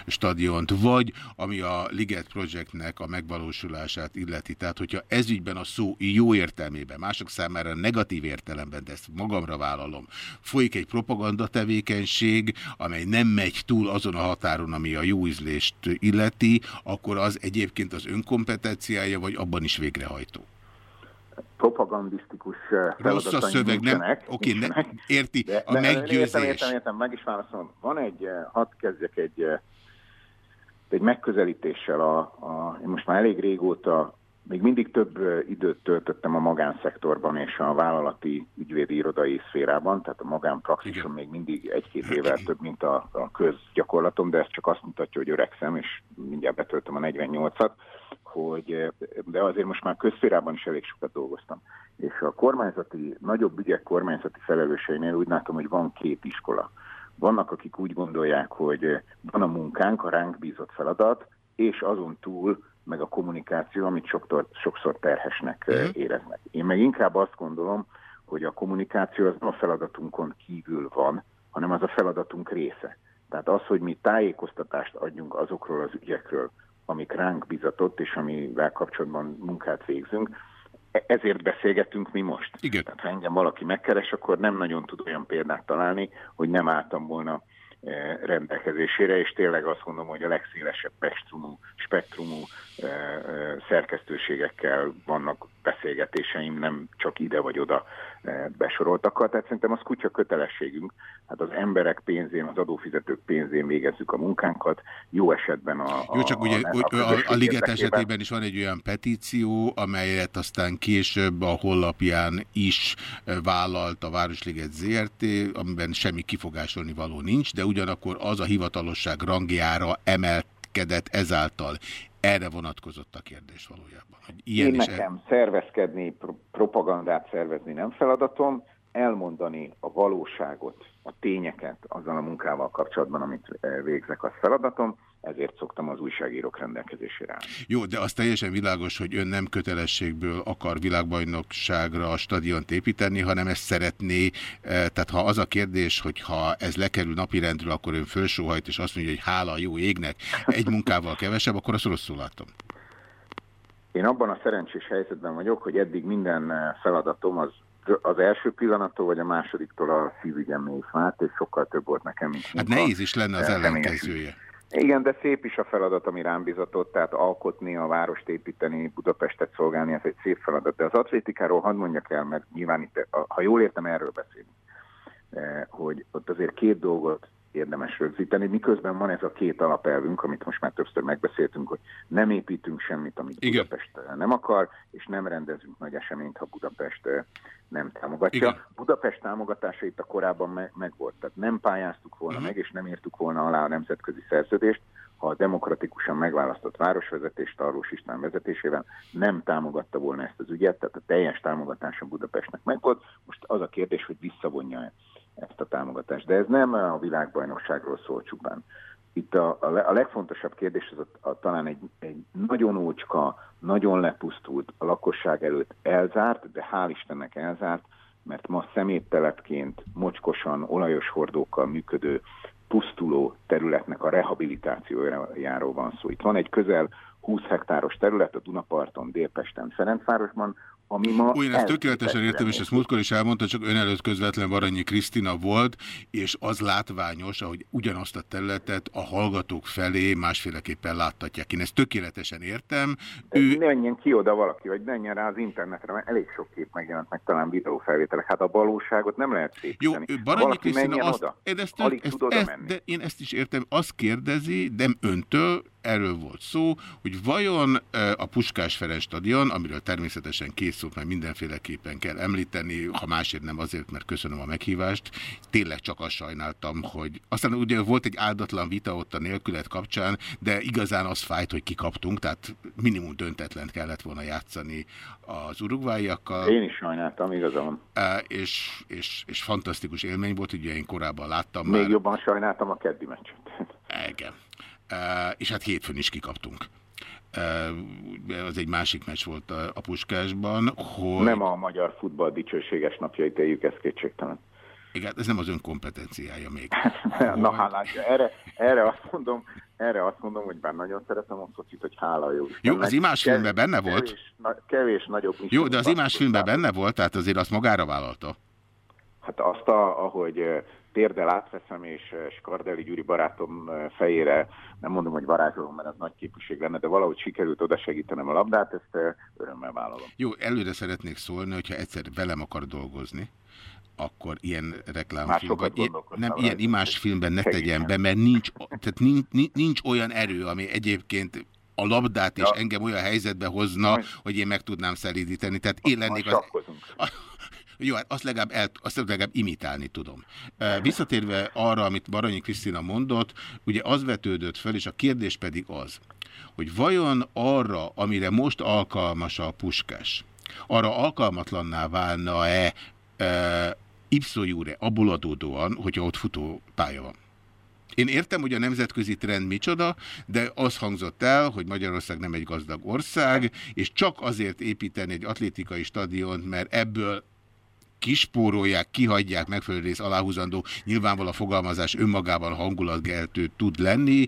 stadiont, vagy ami a Liget Projectnek a megvalósulását illeti. Tehát, hogyha ezügyben a szó jó értelmében, mások számára negatív értelemben, de ezt magamra vállalom, folyik egy propaganda tevékenység, amely nem megy túl azon a határon, ami a jó ízlést illeti, akkor az egyébként az önkompetenciája, vagy abban is végrehajtó? Propagandisztikus Rossz a szöveg, nem? Oké, okay, érti, de, a de, meggyőzés. Értem, értem, értem, meg is válaszolom. Van egy, hadd kezdjek egy, egy megközelítéssel. A, a, én most már elég régóta még mindig több időt töltöttem a magánszektorban és a vállalati ügyvédi irodai szférában, tehát a magánpraxisom még mindig egy-két évvel több, mint a, a közgyakorlatom, de ez csak azt mutatja, hogy öregszem, és mindjárt betöltöm a 48-at, hogy, de azért most már közszférában is elég sokat dolgoztam. És a kormányzati, nagyobb ügyek kormányzati felelőseinél úgy látom, hogy van két iskola. Vannak, akik úgy gondolják, hogy van a munkánk, a ránk bízott feladat, és azon túl meg a kommunikáció, amit sokszor, sokszor terhesnek uh-huh. éreznek. Én meg inkább azt gondolom, hogy a kommunikáció az nem a feladatunkon kívül van, hanem az a feladatunk része. Tehát az, hogy mi tájékoztatást adjunk azokról az ügyekről, amik ránk bizatott, és amivel kapcsolatban munkát végzünk, e-, ezért beszélgetünk mi most. Igen. Tehát ha engem valaki megkeres, akkor nem nagyon tud olyan példát találni, hogy nem álltam volna Eh, rendelkezésére, és tényleg azt mondom, hogy a legszélesebb spektrumú, spektrumú eh, szerkesztőségekkel vannak beszélgetéseim, nem csak ide vagy oda besoroltakkal, tehát szerintem az kutya kötelességünk. Hát az emberek pénzén, az adófizetők pénzén végezzük a munkánkat, jó esetben a... Jó, csak ugye a, a, a, a Liget esetében is van egy olyan petíció, amelyet aztán később a hollapján is vállalt a Városliget ZRT, amiben semmi kifogásolni való nincs, de ugyanakkor az a hivatalosság rangjára emelkedett ezáltal. Erre vonatkozott a kérdés valójában. Hogy ilyen Én nekem el... szervezkedni, propagandát szervezni nem feladatom, elmondani a valóságot, a tényeket azzal a munkával kapcsolatban, amit eh, végzek, az feladatom ezért szoktam az újságírók rendelkezésére állni. Jó, de az teljesen világos, hogy ön nem kötelességből akar világbajnokságra a stadiont építeni, hanem ezt szeretné, eh, tehát ha az a kérdés, hogy ha ez lekerül napirendről, akkor ön fölsóhajt, és azt mondja, hogy hála a jó égnek, egy munkával kevesebb, akkor azt rosszul látom. Én abban a szerencsés helyzetben vagyok, hogy eddig minden eh, feladatom az az első pillanattól, vagy a másodiktól a szívügyem mély fát, és sokkal több volt nekem, mint Hát nehéz is lenne az ellenkezője. Igen, de szép is a feladat, ami rám bizatott, tehát alkotni, a várost építeni, Budapestet szolgálni, ez egy szép feladat. De az atlétikáról hadd mondjak el, mert nyilván itt, ha jól értem, erről beszélni, eh, hogy ott azért két dolgot érdemes rögzíteni, miközben van ez a két alapelvünk, amit most már többször megbeszéltünk, hogy nem építünk semmit, amit Igen. Budapest nem akar, és nem rendezünk nagy eseményt, ha Budapest eh, nem támogatja. Igen. Budapest támogatása itt a korábban meg, meg volt, tehát nem pályáztuk volna uh-huh. meg, és nem írtuk volna alá a nemzetközi szerződést, ha a demokratikusan megválasztott városvezetés Tarlós István vezetésével nem támogatta volna ezt az ügyet, tehát a teljes támogatása Budapestnek megvolt. Most az a kérdés, hogy visszavonja-e ezt a támogatást. De ez nem a világbajnokságról szól csupán. Itt a, a legfontosabb kérdés az a, a, talán egy, egy nagyon ócska, nagyon lepusztult, a lakosság előtt elzárt, de hál' Istennek elzárt, mert ma szeméttelepként, mocskosan, olajos hordókkal működő pusztuló területnek a rehabilitációjáról van szó. Itt van egy közel 20 hektáros terület a Dunaparton, Délpesten, Ferencvárosban, ami ma... Úgy, ezt tökéletesen értem, és ezt múltkor is elmondta, csak ön előtt közvetlen Varanyi Krisztina volt, és az látványos, ahogy ugyanazt a területet a hallgatók felé másféleképpen láttatják. Én ezt tökéletesen értem. De ő... menjen ki oda valaki, vagy menjen rá az internetre, mert elég sok kép megjelent meg, talán videófelvételek. Hát a valóságot nem lehet szépíteni. Jó, Baranyi Krisztina azt... Oda. Én ezt, ezt, ezt, ezt, de én ezt is értem. Azt kérdezi, nem öntől, erről volt szó, hogy vajon a Puskás Ferenc stadion, amiről természetesen készült, mert mindenféleképpen kell említeni, ha másért nem azért, mert köszönöm a meghívást, tényleg csak azt sajnáltam, hogy aztán ugye volt egy áldatlan vita ott a nélkület kapcsán, de igazán az fájt, hogy kikaptunk, tehát minimum döntetlen kellett volna játszani az urugváiakkal. Én is sajnáltam, igazán. És, és, és fantasztikus élmény volt, ugye én korábban láttam Még már. jobban sajnáltam a keddi meccset. Igen és hát hétfőn is kikaptunk. az egy másik meccs volt a, a Puskásban, hogy... Nem a magyar futball dicsőséges napjait éljük, ez kétségtelen. Igen, ez nem az ön kompetenciája még. Na hálátja, erre, erre, azt mondom, erre azt mondom, hogy bár nagyon szeretem a focit, hogy hála jó Jó, az imásfilmben benne volt? Kevés, na, kevés nagyobb... Jó, de az imásfilmben benne volt, tehát azért azt magára vállalta. Hát azt, a, ahogy térdel átveszem, és Skardeli Gyuri barátom fejére, nem mondom, hogy varázsolom, mert az nagy képviség lenne, de valahogy sikerült oda segítenem a labdát, ezt örömmel vállalom. Jó, előre szeretnék szólni, hogyha egyszer velem akar dolgozni, akkor ilyen reklámfilm, vagy ilyen, nem, ilyen imásfilmben ne tegyen be, mert nincs, tehát nincs, nincs olyan erő, ami egyébként a labdát és ja. engem olyan helyzetbe hozna, Majd. hogy én meg tudnám szelídíteni. Tehát én lennék az... Jó, hát azt legalább, el, azt legalább imitálni tudom. Visszatérve arra, amit Baranyi Krisztina mondott, ugye az vetődött fel, és a kérdés pedig az, hogy vajon arra, amire most alkalmas a puskás, arra alkalmatlanná válna-e e, ipszójúre, abból adódóan, hogyha ott futó pálya van? Én értem, hogy a nemzetközi trend micsoda, de az hangzott el, hogy Magyarország nem egy gazdag ország, és csak azért építeni egy atlétikai stadiont, mert ebből kispórolják, kihagyják megfelelő rész aláhúzandó, nyilvánvalóan a fogalmazás önmagában hangulatgeltő tud lenni,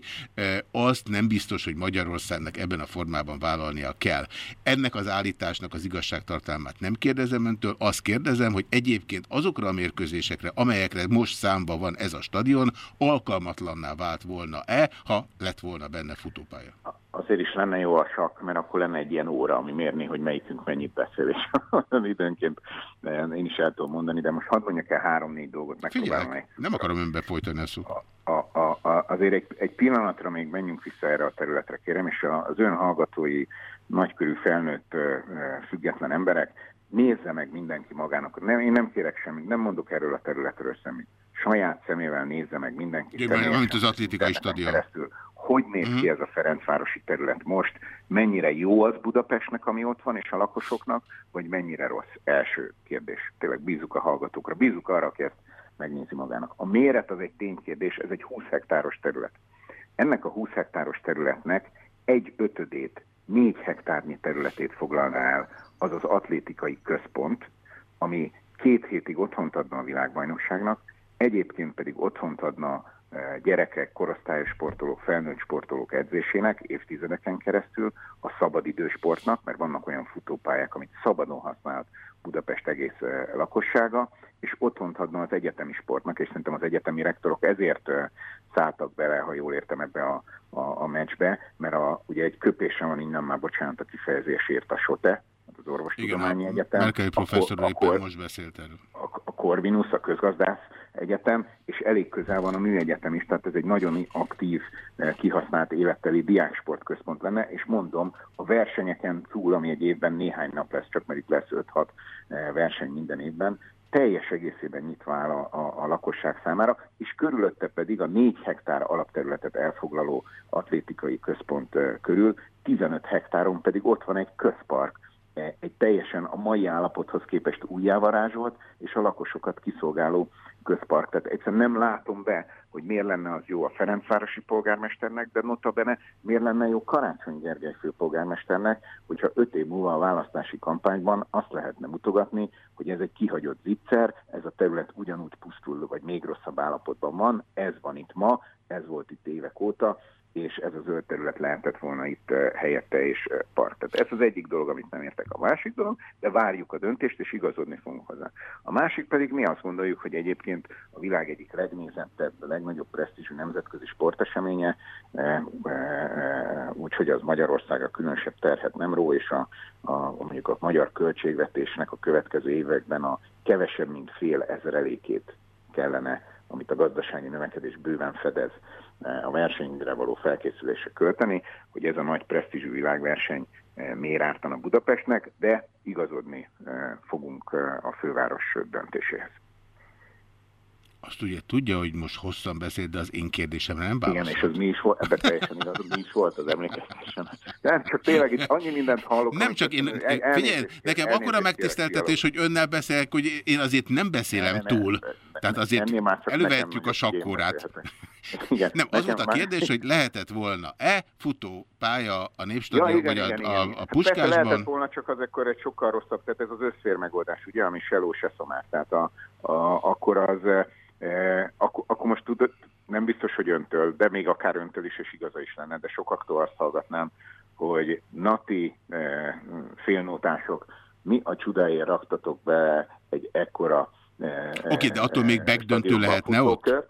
azt nem biztos, hogy Magyarországnak ebben a formában vállalnia kell. Ennek az állításnak az igazságtartalmát nem kérdezem öntől, azt kérdezem, hogy egyébként azokra a mérkőzésekre, amelyekre most számba van ez a stadion, alkalmatlanná vált volna-e, ha lett volna benne futópálya? Azért is lenne jó a sakk, mert akkor lenne egy ilyen óra, ami mérni, hogy melyikünk mennyit beszél, és időnként én is el tudom mondani, de most hadd mondjak el három-négy dolgot, megpróbálom meg. nem akarom önbe folytani a szót. A, a, a, azért egy, egy pillanatra még menjünk vissza erre a területre, kérem, és az ön hallgatói nagykörű felnőtt független emberek, nézze meg mindenki magának. Nem, én nem kérek semmit, nem mondok erről a területről semmit. Saját szemével nézze meg mindenki. Igen, mint az atlétikai stadion. Keresztül, hogy néz ki mhm. ez a Ferencvárosi terület most, mennyire jó az Budapestnek, ami ott van, és a lakosoknak, vagy mennyire rossz? Első kérdés. Tényleg bízunk a hallgatókra, bízunk arra, aki ezt megnézi magának. A méret az egy ténykérdés, ez egy 20 hektáros terület. Ennek a 20 hektáros területnek egy ötödét, négy hektárnyi területét foglalná el az az atlétikai központ, ami két hétig otthont adna a világbajnokságnak, egyébként pedig otthont adna gyerekek, korosztályos sportolók, felnőtt sportolók edzésének évtizedeken keresztül, a szabadidősportnak, mert vannak olyan futópályák, amit szabadon használhat Budapest egész lakossága, és otthont adna az egyetemi sportnak, és szerintem az egyetemi rektorok ezért szálltak bele, ha jól értem ebbe a, a, a meccsbe, mert a, ugye egy köpésen van innen már, bocsánat, a kifejezésért a SOTE, az Orvostudományi Egyetem. Merkeli professzor éppen most beszélt erről. A, a Corvinus, a közgazdász egyetem, és elég közel van a műegyetem is, tehát ez egy nagyon aktív, eh, kihasznált életteli diáksportközpont lenne, és mondom, a versenyeken túl, ami egy évben néhány nap lesz, csak mert itt lesz 5-6 eh, verseny minden évben, teljes egészében nyitva áll a, a, a lakosság számára, és körülötte pedig a 4 hektár alapterületet elfoglaló atlétikai központ eh, körül, 15 hektáron pedig ott van egy közpark, egy teljesen a mai állapothoz képest újjávarázsolt és a lakosokat kiszolgáló közpark. Tehát egyszerűen nem látom be, hogy miért lenne az jó a Ferencvárosi polgármesternek, de notabene miért lenne jó Karácsony Gergely főpolgármesternek, hogyha öt év múlva a választási kampányban azt lehetne mutogatni, hogy ez egy kihagyott zicser, ez a terület ugyanúgy pusztul, vagy még rosszabb állapotban van, ez van itt ma, ez volt itt évek óta, és ez a zöld terület lehetett volna itt helyette és park. Tehát ez az egyik dolog, amit nem értek. A másik dolog, de várjuk a döntést, és igazodni fogunk hozzá. A másik pedig mi azt gondoljuk, hogy egyébként a világ egyik legnézettebb, legnagyobb presztízsű nemzetközi sporteseménye, úgyhogy az Magyarország a különösebb terhet nem ró, és a, a, mondjuk a magyar költségvetésnek a következő években a kevesebb, mint fél ezerelékét kellene amit a gazdasági növekedés bőven fedez a versenyre való felkészülésre költeni, hogy ez a nagy presztízsű világverseny eh, miért ártana Budapestnek, de igazodni eh, fogunk a főváros döntéséhez. A azt ugye tudja, hogy most hosszan beszél, de az én kérdésemre nem válaszol. Igen, és az mi is volt, ebben teljesen igaz, mi is volt az emlékeztetésen. Nem, csak tényleg itt annyi mindent hallok. Nem csak én, el, figyelj, nekem akkora megtiszteltetés, hogy önnel beszélek, hogy én azért nem beszélem ne, túl. Ne, ne, Tehát azért elővehetjük a sakkórát. Igen, nem, az volt a kérdés, már... hogy lehetett volna-e futópálya a Népstadion, ja, igen, vagy a, igen, a, a hát Puskásban? Hát lehetett volna, csak az akkor egy sokkal rosszabb, tehát ez az összfér megoldás, ugye, ami se ló, se szomár. Tehát a, a, akkor az, e, akkor, akkor most tudod, nem biztos, hogy öntől, de még akár öntől is, és igaza is lenne, de sokaktól azt hallgatnám, hogy nati e, félnótások, mi a csodáért raktatok be egy ekkora e, Oké, okay, de attól még megdöntő lehetne ott?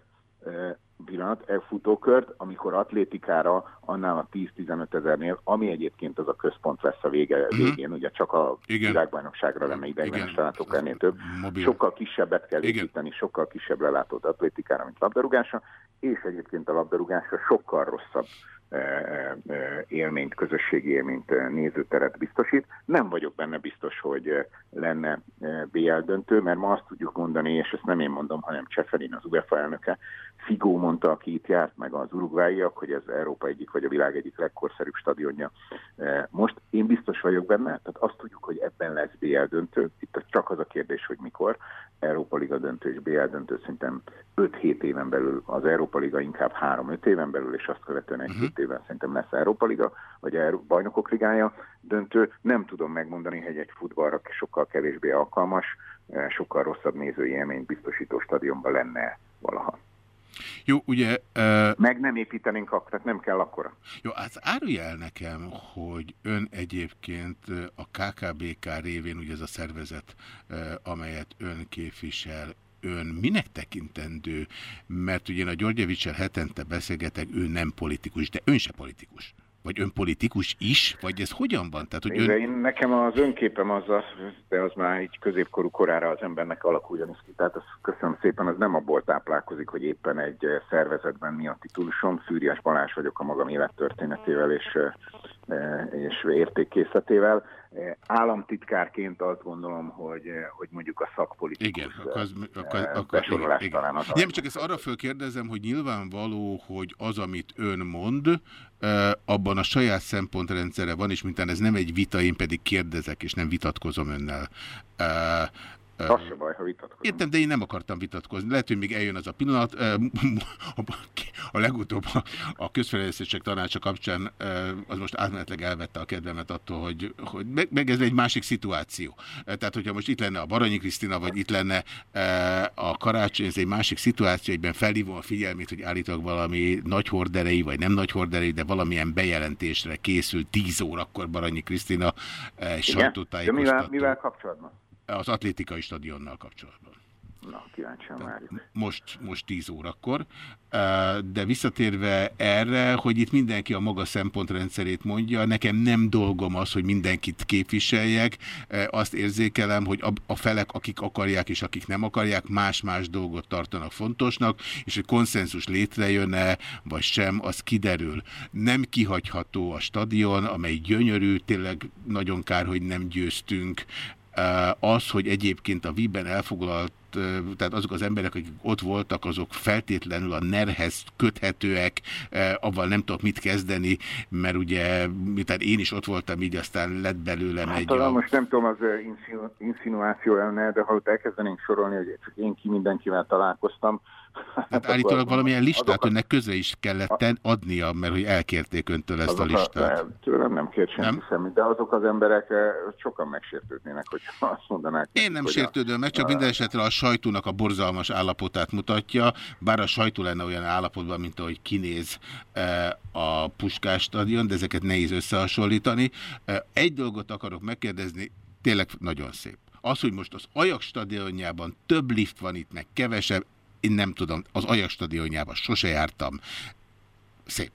Pillanat, futókört, amikor atlétikára annál a 10-15 ezernél, ami egyébként az a központ lesz a vége, uh-huh. végén, ugye csak a Igen. világbajnokságra lenne ideiglenes látók ennél több, Mobil. sokkal kisebbet kell építeni, sokkal kisebb lelátót atlétikára, mint labdarúgásra, és egyébként a labdarúgásra sokkal rosszabb élményt, közösségi élményt, nézőteret biztosít. Nem vagyok benne biztos, hogy lenne BL döntő, mert ma azt tudjuk mondani, és ezt nem én mondom, hanem Cseferin, az UEFA elnöke, Figó mondta, aki itt járt, meg az urugváiak, hogy ez Európa egyik vagy a világ egyik legkorszerűbb stadionja. Most én biztos vagyok benne, tehát azt tudjuk, hogy ebben lesz BL döntő. Itt csak az a kérdés, hogy mikor. Európa Liga döntő és BL döntő szerintem 5-7 éven belül, az Európa Liga inkább 3-5 éven belül, és azt követően egy-két uh-huh. éven szerintem lesz Európa Liga, vagy a Bajnokok Ligája döntő. Nem tudom megmondani, hogy egy futballra sokkal kevésbé alkalmas, sokkal rosszabb nézői élményt biztosító stadionban lenne valaha. Jó, ugye... Uh... Meg nem építenénk akkor, tehát nem kell akkora. Jó, hát árulja el nekem, hogy ön egyébként a KKBK révén, ugye ez a szervezet, amelyet ön képvisel, ön minek tekintendő? Mert ugye én a Györgyevicsel hetente beszélgetek, ő nem politikus, de ön se politikus. Vagy önpolitikus is? Vagy ez hogyan van? Tehát, hogy ön... én, nekem az önképem az, az, de az már így középkorú korára az embernek alakuljon ki. Tehát azt köszönöm szépen, az nem abból táplálkozik, hogy éppen egy szervezetben mi a titulusom. Szűriás Balázs vagyok a magam élettörténetével és, és értékkészletével. Államtitkárként azt gondolom, hogy, hogy mondjuk a szakpolitikus igen, az, akkor, akkor, igen, igen. talán az Nem, csak ezt arra fölkérdezem, hogy nyilvánvaló, hogy az, amit ön mond, abban a saját szempontrendszere van, és mintán ez nem egy vita, én pedig kérdezek, és nem vitatkozom önnel. Az se baj, ha vitatkozom. Értem, de én nem akartam vitatkozni. Lehet, hogy még eljön az a pillanat. A legutóbb a közfelelőszések tanácsa kapcsán az most átmenetleg elvette a kedvemet attól, hogy, hogy meg, meg ez egy másik szituáció. Tehát, hogyha most itt lenne a Baranyi Krisztina, vagy itt lenne a karácsony, ez egy másik szituáció, egyben felhívom a figyelmét, hogy állítok valami nagy horderei, vagy nem nagy horderei, de valamilyen bejelentésre készült 10 órakor Baranyi Krisztina sajtótájékoztató. Mivel, mivel kapcsolatban? Az atlétikai stadionnal kapcsolatban. Na, kíváncsian várjuk. Most, most 10 órakor. De visszatérve erre, hogy itt mindenki a maga szempontrendszerét mondja, nekem nem dolgom az, hogy mindenkit képviseljek. Azt érzékelem, hogy a felek, akik akarják és akik nem akarják, más-más dolgot tartanak fontosnak, és hogy konszenzus létrejön-e, vagy sem, az kiderül. Nem kihagyható a stadion, amely gyönyörű, tényleg nagyon kár, hogy nem győztünk az, hogy egyébként a víben elfoglalt tehát azok az emberek, akik ott voltak, azok feltétlenül a nerhez köthetőek, avval nem tudok mit kezdeni, mert ugye, mint én is ott voltam, így aztán lett belőlem hát, egy... A... Most nem tudom, az insinuáció lenne, de ha ott elkezdenénk sorolni, hogy csak én ki mindenkivel találkoztam, Hát állítólag valamilyen listát önnek közre is kellett adnia, mert hogy elkérték öntől ezt a listát. A, tőlem nem kért senki nem? semmit, de azok az emberek eh, sokan megsértődnének, hogy azt mondanák. Én nem sértődöm meg, csak minden esetre a sajtónak a borzalmas állapotát mutatja, bár a sajtó lenne olyan állapotban, mint ahogy kinéz eh, a Puskás stadion, de ezeket nehéz összehasonlítani. Eh, egy dolgot akarok megkérdezni, tényleg nagyon szép. Az, hogy most az Ajax stadionjában több lift van itt, meg kevesebb, én nem tudom, az Ajax stadionjában sose jártam. Szép.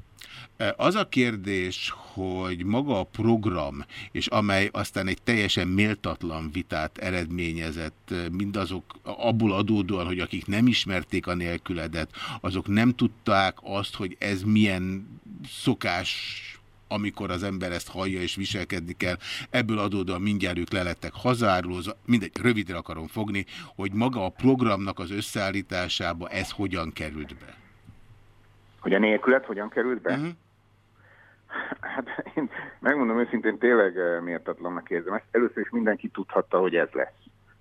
Az a kérdés, hogy maga a program, és amely aztán egy teljesen méltatlan vitát eredményezett, mindazok abból adódóan, hogy akik nem ismerték a nélküledet, azok nem tudták azt, hogy ez milyen szokás amikor az ember ezt hallja és viselkedni kell. Ebből adódóan mindjárt ők lelettek hazárulózva, mindegy, rövidre akarom fogni, hogy maga a programnak az összeállításába ez hogyan került be? Hogy a nélkület hogyan került be? Uh mhm. -huh. Hát én megmondom őszintén, tényleg eh, méltatlannak érzem ezt. Először is mindenki tudhatta, hogy ez lesz.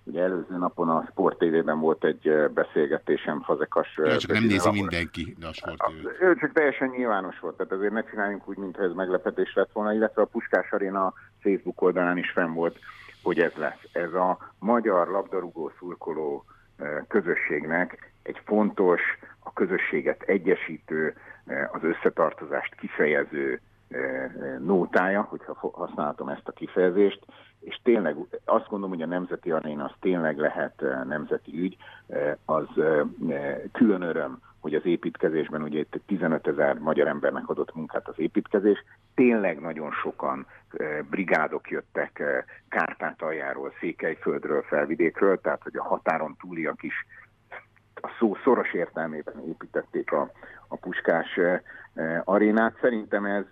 Ugye előző napon a Sport TV-ben volt egy eh, beszélgetésem Fazekas... Ja, csak nem nézi mindenki a Sport TV-t. Ő csak teljesen nyilvános volt, tehát azért ne csináljunk úgy, mintha ez meglepetés lett volna, illetve a Puskás Arena Facebook oldalán is fenn volt, hogy ez lesz. Ez a magyar labdarúgó szurkoló eh, közösségnek egy fontos, a közösséget egyesítő, az összetartozást kifejező nótája, hogyha használhatom ezt a kifejezést, és tényleg azt gondolom, hogy a Nemzeti Aréna az tényleg lehet nemzeti ügy, az külön öröm, hogy az építkezésben ugye itt 15 ezer magyar embernek adott munkát az építkezés, tényleg nagyon sokan brigádok jöttek Kárpátaljáról, Székelyföldről, Felvidékről, tehát hogy a határon túliak is a szó szoros értelmében építették a, a Puskás arénát. Szerintem ez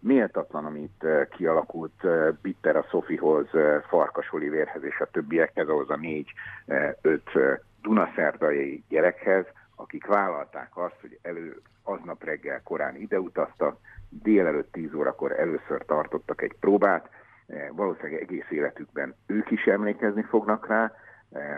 méltatlan, amit kialakult Bitter a Sofihoz, Farkas Olivérhez és a többiekhez, ahhoz a négy-öt Dunaszerdai gyerekhez, akik vállalták azt, hogy elő aznap reggel korán ideutaztak, délelőtt 10 órakor először tartottak egy próbát, valószínűleg egész életükben ők is emlékezni fognak rá, Eh,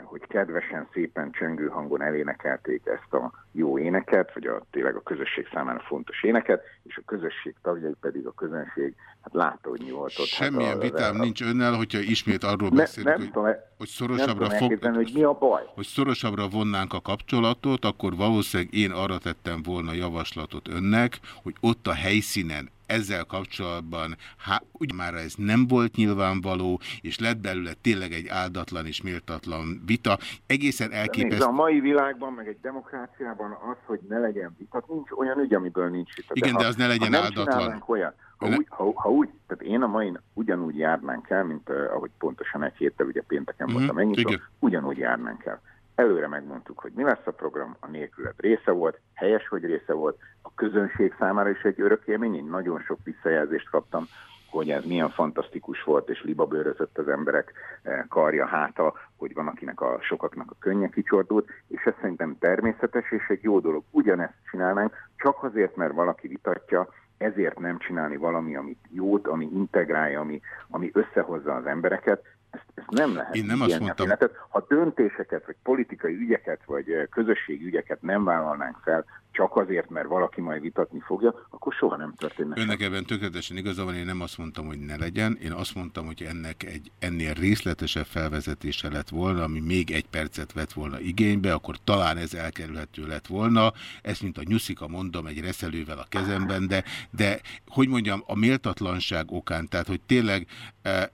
hogy kedvesen, szépen csöngő hangon elénekelték ezt a jó éneket, vagy a, tényleg a közösség számára fontos éneket, és a közösség tagjai pedig a közönség hát látta, hogy mi volt ott. Semmilyen hát a, vitám a, nincs önnel, hogyha ismét arról ne, beszélünk, hogy, tudom, hogy szorosabbra, nem fog, hogy, mi a baj. hogy szorosabbra vonnánk a kapcsolatot, akkor valószínűleg én arra tettem volna javaslatot önnek, hogy ott a helyszínen ezzel kapcsolatban, há, ugye már ez nem volt nyilvánvaló, és lett belőle tényleg egy áldatlan és méltatlan vita. Egészen elképesztő. a mai világban, meg egy demokráciában az, hogy ne legyen vita, nincs olyan ügy, amiből nincs vita. Igen, de, de az ne legyen áldatlan. Olyan, ha, úgy, ha, ha úgy, tehát én a mai ugyanúgy járnánk el, mint uh, ahogy pontosan egy héttel, ugye pénteken mm -hmm. voltam ennyit, ugyanúgy járnánk el. Előre megmondtuk, hogy mi lesz a program, a nélkület része volt, helyes, hogy része volt, a közönség számára is egy örök élmény. Én nagyon sok visszajelzést kaptam, hogy ez milyen fantasztikus volt, és libabőrözött az emberek eh, karja háta, hogy van akinek a sokaknak a könnye kicsordult, és ez szerintem természetes és egy jó dolog. Ugyanezt csinálnánk, csak azért, mert valaki vitatja, ezért nem csinálni valami, amit jót, ami integrálja, ami, ami összehozza az embereket, ezt, ezt nem lehet. Én nem azt mondtam. Tehát, ha döntéseket, vagy politikai ügyeket, vagy közösségi ügyeket nem vállalnánk fel, csak azért, mert valaki majd vitatni fogja, akkor soha nem történne. Önnek ebben tökéletesen igaza van, én nem azt mondtam, hogy ne legyen, én azt mondtam, hogy ennek egy ennél részletesebb felvezetése lett volna, ami még egy percet vett volna igénybe, akkor talán ez elkerülhető lett volna. Ezt, mint a nyuszika mondom, egy reszelővel a kezemben, de, de hogy mondjam, a méltatlanság okán, tehát hogy tényleg e,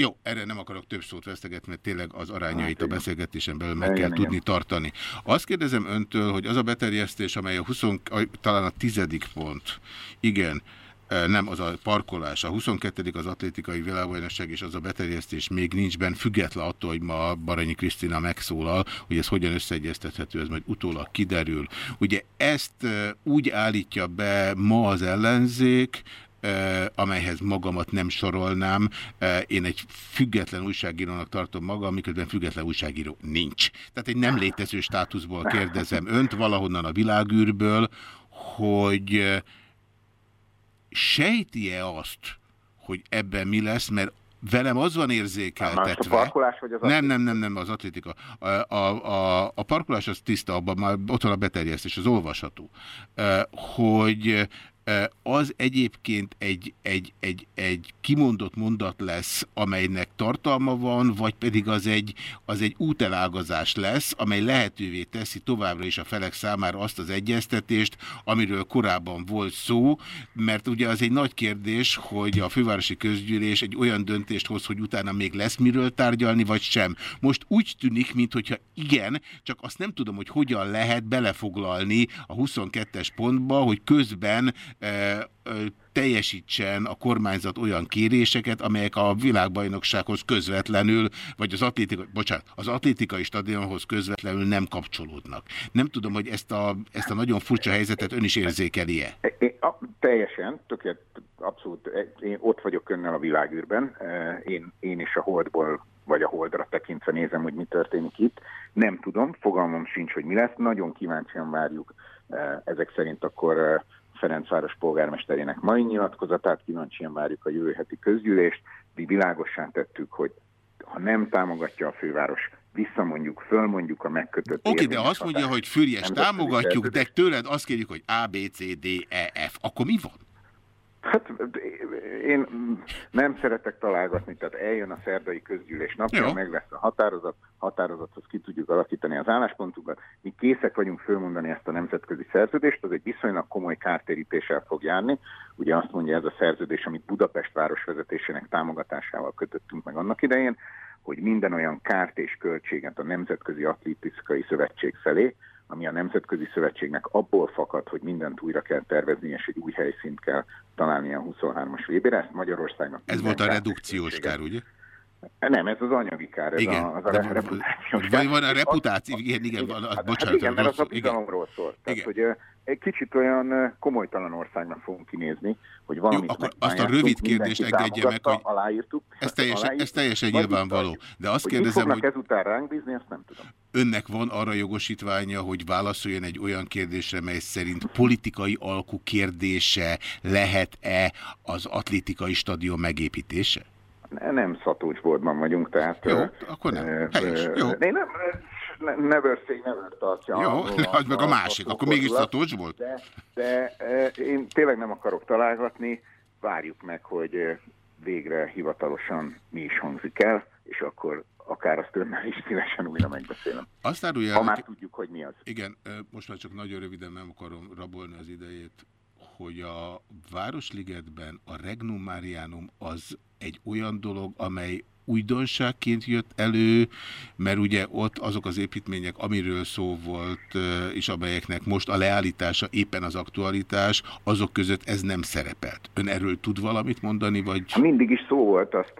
jó, erre nem akarok több szót vesztegetni, mert tényleg az arányait a beszélgetésen belül meg kell tudni tartani. Azt kérdezem öntől, hogy az a beterjesztés, amely a 20, talán a tizedik pont, igen, e, nem, az a parkolás, a 22. az atlétikai világbajnokság, és az a beterjesztés még nincs benne, független attól, hogy ma Baranyi Krisztina megszólal, hogy ez hogyan összeegyeztethető, ez majd utólag kiderül. Ugye ezt e, úgy állítja be ma az ellenzék, amelyhez magamat nem sorolnám. Én egy független újságírónak tartom magam, miközben független újságíró nincs. Tehát egy nem létező státuszból kérdezem önt, valahonnan a világűrből, hogy sejti-e azt, hogy ebben mi lesz, mert velem az van érzékeltetve. a parkolás vagy az Nem, nem, nem, nem, az atlétika. A, a, a, a parkolás az tiszta, abban már ott van a beterjesztés, az olvasható. Hogy az egyébként egy, egy, egy, egy kimondott mondat lesz, amelynek tartalma van, vagy pedig az egy, az egy útelágazás lesz, amely lehetővé teszi továbbra is a felek számára azt az egyeztetést, amiről korábban volt szó, mert ugye az egy nagy kérdés, hogy a fővárosi közgyűlés egy olyan döntést hoz, hogy utána még lesz miről tárgyalni, vagy sem. Most úgy tűnik, mintha igen, csak azt nem tudom, hogy hogyan lehet belefoglalni a 22-es pontba, hogy közben teljesítsen a kormányzat olyan kéréseket, amelyek a világbajnoksághoz közvetlenül, vagy az, atlétika, bocsánat, az atlétikai stadionhoz közvetlenül nem kapcsolódnak. Nem tudom, hogy ezt a, ezt a nagyon furcsa helyzetet ön is érzékeli-e? Teljesen, tökélet, abszolút. Én ott vagyok önnel a világűrben. Én, én is a holdból vagy a holdra tekintve nézem, hogy mi történik itt. Nem tudom, fogalmam sincs, hogy mi lesz. Nagyon kíváncsian várjuk ezek szerint akkor Ferencváros polgármesterének mai nyilatkozatát, kíváncsian várjuk a jövő heti közgyűlést, mi világosan tettük, hogy ha nem támogatja a főváros, visszamondjuk, fölmondjuk a megkötött Oké, okay, de azt mondja, hogy Füriyes támogatjuk, de tőled azt kérjük, hogy A, B, C, D, E, F. Akkor mi van? Hát én nem szeretek találgatni, tehát eljön a szerdai közgyűlés napja, Jó. meg lesz a határozat, határozathoz ki tudjuk alakítani az álláspontunkat. Mi készek vagyunk fölmondani ezt a nemzetközi szerződést, az egy viszonylag komoly kártérítéssel fog járni. Ugye azt mondja ez a szerződés, amit Budapest városvezetésének támogatásával kötöttünk meg annak idején, hogy minden olyan kárt és költséget a Nemzetközi Atlétikai Szövetség felé, ami a Nemzetközi Szövetségnek abból fakad, hogy mindent újra kell tervezni, és egy új helyszínt kell találni a 23-as vb Ezt Magyarországnak... Ez volt a redukciós kár, ugye? Nem, ez az anyagi kár, ez igen, a, az a reputációs Vagy van a reputáció, igen, igen, igen, az, hát, bocsánat. Hát igen, mert az a bizalomról szól. Tehát, hogy egy kicsit olyan komolytalan országnak fogunk kinézni, hogy valamit Jó, akkor azt a rövid kérdést engedje meg, hogy aláírtuk, ez teljesen, aláírtuk, ez teljesen nyilvánvaló. De azt hogy kérdezem, hogy ezután ránk bízni, ezt nem tudom. Önnek van arra jogosítványa, hogy válaszoljon egy olyan kérdésre, mely szerint politikai alkú kérdése lehet-e az atlétikai stadion megépítése? Nem Szatócsboltban vagyunk, tehát... Jó, akkor nem. Helyes, jó. Én nem, never say never tartja. Jó, az meg a másik, a akkor mégis Szatócs volt? De, de én tényleg nem akarok találgatni, várjuk meg, hogy végre hivatalosan mi is hangzik el, és akkor akár azt önnel is szívesen újra megbeszélem. Azt árulja, ha már tudjuk, hogy mi az. Igen, most már csak nagyon röviden nem akarom rabolni az idejét, hogy a Városligetben a Regnum Marianum az egy olyan dolog, amely újdonságként jött elő, mert ugye ott azok az építmények, amiről szó volt, és amelyeknek most a leállítása éppen az aktualitás, azok között ez nem szerepelt. Ön erről tud valamit mondani, vagy? Mindig is szó volt, azt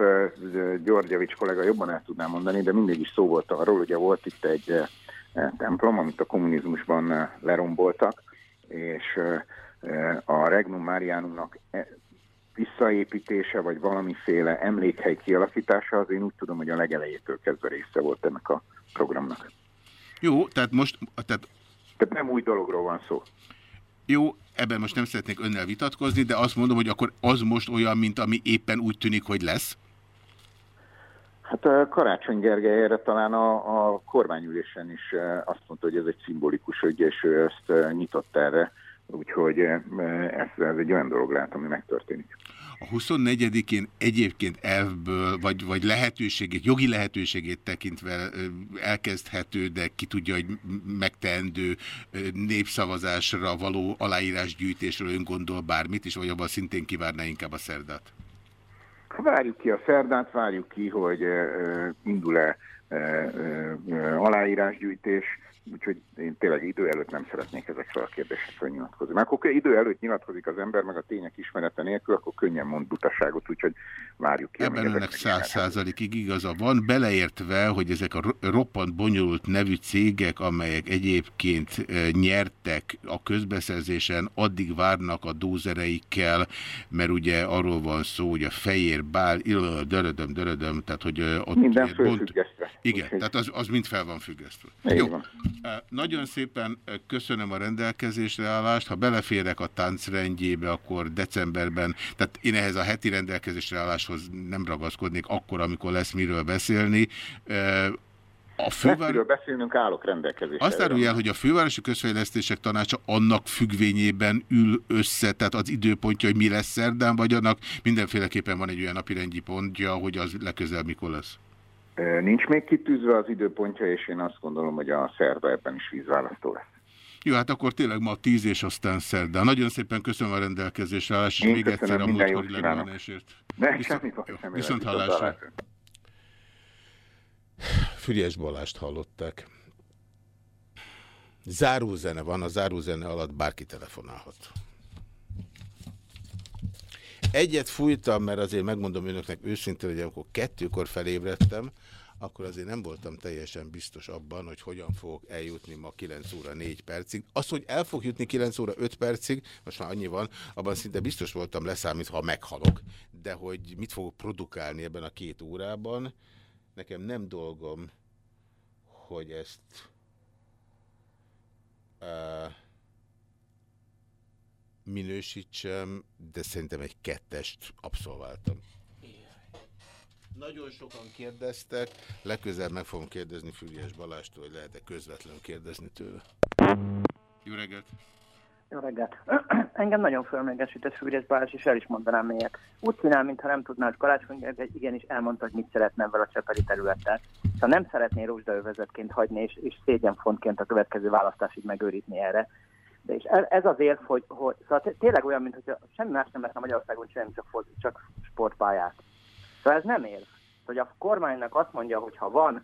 Györgyevics kollega jobban el tudná mondani, de mindig is szó volt arról, ugye volt itt egy templom, amit a kommunizmusban leromboltak, és a Regnum Marianumnak visszaépítése, vagy valamiféle emlékhely kialakítása, az én úgy tudom, hogy a legelejétől kezdve része volt ennek a programnak. Jó, tehát most... Tehát, tehát nem új dologról van szó. Jó, ebben most nem szeretnék önnel vitatkozni, de azt mondom, hogy akkor az most olyan, mint ami éppen úgy tűnik, hogy lesz? Hát Karácsony Gergely erre talán a, a kormányülésen is azt mondta, hogy ez egy szimbolikus ügy, és ő ezt nyitott erre Úgyhogy eh, ez, ez egy olyan dolog lehet, ami megtörténik. A 24-én egyébként elvből, vagy, vagy lehetőségét, jogi lehetőségét tekintve eh, elkezdhető, de ki tudja, hogy megteendő eh, népszavazásra való aláírásgyűjtésről ön gondol bármit is, vagy abban szintén kivárná inkább a szerdát? Várjuk ki a szerdát, várjuk ki, hogy indul-e aláírásgyűjtés, úgyhogy én tényleg idő előtt nem szeretnék ezekről a kérdésekről nyilatkozni. Mert akkor idő előtt nyilatkozik az ember, meg a tények ismerete nélkül, akkor könnyen mond butaságot, úgyhogy várjuk ki. Ebben önnek száz százalékig igaza van, beleértve, hogy ezek a roppant bonyolult nevű cégek, amelyek egyébként nyertek a közbeszerzésen, addig várnak a dózereikkel, mert ugye arról van szó, hogy a fejér bál, dörödöm, dörödöm, tehát hogy ott... Minden bont... Igen, tehát az, az mind fel van függesztve. Jó. Van. Nagyon szépen köszönöm a rendelkezésre állást. Ha beleférek a táncrendjébe, akkor decemberben, tehát én ehhez a heti rendelkezésre álláshoz nem ragaszkodnék akkor, amikor lesz miről beszélni. A fővár... Lesz beszélnünk, állok rendelkezésre. Azt árulja el, hogy a Fővárosi Közfejlesztések Tanácsa annak függvényében ül össze, tehát az időpontja, hogy mi lesz szerdán, vagy annak mindenféleképpen van egy olyan napirendi pontja, hogy az legközelebb mikor lesz? Nincs még kitűzve az időpontja, és én azt gondolom, hogy a szerda ebben is vízválasztó lesz. Jó, hát akkor tényleg ma tíz és aztán szerdán. Nagyon szépen köszönöm a rendelkezésre állás, és még egyszer a múltkori legmenésért. Ne, Viszont, semmi baj, semmi Viszont hallásra. Füriás Balást hallották. Zárózene van, a zárózene alatt bárki telefonálhat. Egyet fújtam, mert azért megmondom önöknek őszintén, hogy amikor kettőkor felébredtem, akkor azért nem voltam teljesen biztos abban, hogy hogyan fogok eljutni ma 9 óra 4 percig. Az, hogy el fog jutni 9 óra 5 percig, most már annyi van, abban szinte biztos voltam leszámít, ha meghalok, de hogy mit fogok produkálni ebben a két órában, nekem nem dolgom, hogy ezt uh, minősítsem, de szerintem egy kettest abszolváltam. Nagyon sokan kérdeztek, legközelebb meg fogom kérdezni Füriás Balástól, hogy lehet-e közvetlenül kérdezni tőle. Jó reggelt! Jó reggelt! Engem nagyon fölmegesített Füriás Balázs, és el is mondanám miért. Úgy csinál, mintha nem tudná, hogy Karácsony Gergely igenis elmondta, hogy mit szeretne ebben a csepeli területtel. Ha nem szeretné rózsdaövezetként hagyni, és, és szégyenfontként a következő választásig megőrizni erre. De és ez az érv, hogy, hogy szóval tényleg olyan, mintha semmi más nem lehetne Magyarországon csinálni, csak, csak sportpályát. Szóval ez nem ér. Hogy a kormánynak azt mondja, hogy ha van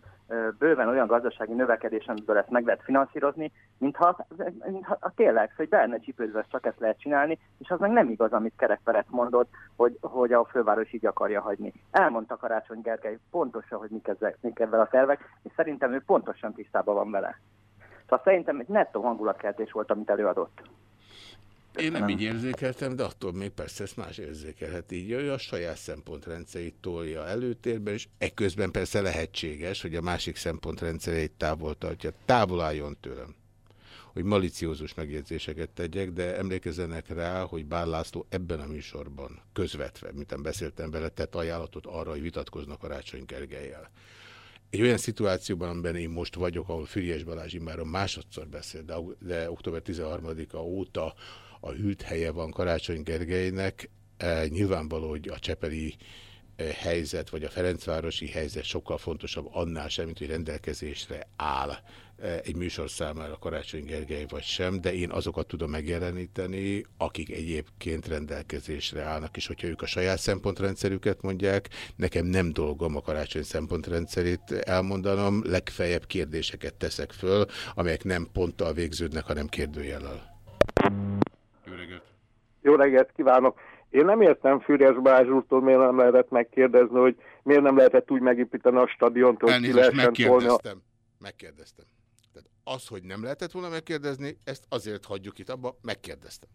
bőven olyan gazdasági növekedés, amiből ezt meg lehet finanszírozni, mintha, mintha a tényleg, hogy be lenne csipődve, csak ezt lehet csinálni, és az meg nem igaz, amit Kerek mondott, hogy, hogy a főváros így akarja hagyni. Elmondta Karácsony Gergely pontosan, hogy mik, ezek, mik ebben a tervek, és szerintem ő pontosan tisztában van vele. Szóval szerintem egy nettó hangulatkeltés volt, amit előadott. Én nem így érzékeltem, de attól még persze ezt más érzékelhet. Így ő a saját szempontrendszerét tolja előtérbe, és ekközben persze lehetséges, hogy a másik szempontrendszereit távol tartja. Távol álljon tőlem hogy maliciózus megjegyzéseket tegyek, de emlékezzenek rá, hogy Bár László ebben a műsorban közvetve, mint beszéltem vele, tett ajánlatot arra, hogy vitatkoznak a Rácsony Gergelyel. Egy olyan szituációban, amiben én most vagyok, ahol Füriás Balázs már másodszor beszél, de, de október 13-a óta a hűlt helye van Karácsony Gergelynek. E, nyilvánvaló, hogy a Csepeli e, helyzet, vagy a Ferencvárosi helyzet sokkal fontosabb annál sem, mint hogy rendelkezésre áll egy műsor számára Karácsony Gergely vagy sem, de én azokat tudom megjeleníteni, akik egyébként rendelkezésre állnak, és hogyha ők a saját szempontrendszerüket mondják, nekem nem dolgom a Karácsony szempontrendszerét elmondanom, legfeljebb kérdéseket teszek föl, amelyek nem ponttal végződnek, hanem kérdőjellel. Jó reggelt! Jó reggelt kívánok! Én nem értem Füriás Balázs úrtól, miért nem lehetett megkérdezni, hogy miért nem lehetett úgy megépíteni a stadiont, hogy Elnézést, ki lehessen megkérdeztem. Tolni a... Megkérdeztem. Tehát az, hogy nem lehetett volna megkérdezni, ezt azért hagyjuk itt abba, megkérdeztem.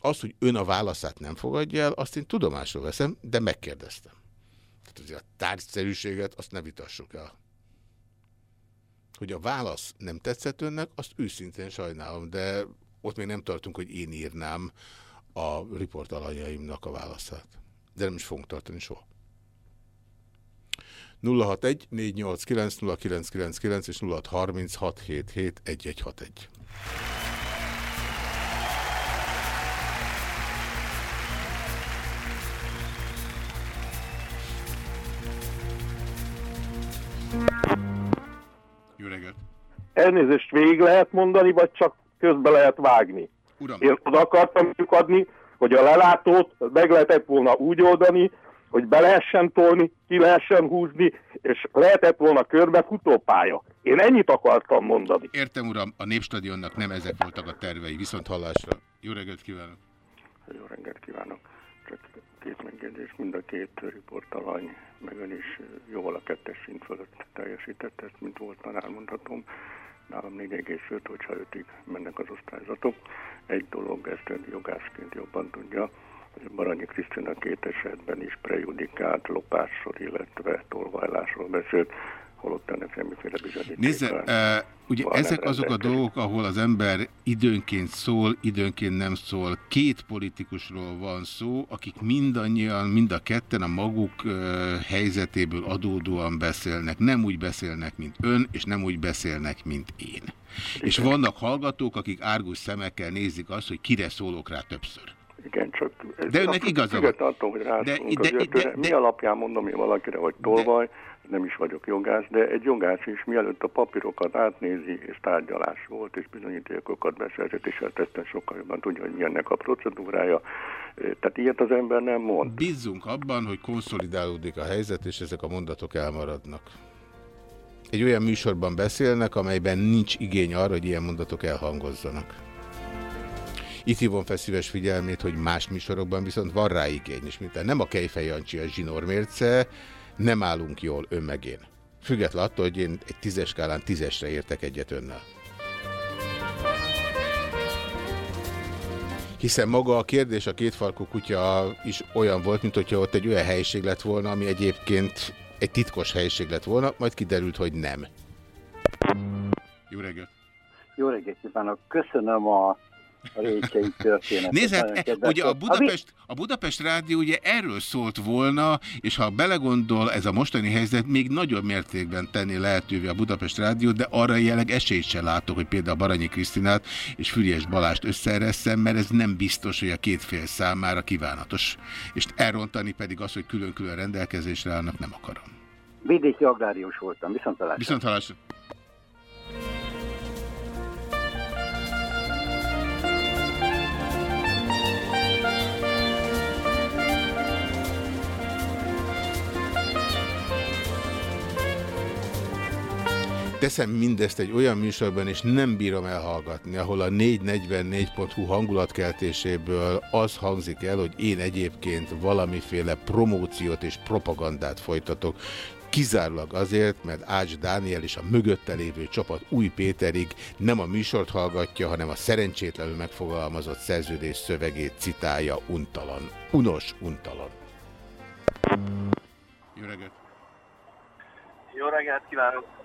Az, hogy ön a válaszát nem fogadja el, azt én tudomásról veszem, de megkérdeztem. Tehát azért a tárgyszerűséget azt ne vitassuk el. Hogy a válasz nem tetszett önnek, azt őszintén sajnálom, de ott még nem tartunk, hogy én írnám a riportalanyaimnak a válaszát. De nem is fogunk tartani soha. 061 489 0999 és 0636771161. Jó reggelt! Elnézést végig lehet mondani, vagy csak közbe lehet vágni? Uram. Én oda akartam adni, hogy a lelátót meg lehetett volna úgy oldani, hogy be lehessen tolni, ki lehessen húzni, és lehetett volna körbe futópálya. Én ennyit akartam mondani. Értem, uram, a Népstadionnak nem ezek voltak a tervei, viszont hallásra. Jó reggelt kívánok! Jó reggelt kívánok! Csak két megjegyzés, mind a két riportalany, meg ön is jóval a kettes szint fölött teljesített, ezt mint volt már elmondhatom. Nálam 4,5, hogyha 5-ig mennek az osztályzatok. Egy dolog, ezt ön jogászként jobban tudja, Baranyi Krisztina két esetben is prejudikált lopásról, illetve tolvajlásról beszélt, holott ennek semmiféle bizonyíték. Nézze, uh, ugye ezek azok a dolgok, ahol az ember időnként szól, időnként nem szól. Két politikusról van szó, akik mindannyian, mind a ketten a maguk uh, helyzetéből adódóan beszélnek. Nem úgy beszélnek, mint ön, és nem úgy beszélnek, mint én. Igen. És vannak hallgatók, akik árgus szemekkel nézik azt, hogy kire szólok rá többször. Igen, csak... De önnek igaza van. Attól, hogy de, de, de, de, mi alapján mondom én valakire, hogy tolvaj, de, nem is vagyok jogász, de egy jogász is mielőtt a papírokat átnézi, és tárgyalás volt, és bizonyítékokat beszerzett, és ezt sokkal jobban tudja, hogy milyennek a procedúrája. Tehát ilyet az ember nem mond. Bízzunk abban, hogy konszolidálódik a helyzet, és ezek a mondatok elmaradnak. Egy olyan műsorban beszélnek, amelyben nincs igény arra, hogy ilyen mondatok elhangozzanak. Itt hívom fel szíves figyelmét, hogy más műsorokban viszont van rá igény, és mint nem a Kejfej Jancsi a zsinór mérce, nem állunk jól ön meg én. Független attól, hogy én egy tízes skálán tízesre értek egyet önnel. Hiszen maga a kérdés a kétfarkú kutya is olyan volt, mint hogyha ott egy olyan helység lett volna, ami egyébként egy titkos helység lett volna, majd kiderült, hogy nem. Jó reggelt! Jó reggelt kívánok! Köszönöm a a rétjei történet. Nézd, ugye a Budapest, a Budapest Rádió ugye erről szólt volna, és ha belegondol ez a mostani helyzet, még nagyobb mértékben tenni lehetővé a Budapest Rádió, de arra jelenleg esélyt sem látok, hogy például Baranyi Krisztinát és Füriás Balást összeereszem, mert ez nem biztos, hogy a két fél számára kívánatos. És elrontani pedig az, hogy külön-külön rendelkezésre állnak, nem akarom. Vidéki agrárius voltam, viszont találásra. Viszont találásra. Teszem mindezt egy olyan műsorban, és nem bírom elhallgatni, ahol a 444.hu hangulatkeltéséből az hangzik el, hogy én egyébként valamiféle promóciót és propagandát folytatok. Kizárólag azért, mert Ács Dániel és a mögötte lévő csapat Új Péterig nem a műsort hallgatja, hanem a szerencsétlenül megfogalmazott szerződés szövegét citálja untalan. Unos untalan. Jó reggelt! Jó reggelt kívánok!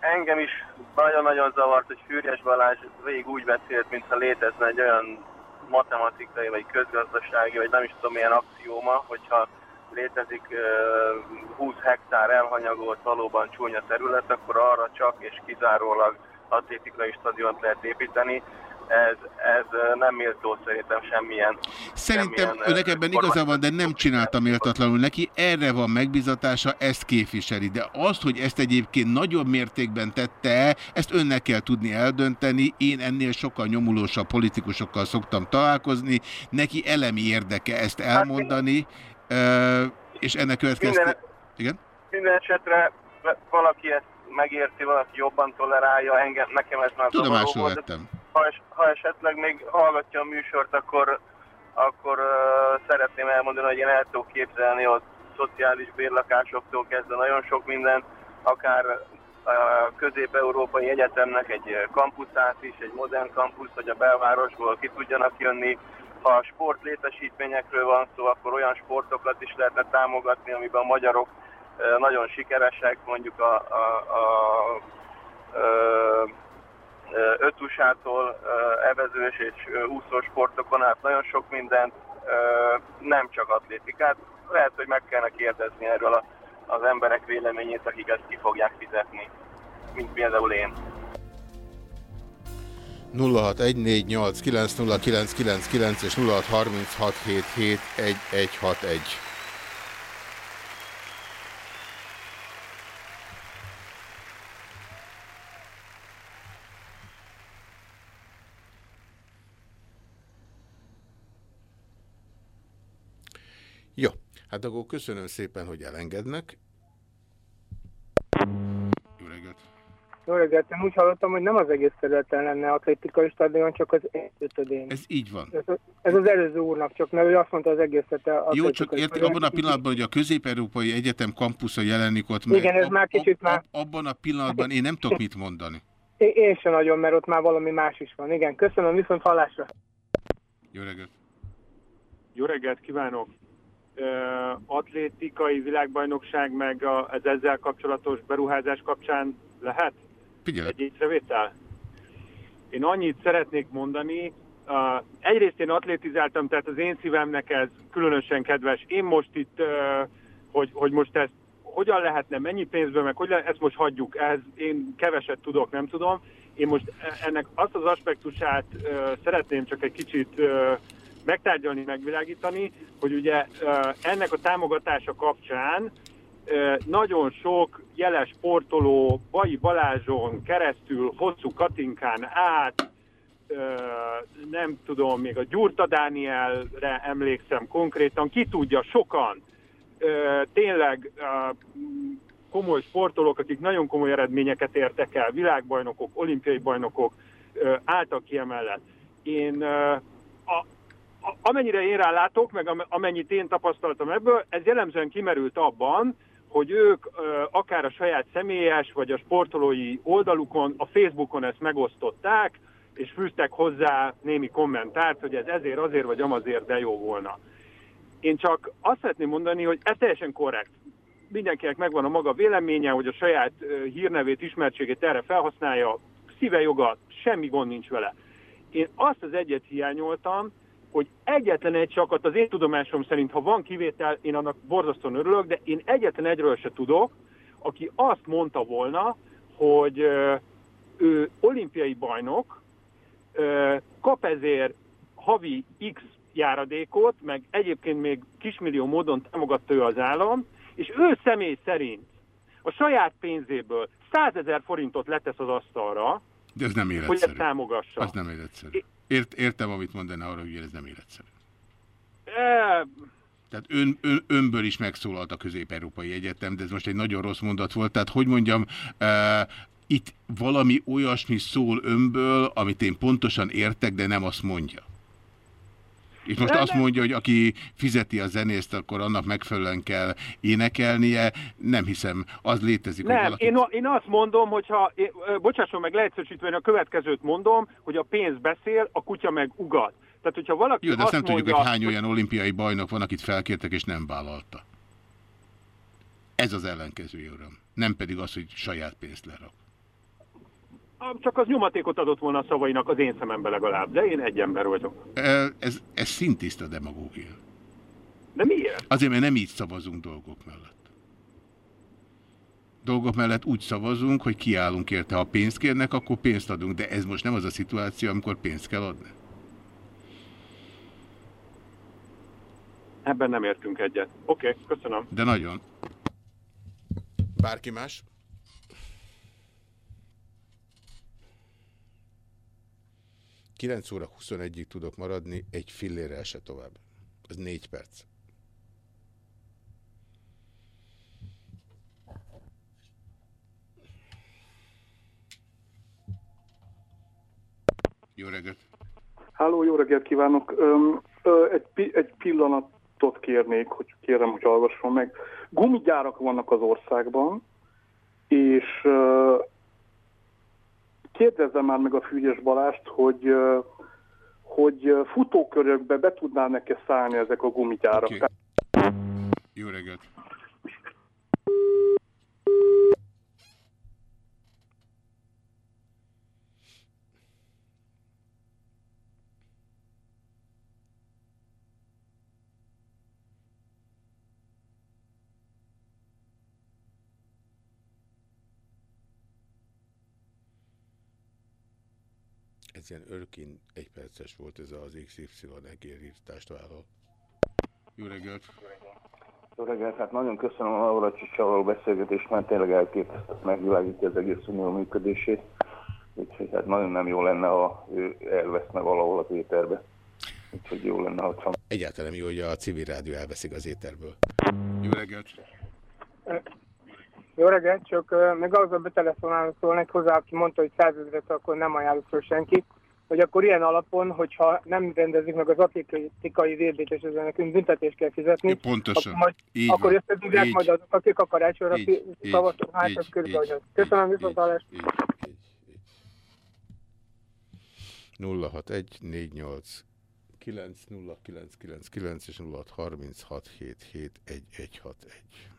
Engem is nagyon-nagyon zavart, hogy Fűrjes Balázs végig úgy beszélt, mintha létezne egy olyan matematikai, vagy közgazdasági, vagy nem is tudom milyen axióma, hogyha létezik uh, 20 hektár elhanyagolt valóban csúnya terület, akkor arra csak és kizárólag atlétikai stadiont lehet építeni ez, ez nem méltó szerintem semmilyen. Szerintem semmilyen önnek ebben igaza van, de nem csinálta méltatlanul neki, erre van megbizatása, ezt képviseli. De azt, hogy ezt egyébként nagyobb mértékben tette, ezt önnek kell tudni eldönteni. Én ennél sokkal nyomulósabb politikusokkal szoktam találkozni. Neki elemi érdeke ezt hát elmondani, hát, és ennek következtében... Igen? Minden esetre valaki ezt megérti, valaki jobban tolerálja, engem, nekem ez már Tudomásul vettem. Ha, es, ha esetleg még hallgatja a műsort, akkor, akkor uh, szeretném elmondani, hogy én el tudok képzelni ott szociális bérlakásoktól kezdve nagyon sok minden, akár a közép-európai egyetemnek egy kampuszát is, egy modern kampusz, hogy a belvárosból ki tudjanak jönni. Ha a sport létesítményekről van szó, akkor olyan sportokat is lehetne támogatni, amiben a magyarok nagyon sikeresek, mondjuk a, a, a, ötusától evezős és úszó sportokon át nagyon sok mindent, nem csak atlétikát. Lehet, hogy meg kellene kérdezni erről a, az emberek véleményét, akik ezt ki fogják fizetni, mint például én. 0614890999 és 0636771161. Jó, hát akkor köszönöm szépen, hogy elengednek. Jó reggelt! Jó reggelt! Én úgy hallottam, hogy nem az egész területen lenne atlétikai stadion, csak az ötödén. Ez így van. Ez, ez az előző úrnak csak, mert ő azt mondta az egészet. Jó, csak érti, abban a pillanatban, hogy a Közép-Európai Egyetem kampusza jelenik ott meg. Igen, ez ab, már kicsit ab, már... Abban a pillanatban én nem tudok mit mondani. Én, én sem nagyon, mert ott már valami más is van. Igen, köszönöm, viszont hallásra. Jó reggelt! Jó reggelt kívánok! Atlétikai világbajnokság meg az ezzel kapcsolatos beruházás kapcsán lehet? Figyelj. Egy észrevétel? Én annyit szeretnék mondani, uh, egyrészt én atlétizáltam, tehát az én szívemnek ez különösen kedves. Én most itt, uh, hogy, hogy most ezt hogyan lehetne, mennyi pénzből, meg hogy lehet, ezt most hagyjuk, ez én keveset tudok, nem tudom. Én most ennek azt az aspektusát uh, szeretném csak egy kicsit uh, megtárgyalni, megvilágítani, hogy ugye ennek a támogatása kapcsán nagyon sok jeles sportoló Bai Balázson keresztül, hosszú Katinkán át, nem tudom, még a Gyurta Dánielre emlékszem konkrétan, ki tudja, sokan tényleg komoly sportolók, akik nagyon komoly eredményeket értek el, világbajnokok, olimpiai bajnokok álltak ki emellett. Én a, amennyire én rálátok, meg amennyit én tapasztaltam ebből, ez jellemzően kimerült abban, hogy ők akár a saját személyes, vagy a sportolói oldalukon, a Facebookon ezt megosztották, és fűztek hozzá némi kommentárt, hogy ez ezért, azért, vagy amazért, de jó volna. Én csak azt szeretném mondani, hogy ez teljesen korrekt. Mindenkinek megvan a maga véleménye, hogy a saját hírnevét, ismertségét erre felhasználja, szíve joga, semmi gond nincs vele. Én azt az egyet hiányoltam, hogy egyetlen egy csakat, az én tudomásom szerint, ha van kivétel, én annak borzasztóan örülök, de én egyetlen egyről se tudok, aki azt mondta volna, hogy ő olimpiai bajnok, kap ezért havi X járadékot, meg egyébként még kismillió módon támogatta ő az állam, és ő személy szerint a saját pénzéből 100 ezer forintot letesz az asztalra, De ez nem életszerű. hogy ezt támogassa. Az nem életszerű. Ért, értem, amit mondaná arra, hogy ez nem életszerű. E... Tehát ön, ön, önből is megszólalt a Közép-Európai Egyetem, de ez most egy nagyon rossz mondat volt. Tehát, hogy mondjam, e, itt valami olyasmi szól önből, amit én pontosan értek, de nem azt mondja. És most azt mondja, hogy aki fizeti a zenészt, akkor annak megfelelően kell énekelnie. Nem hiszem, az létezik, nem, hogy valaki... én, én azt mondom, hogyha, én, bocsásson meg leegyszerűsítve, a következőt mondom, hogy a pénz beszél, a kutya meg ugat. Tehát, hogyha valaki Jó, de azt nem mondja, tudjuk, hogy hány olyan olimpiai bajnok van, akit felkértek és nem vállalta. Ez az ellenkező, uram. Nem pedig az, hogy saját pénzt lerak. Csak az nyomatékot adott volna a szavainak az én szemembe legalább, de én egy ember vagyok. Ez, ez szintiszta demagógia. De miért? Azért, mert nem így szavazunk dolgok mellett. Dolgok mellett úgy szavazunk, hogy kiállunk érte. Ha pénzt kérnek, akkor pénzt adunk. De ez most nem az a szituáció, amikor pénzt kell adni. Ebben nem értünk egyet. Oké, okay, köszönöm. De nagyon. Bárki más? Kilenc óra 21-ig tudok maradni, egy fillérrel se tovább. Az négy perc. Jó reggelt! Háló, jó reggelt kívánok! Öm, ö, egy, egy pillanatot kérnék, hogy kérem, hogy hallgasson meg. Gumigyárak vannak az országban, és ö, kérdezzem már meg a Fügyes Balást, hogy, hogy futókörökbe be tudnának-e szállni ezek a gumigyárak. Okay. Jó reggelt! Ez ilyen örkin egyperces volt ez az XY egérírtást vállal. Jó reggelt! Jó reggelt, hát nagyon köszönöm a Navracsicsal való beszélgetést, mert tényleg elképesztett megvilágítja az egész unió működését. Úgyhogy hát nagyon nem jó lenne, ha ő elveszne valahol az éterbe. Úgyhogy jó lenne, ha... Egyáltalán jó, hogy a civil rádió elveszik az éterből. Jó reggelt! Jó reggelt, csak uh, meg az a betelefonáló szólnak hozzá, aki mondta, hogy százezret akkor nem ajánlok föl senki, hogy akkor ilyen alapon, hogyha nem rendezik meg az atlétikai védét, és ezzel nekünk büntetést kell fizetni, Pontosan. akkor, majd, így akkor Így. majd azok, akik a karácsonyra szavaztak, ez körülbelül. Köszönöm, viszontlátásra. 061 48 90999 és 0636 771161.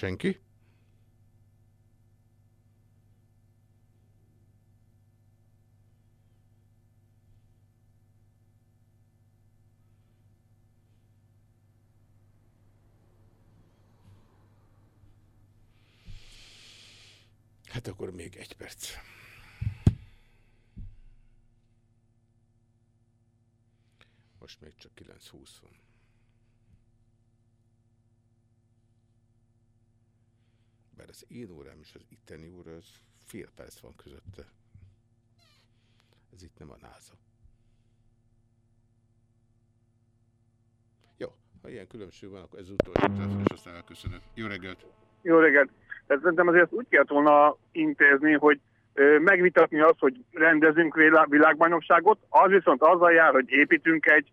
Senki? Hát akkor még egy perc. most még csak 9.20 van. Az én órám és az itteni óra, az fél perc van közötte. Ez itt nem a NASA. Jó, ha ilyen különbség van, akkor ez utolsó telefon, és aztán elköszönök. Jó reggelt! Jó reggelt! Tehát szerintem azért úgy kellett volna intézni, hogy megvitatni azt, hogy rendezünk világbajnokságot, az viszont azzal jár, hogy építünk egy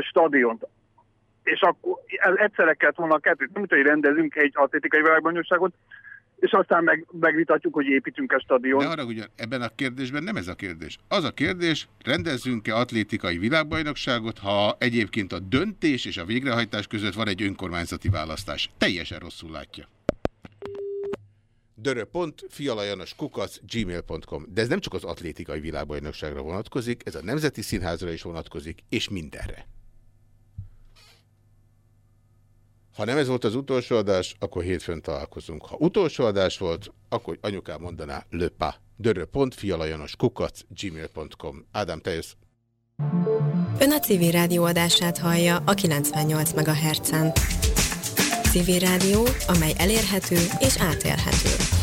stadiont. És akkor egyszerre kellett volna a kettőt, nem hogy rendezünk egy atlétikai világbajnokságot, és aztán meg, megvitatjuk, hogy építünk egy stadion. De arra ugyan, ebben a kérdésben nem ez a kérdés. Az a kérdés, rendezzünk-e atlétikai világbajnokságot, ha egyébként a döntés és a végrehajtás között van egy önkormányzati választás. Teljesen rosszul látja gmail.com. De ez nem csak az atlétikai világbajnokságra vonatkozik, ez a Nemzeti Színházra is vonatkozik, és mindenre. Ha nem ez volt az utolsó adás, akkor hétfőn találkozunk. Ha utolsó adás volt, akkor anyukám mondaná löpa. kukac gmail.com. Ádám, te jössz. Ön a civil rádió adását hallja a 98 MHz-en. Civil rádió, amely elérhető és átélhető.